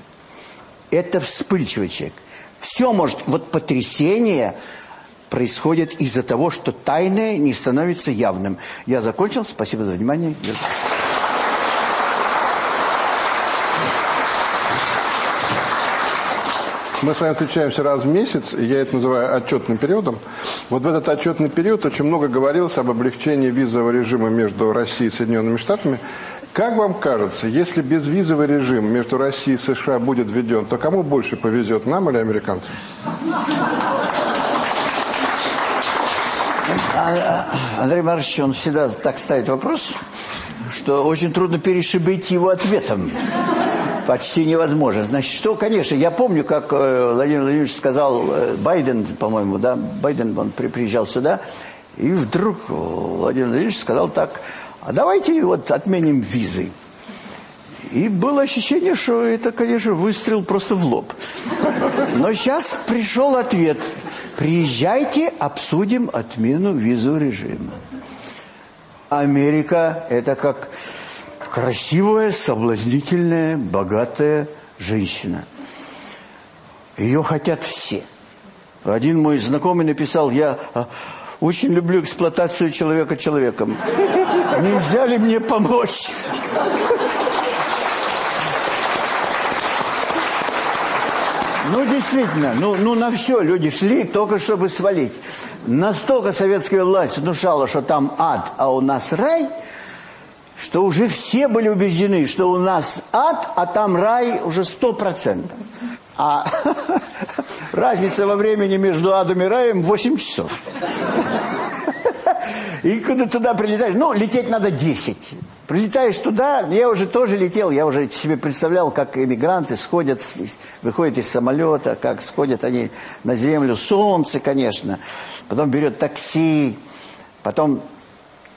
Это вспыльчивый человек. Все может... Вот потрясение происходит из-за того, что тайное не становится явным. Я закончил. Спасибо за внимание. Мы с вами встречаемся раз в месяц, и я это называю отчетным периодом. Вот в этот отчетный период очень много говорилось об облегчении визового режима между Россией и Соединенными Штатами. Как вам кажется, если безвизовый режим между Россией и США будет введен, то кому больше повезет, нам или американцам? А, а, Андрей Маркович, он всегда так ставит вопрос, что очень трудно перешибить его ответом почти невозможно. Значит, что, конечно, я помню, как э, Владимир Владимирович сказал, э, Байден, по-моему, да, Байден, он при, приезжал сюда, и вдруг Владимир Владимирович сказал так, а давайте вот отменим визы. И было ощущение, что это, конечно, выстрел просто в лоб. Но сейчас пришел ответ. Приезжайте, обсудим отмену визового режима. Америка – это как красивая, соблазнительная, богатая женщина. Ее хотят все. Один мой знакомый написал, я а, очень люблю эксплуатацию человека человеком. Нельзя ли мне помочь? Ну, действительно, ну, ну на все люди шли, только чтобы свалить. Настолько советская власть внушала, что там ад, а у нас рай – что уже все были убеждены, что у нас ад, а там рай уже сто процентов. А [laughs] разница во времени между адом и раем 8 часов. [laughs] И когда туда прилетаешь, ну, лететь надо 10. Прилетаешь туда, я уже тоже летел, я уже себе представлял, как эмигранты сходят, выходят из самолета, как сходят они на землю, солнце, конечно. Потом берет такси, потом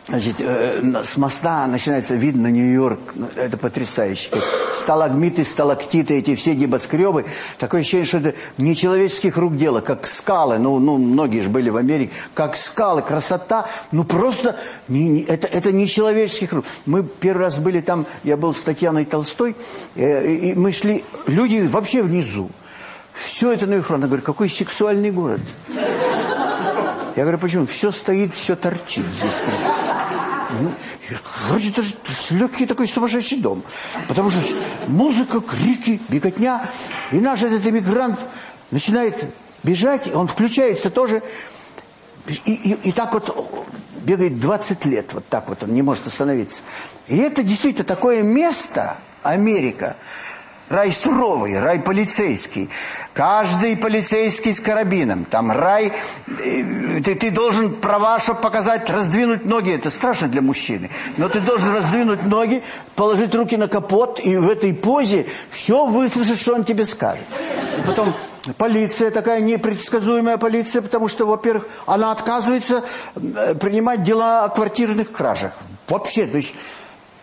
Значит, э, с моста начинается вид на Нью-Йорк. Ну, это потрясающе. Сталагмиты, сталактиты, эти все небоскребы. Такое ощущение, что это не человеческих рук дело, как скалы. Ну, ну многие же были в Америке. Как скалы, красота. Ну, просто не, не, это, это не человеческих рук. Мы первый раз были там, я был с Татьяной Толстой, э, и мы шли, люди вообще внизу. Все это на их Она говорит, какой сексуальный город. Я говорю, почему? Все стоит, все торчит здесь. Ну, вроде даже легкий такой сумасшедший дом. Потому что музыка, крики, беготня. И наш этот иммигрант начинает бежать, он включается тоже. И, и, и так вот бегает 20 лет, вот так вот, он не может остановиться. И это действительно такое место, Америка, Рай суровый, рай полицейский. Каждый полицейский с карабином. Там рай... Э, ты, ты должен права, чтобы показать, раздвинуть ноги. Это страшно для мужчины. Но ты должен раздвинуть ноги, положить руки на капот, и в этой позе все выслушать, что он тебе скажет. Потом полиция такая непредсказуемая полиция, потому что, во-первых, она отказывается э, принимать дела о квартирных кражах. Вообще, то есть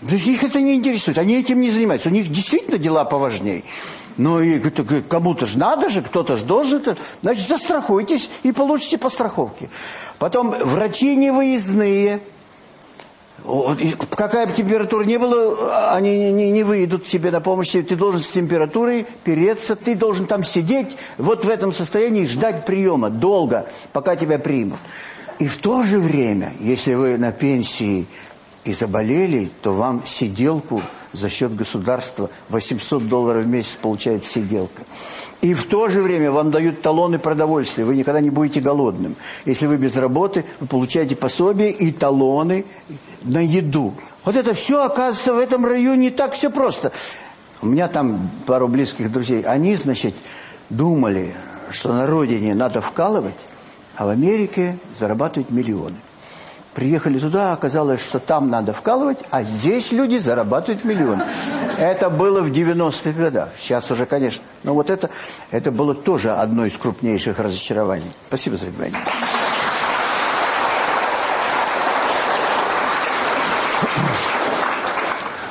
их это не интересует, они этим не занимаются. У них действительно дела поважнее. Ну и кому-то же надо же, кто-то же должен. Значит, застрахуйтесь и получите по страховке. Потом врачи невыездные. Какая бы температура ни была, они не, не выйдут тебе на помощь. Ты должен с температурой переться, ты должен там сидеть вот в этом состоянии ждать приема долго, пока тебя примут. И в то же время, если вы на пенсии и заболели, то вам сиделку за счет государства 800 долларов в месяц получает сиделка. И в то же время вам дают талоны продовольствия, вы никогда не будете голодным. Если вы без работы, вы получаете пособие и талоны на еду. Вот это все, оказывается, в этом районе не так все просто. У меня там пару близких друзей, они, значит, думали, что на родине надо вкалывать, а в Америке зарабатывать миллионы. Приехали туда, оказалось, что там надо вкалывать, а здесь люди зарабатывают миллион. Это было в 90-х годах. Сейчас уже, конечно. Но вот это, это было тоже одно из крупнейших разочарований. Спасибо за внимание.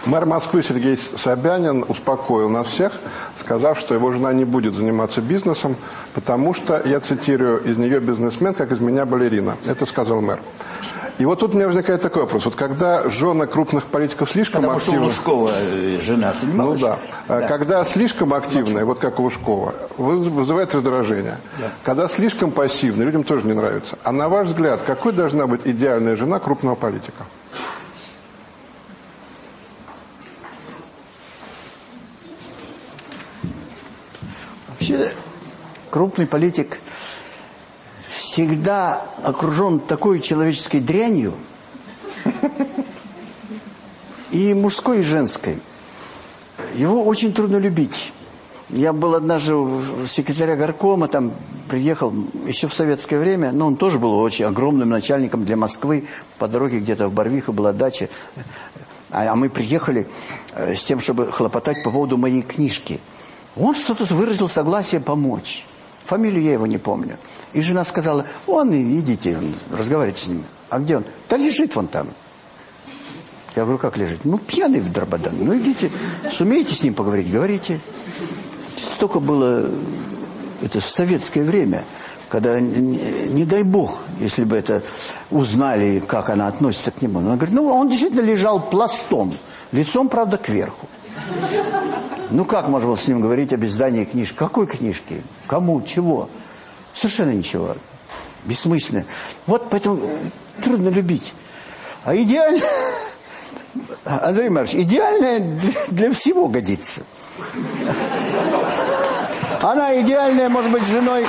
Мэр Москвы Сергей Собянин успокоил нас всех, сказав, что его жена не будет заниматься бизнесом, потому что, я цитирую, из нее бизнесмен, как из меня балерина. Это сказал мэр. И вот тут у меня возникает такой вопрос. Вот когда жены крупных политиков слишком Потому активны... что у Лужкова э, жена Ну занималась. да. Да. Когда слишком активные, вот как у Лужкова, вы- вызывает раздражение. Да. Когда слишком пассивные, людям тоже не нравится. А на ваш взгляд, какой должна быть идеальная жена крупного политика? Вообще, крупный политик всегда окружен такой человеческой дрянью, и мужской, и женской. Его очень трудно любить. Я был однажды у секретаря горкома, там приехал еще в советское время, но он тоже был очень огромным начальником для Москвы. По дороге где-то в Барвиху была дача. А а мы приехали э, с тем, чтобы хлопотать по поводу моей книжки. Он что-то выразил согласие помочь. Фамилию я его не помню. И жена сказала, вон, идите, разговаривайте с ним. А где он? Да лежит вон там. Я говорю, как лежит? Ну, пьяный в Драбадан. Ну, идите, сумеете с ним поговорить? Говорите. Столько было, это в советское время, когда, не дай бог, если бы это узнали, как она относится к нему. Она говорит, ну, он действительно лежал пластом, лицом, правда, кверху. Ну, как можно было с ним говорить об издании книжки? Какой книжки? Кому? Чего? Совершенно ничего. Бессмысленно. Вот поэтому трудно любить. А идеально... [laughs] Андрей Маркович, идеальная для всего годится. Она идеальная, может быть, женой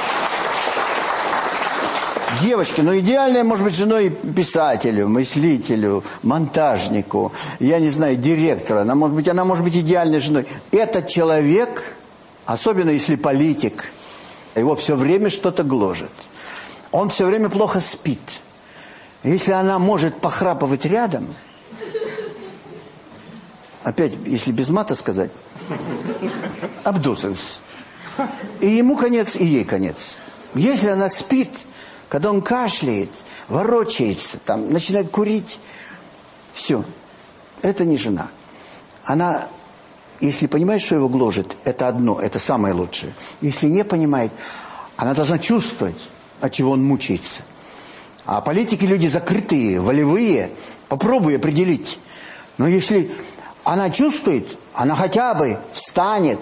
девочки, но идеальная, может быть, женой писателю, мыслителю, монтажнику, я не знаю, директора. Она может быть, она может быть идеальной женой. Этот человек, особенно если политик, его все время что-то гложет. Он все время плохо спит. Если она может похрапывать рядом, опять, если без мата сказать, обдусанс. И ему конец, и ей конец. Если она спит, когда он кашляет, ворочается, там, начинает курить, все, это не жена. Она, если понимает, что его гложет, это одно, это самое лучшее. Если не понимает, она должна чувствовать, от чего он мучается. А политики люди закрытые, волевые, попробуй определить. Но если она чувствует, она хотя бы встанет,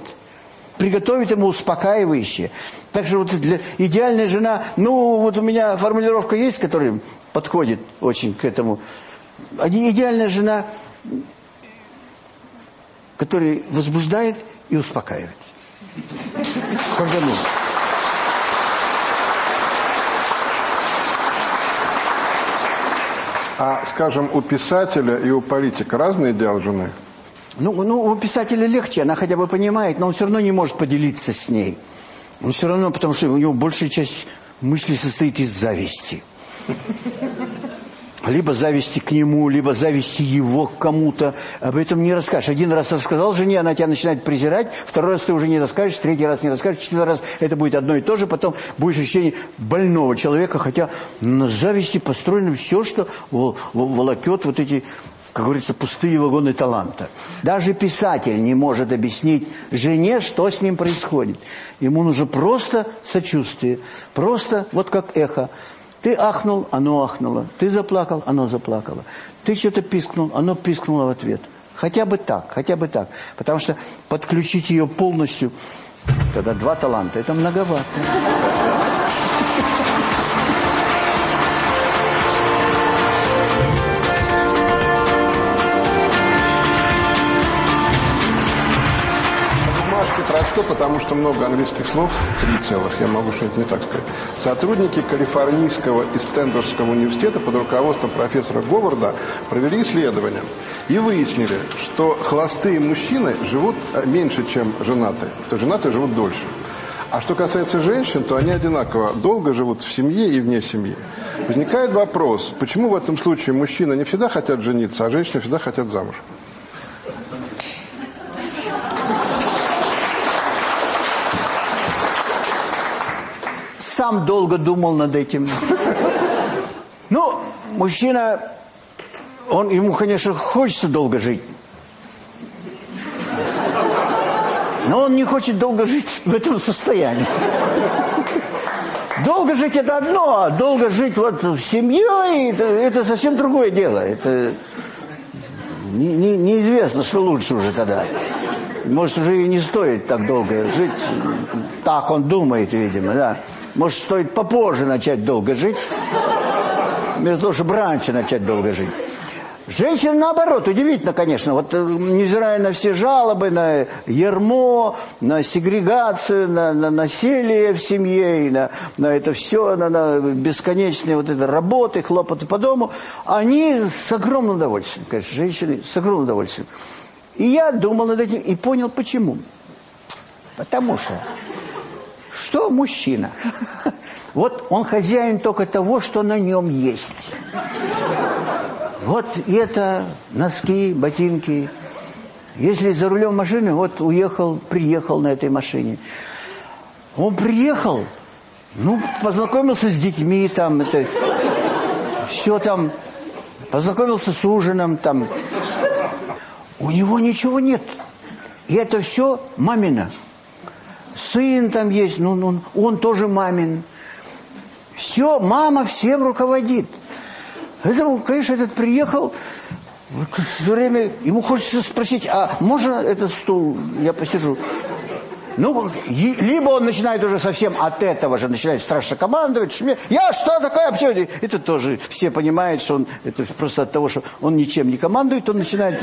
приготовит ему успокаивающее. Так что вот для идеальная жена, ну вот у меня формулировка есть, которая подходит очень к этому. Идеальная жена, которая возбуждает и успокаивает. Когда нужно. А, скажем, у писателя и у политика разный идеал жены? Ну, ну, у писателя легче, она хотя бы понимает, но он все равно не может поделиться с ней. Он все равно, потому что у него большая часть мыслей состоит из зависти. либо зависти к нему, либо зависти его к кому-то. Об этом не расскажешь. Один раз рассказал жене, она тебя начинает презирать, второй раз ты уже не расскажешь, третий раз не расскажешь, четвертый раз это будет одно и то же, потом будешь ощущение больного человека, хотя на зависти построено все, что волокет вот эти как говорится, пустые вагоны таланта. Даже писатель не может объяснить жене, что с ним происходит. Ему нужно просто сочувствие, просто вот как эхо. Ты ахнул, оно ахнуло. Ты заплакал, оно заплакало. Ты что-то пискнул, оно пискнуло в ответ. Хотя бы так, хотя бы так. Потому что подключить ее полностью, тогда два таланта, это многовато. Просто, потому что много английских слов, три целых, я могу что-нибудь не так сказать. Сотрудники Калифорнийского и Стэнфордского университета под руководством профессора Говарда провели исследование и выяснили, что холостые мужчины живут э, меньше, чем женатые. То есть женатые живут дольше. А что касается женщин, то они одинаково долго живут в семье и вне семьи. Возникает вопрос, почему в этом случае мужчины не всегда хотят жениться, а женщины всегда хотят замуж? Сам долго думал над этим. Ну, мужчина, он ему, конечно, хочется долго жить. Но он не хочет долго жить в этом состоянии. Долго жить это одно, а долго жить вот в семье, это, совсем другое дело. Это не, не, неизвестно, что лучше уже тогда. Может, уже и не стоит так долго жить. Так он думает, видимо, да. Может, стоит попозже начать долго жить, вместо того, чтобы раньше начать долго жить. Женщина, наоборот, удивительно, конечно. Вот, э, невзирая на все жалобы, на ермо, на сегрегацию, на, на насилие в семье, и на, на это все, на, на бесконечные вот это работы, хлопоты по дому, они с огромным удовольствием, конечно, женщины с огромным удовольствием. И я думал над этим и понял, почему. Потому что что мужчина? Вот он хозяин только того, что на нем есть. Вот это носки, ботинки. Если за рулем машины, вот уехал, приехал на этой машине. Он приехал, ну, познакомился с детьми, там, это, все там, познакомился с ужином, там. У него ничего нет. И это все мамина сын там есть, ну, ну, он тоже мамин. Все, мама всем руководит. Поэтому, конечно, этот приехал, все время ему хочется спросить, а можно этот стул, я посижу? Ну, либо он начинает уже совсем от этого же, начинает страшно командовать, шме... я что такое, почему? Это тоже все понимают, что он, это просто от того, что он ничем не командует, он начинает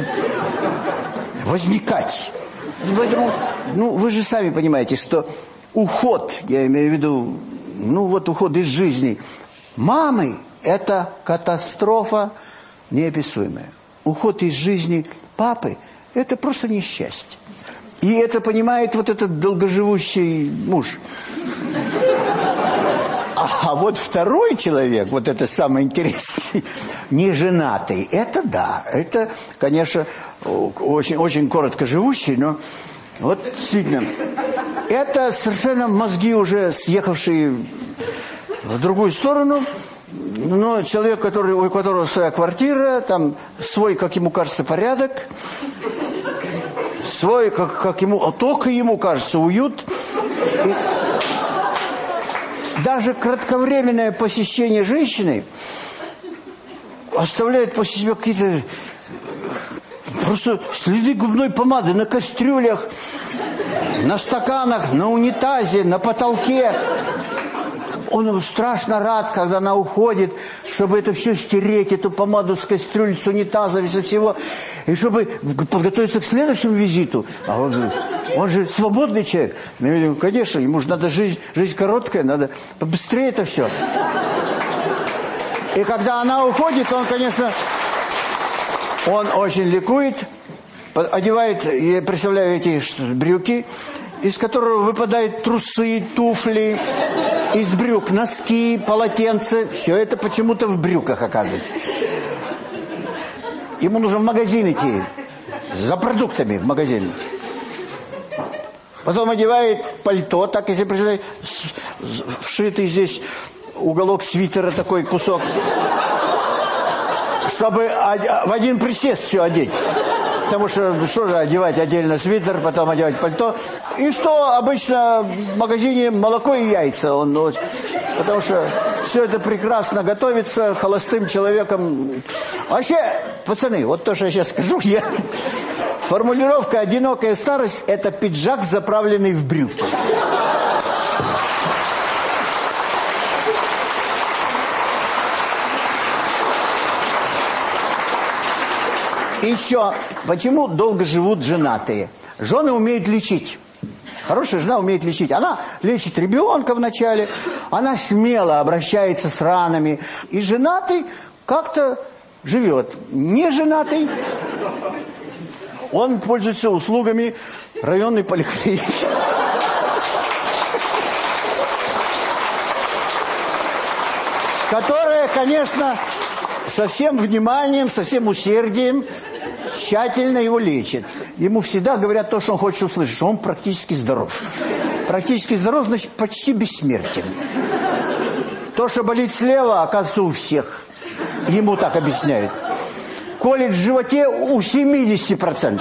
возникать. Поэтому, ну, вы же сами понимаете, что уход, я имею в виду, ну, вот уход из жизни мамы – это катастрофа неописуемая. Уход из жизни папы – это просто несчастье. И это понимает вот этот долгоживущий муж. А вот второй человек, вот это самое интересное, [laughs] не женатый, это да, это, конечно, очень, очень коротко живущий, но вот действительно, это совершенно мозги уже съехавшие в другую сторону, но человек, который, у которого своя квартира, там свой, как ему кажется, порядок, свой, как, как ему, только ему кажется, уют. Даже кратковременное посещение женщины оставляет после себя какие-то просто следы губной помады на кастрюлях, на стаканах, на унитазе, на потолке. Он страшно рад, когда она уходит, чтобы это все стереть, эту помаду с кастрюль, с унитаза, со всего, и чтобы подготовиться к следующему визиту. А он он же свободный человек. Ну, конечно, ему же надо жизнь, жизнь короткая, надо побыстрее это все. И когда она уходит, он, конечно, он очень ликует, одевает, я представляю эти брюки, из которого выпадают трусы, туфли, из брюк носки, полотенце. Все это почему-то в брюках оказывается. Ему нужно в магазин идти. За продуктами в магазин. Потом одевает пальто, так если представить, вшитый здесь уголок свитера, такой кусок, чтобы в один присест все одеть. Потому что, что же одевать отдельно свитер, потом одевать пальто. И что обычно в магазине молоко и яйца. Он, ну, потому что все это прекрасно готовится холостым человеком. Вообще, пацаны, вот то, что я сейчас скажу, я... Формулировка «одинокая старость» – это пиджак, заправленный в брюки. Еще, почему долго живут женатые? Жены умеют лечить. Хорошая жена умеет лечить. Она лечит ребенка вначале, она смело обращается с ранами. И женатый как-то живет. Не женатый, он пользуется услугами районной поликлиники. Которая, конечно, со всем вниманием, со всем усердием тщательно его лечит. Ему всегда говорят то, что он хочет услышать, что он практически здоров. Практически здоров, значит, почти бессмертен. То, что болит слева, оказывается у всех. Ему так объясняют. Колет в животе у 70%.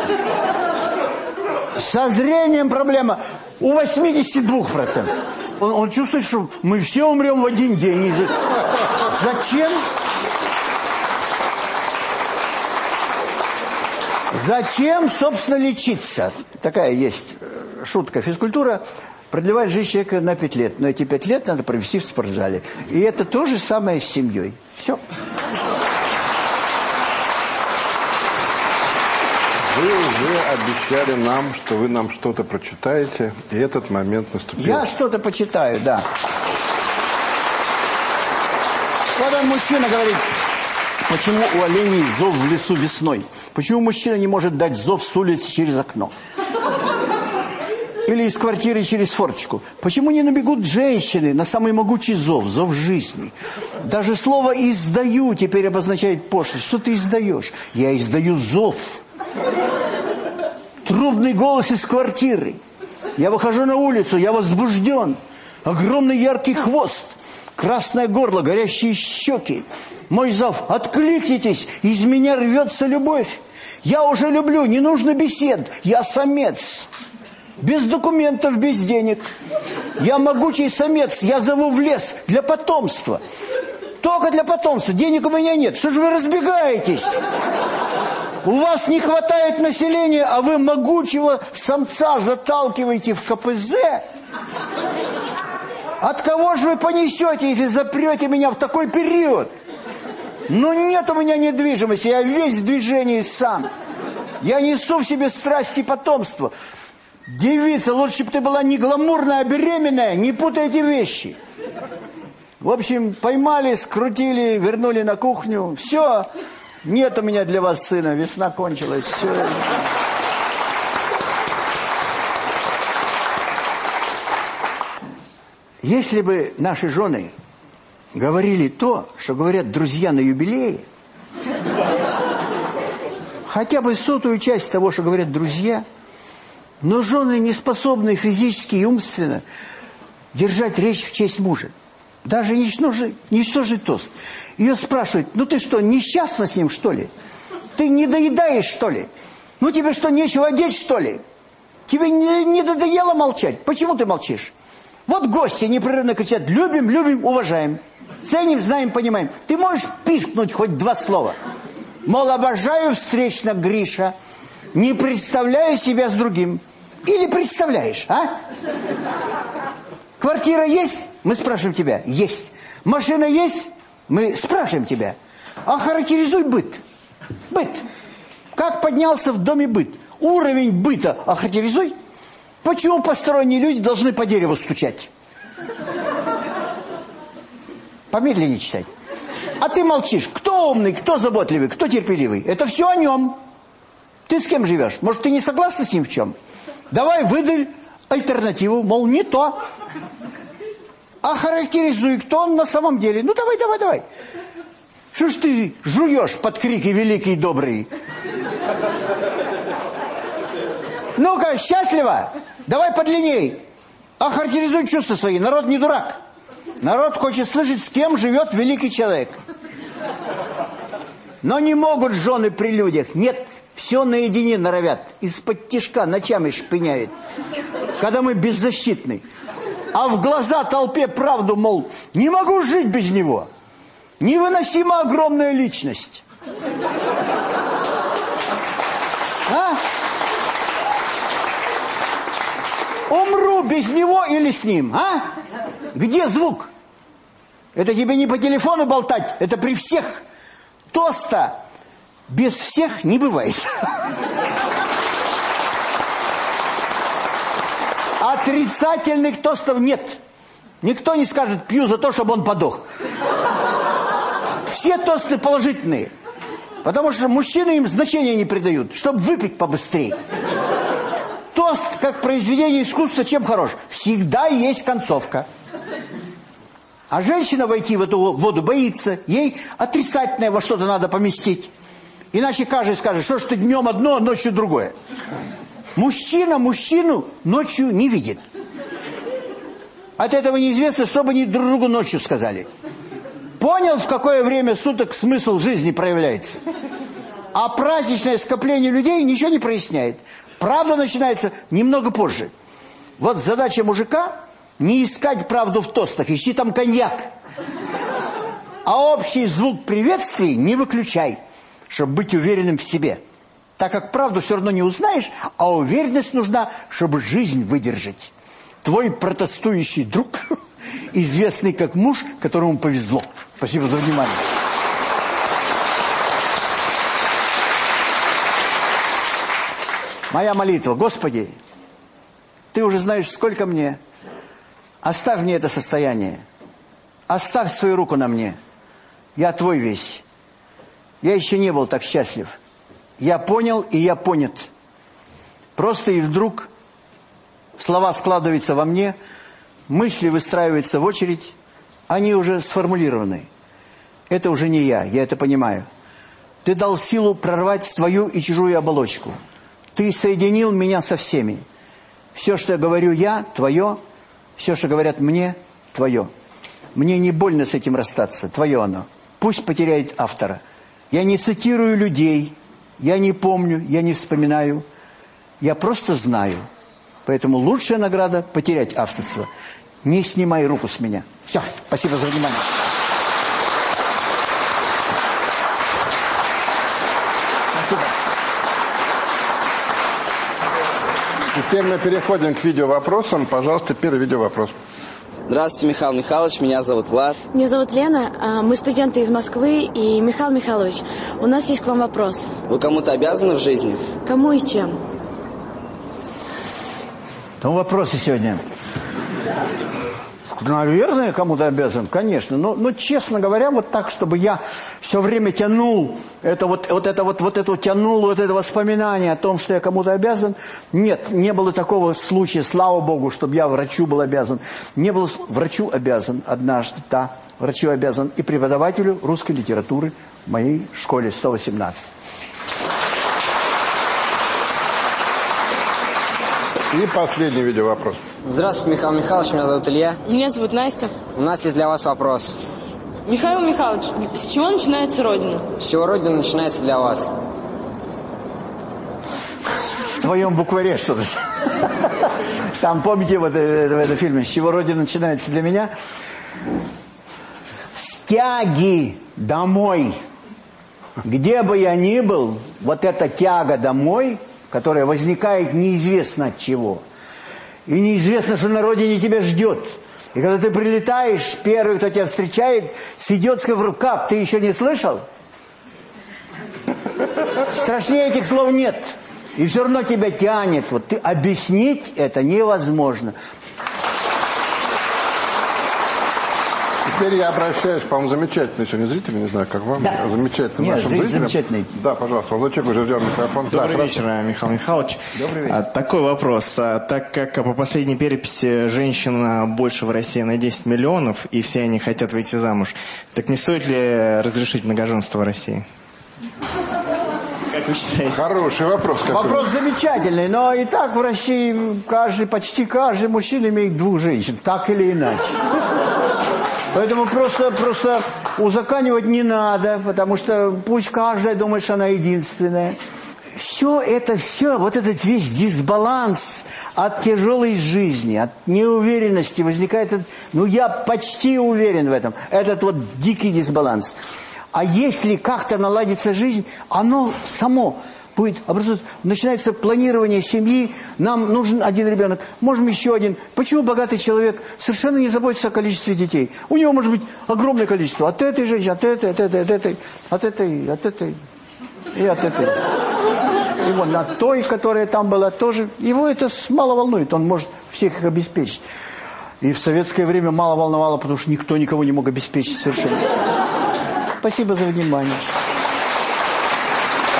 Со зрением проблема у 82%. Он, он чувствует, что мы все умрем в один день. Зачем? Зачем, собственно, лечиться? Такая есть э, шутка. Физкультура продлевает жизнь человека на 5 лет. Но эти 5 лет надо провести в спортзале. И это то же самое с семьей. Все. Вы уже обещали нам, что вы нам что-то прочитаете, и этот момент наступил. Я что-то почитаю, да. Когда мужчина говорит, почему у оленей зов в лесу весной? Почему мужчина не может дать зов с улицы через окно? Или из квартиры через форточку? Почему не набегут женщины на самый могучий зов, зов жизни? Даже слово «издаю» теперь обозначает пошлость. Что ты издаешь? Я издаю зов. Трубный голос из квартиры. Я выхожу на улицу, я возбужден. Огромный яркий хвост, красное горло, горящие щеки. Мой зов, откликнитесь, из меня рвется любовь. Я уже люблю, не нужно бесед, я самец. Без документов, без денег. Я могучий самец, я зову в лес для потомства. Только для потомства, денег у меня нет. Что же вы разбегаетесь? У вас не хватает населения, а вы могучего самца заталкиваете в КПЗ? От кого же вы понесете, если запрете меня в такой период? Ну нет у меня недвижимости, я весь в движении сам. Я несу в себе страсти потомства. Девица, лучше бы ты была не гламурная, а беременная, не путай эти вещи. В общем, поймали, скрутили, вернули на кухню. Все, нет у меня для вас сына, весна кончилась, все. Если бы наши жены говорили то, что говорят друзья на юбилее, хотя бы сотую часть того, что говорят друзья, но жены не способны физически и умственно держать речь в честь мужа. Даже ничтожить, ничтожить тост. Ее спрашивают, ну ты что, несчастна с ним, что ли? Ты не доедаешь, что ли? Ну тебе что, нечего одеть, что ли? Тебе не, не надоело молчать? Почему ты молчишь? Вот гости непрерывно кричат, любим, любим, уважаем. Ценим, знаем, понимаем. Ты можешь пискнуть хоть два слова. Мол, обожаю встречно Гриша, не представляю себя с другим. Или представляешь, а? Квартира есть? Мы спрашиваем тебя. Есть. Машина есть? Мы спрашиваем тебя. Охарактеризуй быт. Быт. Как поднялся в доме быт? Уровень быта охарактеризуй. Почему посторонние люди должны по дереву стучать? Помедленнее читать. А ты молчишь. Кто умный, кто заботливый, кто терпеливый? Это все о нем. Ты с кем живешь? Может, ты не согласна с ним в чем? Давай выдай альтернативу, мол, не то. А характеризуй, кто он на самом деле. Ну, давай, давай, давай. Что ж ты жуешь под крики великий добрый? Ну-ка, счастливо? Давай подлинней. Охарактеризуй чувства свои. Народ не дурак. Народ хочет слышать, с кем живет великий человек. Но не могут жены при людях. Нет, все наедине норовят. Из-под тишка ночами шпыняет. Когда мы беззащитны. А в глаза толпе правду, мол, не могу жить без него. Невыносимо огромная личность. А? Умру без него или с ним, а? Где звук? Это тебе не по телефону болтать, это при всех. Тоста без всех не бывает. Отрицательных тостов нет. Никто не скажет, пью за то, чтобы он подох. Все тосты положительные. Потому что мужчины им значения не придают, чтобы выпить побыстрее. Тост, как произведение искусства, чем хорош? Всегда есть концовка. А женщина войти в эту воду боится. Ей отрицательное во что-то надо поместить. Иначе каждый скажет, что ж ты днем одно, а ночью другое. Мужчина мужчину ночью не видит. От этого неизвестно, что бы они друг другу ночью сказали. Понял, в какое время суток смысл жизни проявляется? А праздничное скопление людей ничего не проясняет. Правда начинается немного позже. Вот задача мужика не искать правду в тостах, ищи там коньяк. А общий звук приветствий не выключай, чтобы быть уверенным в себе. Так как правду все равно не узнаешь, а уверенность нужна, чтобы жизнь выдержать. Твой протестующий друг, [laughs] известный как муж, которому повезло. Спасибо за внимание. Моя молитва. Господи, Ты уже знаешь, сколько мне. Оставь мне это состояние. Оставь свою руку на мне. Я Твой весь. Я еще не был так счастлив. Я понял, и я понят. Просто и вдруг слова складываются во мне, мысли выстраиваются в очередь, они уже сформулированы. Это уже не я, я это понимаю. Ты дал силу прорвать свою и чужую оболочку. Ты соединил меня со всеми. Все, что я говорю я, твое. Все, что говорят мне, твое. Мне не больно с этим расстаться, твое оно. Пусть потеряет автора. Я не цитирую людей, я не помню, я не вспоминаю. Я просто знаю. Поэтому лучшая награда – потерять авторство. Не снимай руку с меня. Все, спасибо за внимание. Теперь мы переходим к видеовопросам. Пожалуйста, первый видеовопрос. Здравствуйте, Михаил Михайлович, меня зовут Влад. Меня зовут Лена, а, мы студенты из Москвы, и Михаил Михайлович, у нас есть к вам вопрос. Вы кому-то обязаны в жизни? Кому и чем? Там вопросы сегодня. Наверное, кому-то обязан, конечно. Но, но, честно говоря, вот так, чтобы я все время тянул, это вот, вот это вот, вот это тянул, вот это воспоминание о том, что я кому-то обязан. Нет, не было такого случая, слава Богу, чтобы я врачу был обязан. Не было, врачу обязан однажды, да, врачу обязан и преподавателю русской литературы в моей школе 118. И последний видеовопрос. Здравствуйте, Михаил Михайлович, меня зовут Илья. Меня зовут Настя. У нас есть для вас вопрос. Михаил Михайлович, с чего начинается Родина? С чего Родина начинается для вас? В твоем букваре что-то. Там, помните, вот в этом фильме, с чего Родина начинается для меня? С тяги домой. Где бы я ни был, вот эта тяга домой – которая возникает неизвестно от чего. И неизвестно, что на родине тебя ждет. И когда ты прилетаешь, первый, кто тебя встречает, с идиотской в руках, ты еще не слышал? Страшнее этих слов нет. И все равно тебя тянет. Вот ты объяснить это невозможно. Теперь я обращаюсь, по-моему, замечательный сегодня зритель, не знаю, как вам, Да. замечательный Нет, нашим зритель зрителям. замечательный. Да, пожалуйста, Владчик уже ждем микрофон. Да, Добрый хорошо. вечер, э, Михаил Михайлович. Добрый вечер. А, Такой вопрос. А, Так как а, по последней переписи женщин а, больше в России на 10 миллионов, и все они хотят выйти замуж, так не стоит ли разрешить многоженство в России? Как вы считаете? Хороший вопрос. какой. Вопрос замечательный, но и так в России каждый, почти каждый мужчина имеет двух женщин, так или иначе. Поэтому просто, просто узаканивать не надо, потому что пусть каждая думает, что она единственная. Все это, все, вот этот весь дисбаланс от тяжелой жизни, от неуверенности возникает, ну я почти уверен в этом, этот вот дикий дисбаланс. А если как-то наладится жизнь, оно само будет образовываться. Начинается планирование семьи, нам нужен один ребенок, можем еще один. Почему богатый человек совершенно не заботится о количестве детей? У него может быть огромное количество от этой женщины, от этой, от этой, от этой, от этой, от этой и от этой. И вон от той, которая там была, тоже. Его это мало волнует, он может всех их обеспечить. И в советское время мало волновало, потому что никто никого не мог обеспечить совершенно. Спасибо за внимание.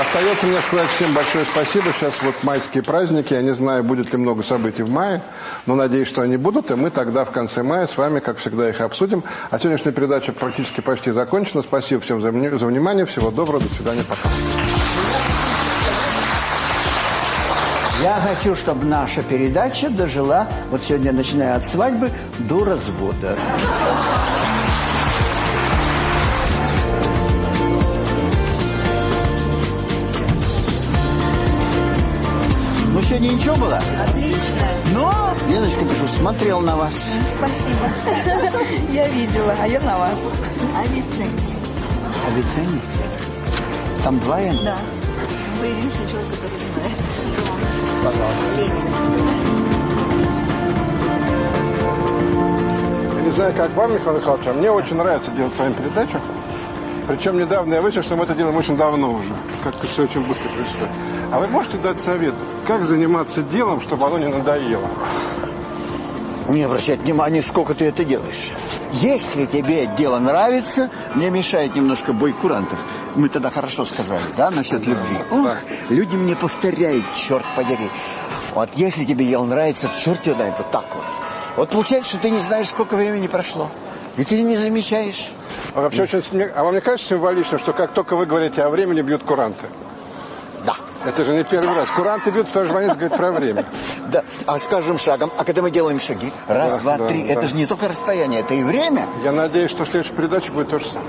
Остается мне сказать всем большое спасибо. Сейчас вот майские праздники. Я не знаю, будет ли много событий в мае, но надеюсь, что они будут. И мы тогда в конце мая с вами, как всегда, их обсудим. А сегодняшняя передача практически почти закончена. Спасибо всем за, за внимание. Всего доброго. До свидания. Пока. Я хочу, чтобы наша передача дожила, вот сегодня начиная от свадьбы, до развода. Сегодня ничего было? Отлично. Но, Леночка, пишу, смотрел на вас. Спасибо. [laughs] Я видела, а я на вас. Авиценник. Авиценник? Там два Н? Да. Вы единственный человек, который знает. Пожалуйста. Я не знаю, как вам, Михаил Михайлович, а мне очень нравится делать с вами передачу. Причем недавно я выяснил, что мы это делаем очень давно уже. Как-то все очень быстро происходит. А вы можете дать совет, как заниматься делом, чтобы оно не надоело? Не обращать внимания, сколько ты это делаешь. Если тебе дело нравится, мне мешает немножко бой курантов. Мы тогда хорошо сказали, да, насчет любви. Ох, люди мне повторяют, черт подери. Вот если тебе дело нравится, черт тебе дает, вот так вот. Вот получается, что ты не знаешь, сколько времени прошло. И ты не замечаешь. А, вообще очень, а вам не кажется символично, что как только вы говорите о времени, бьют куранты? Это же не первый раз. Куранты бьют, потому что они говорят про время. Да, а с каждым шагом, а когда мы делаем шаги, раз, Да, два, да, три, да. это же не только расстояние, это и время. Я надеюсь, что следующая передача будет то же самое.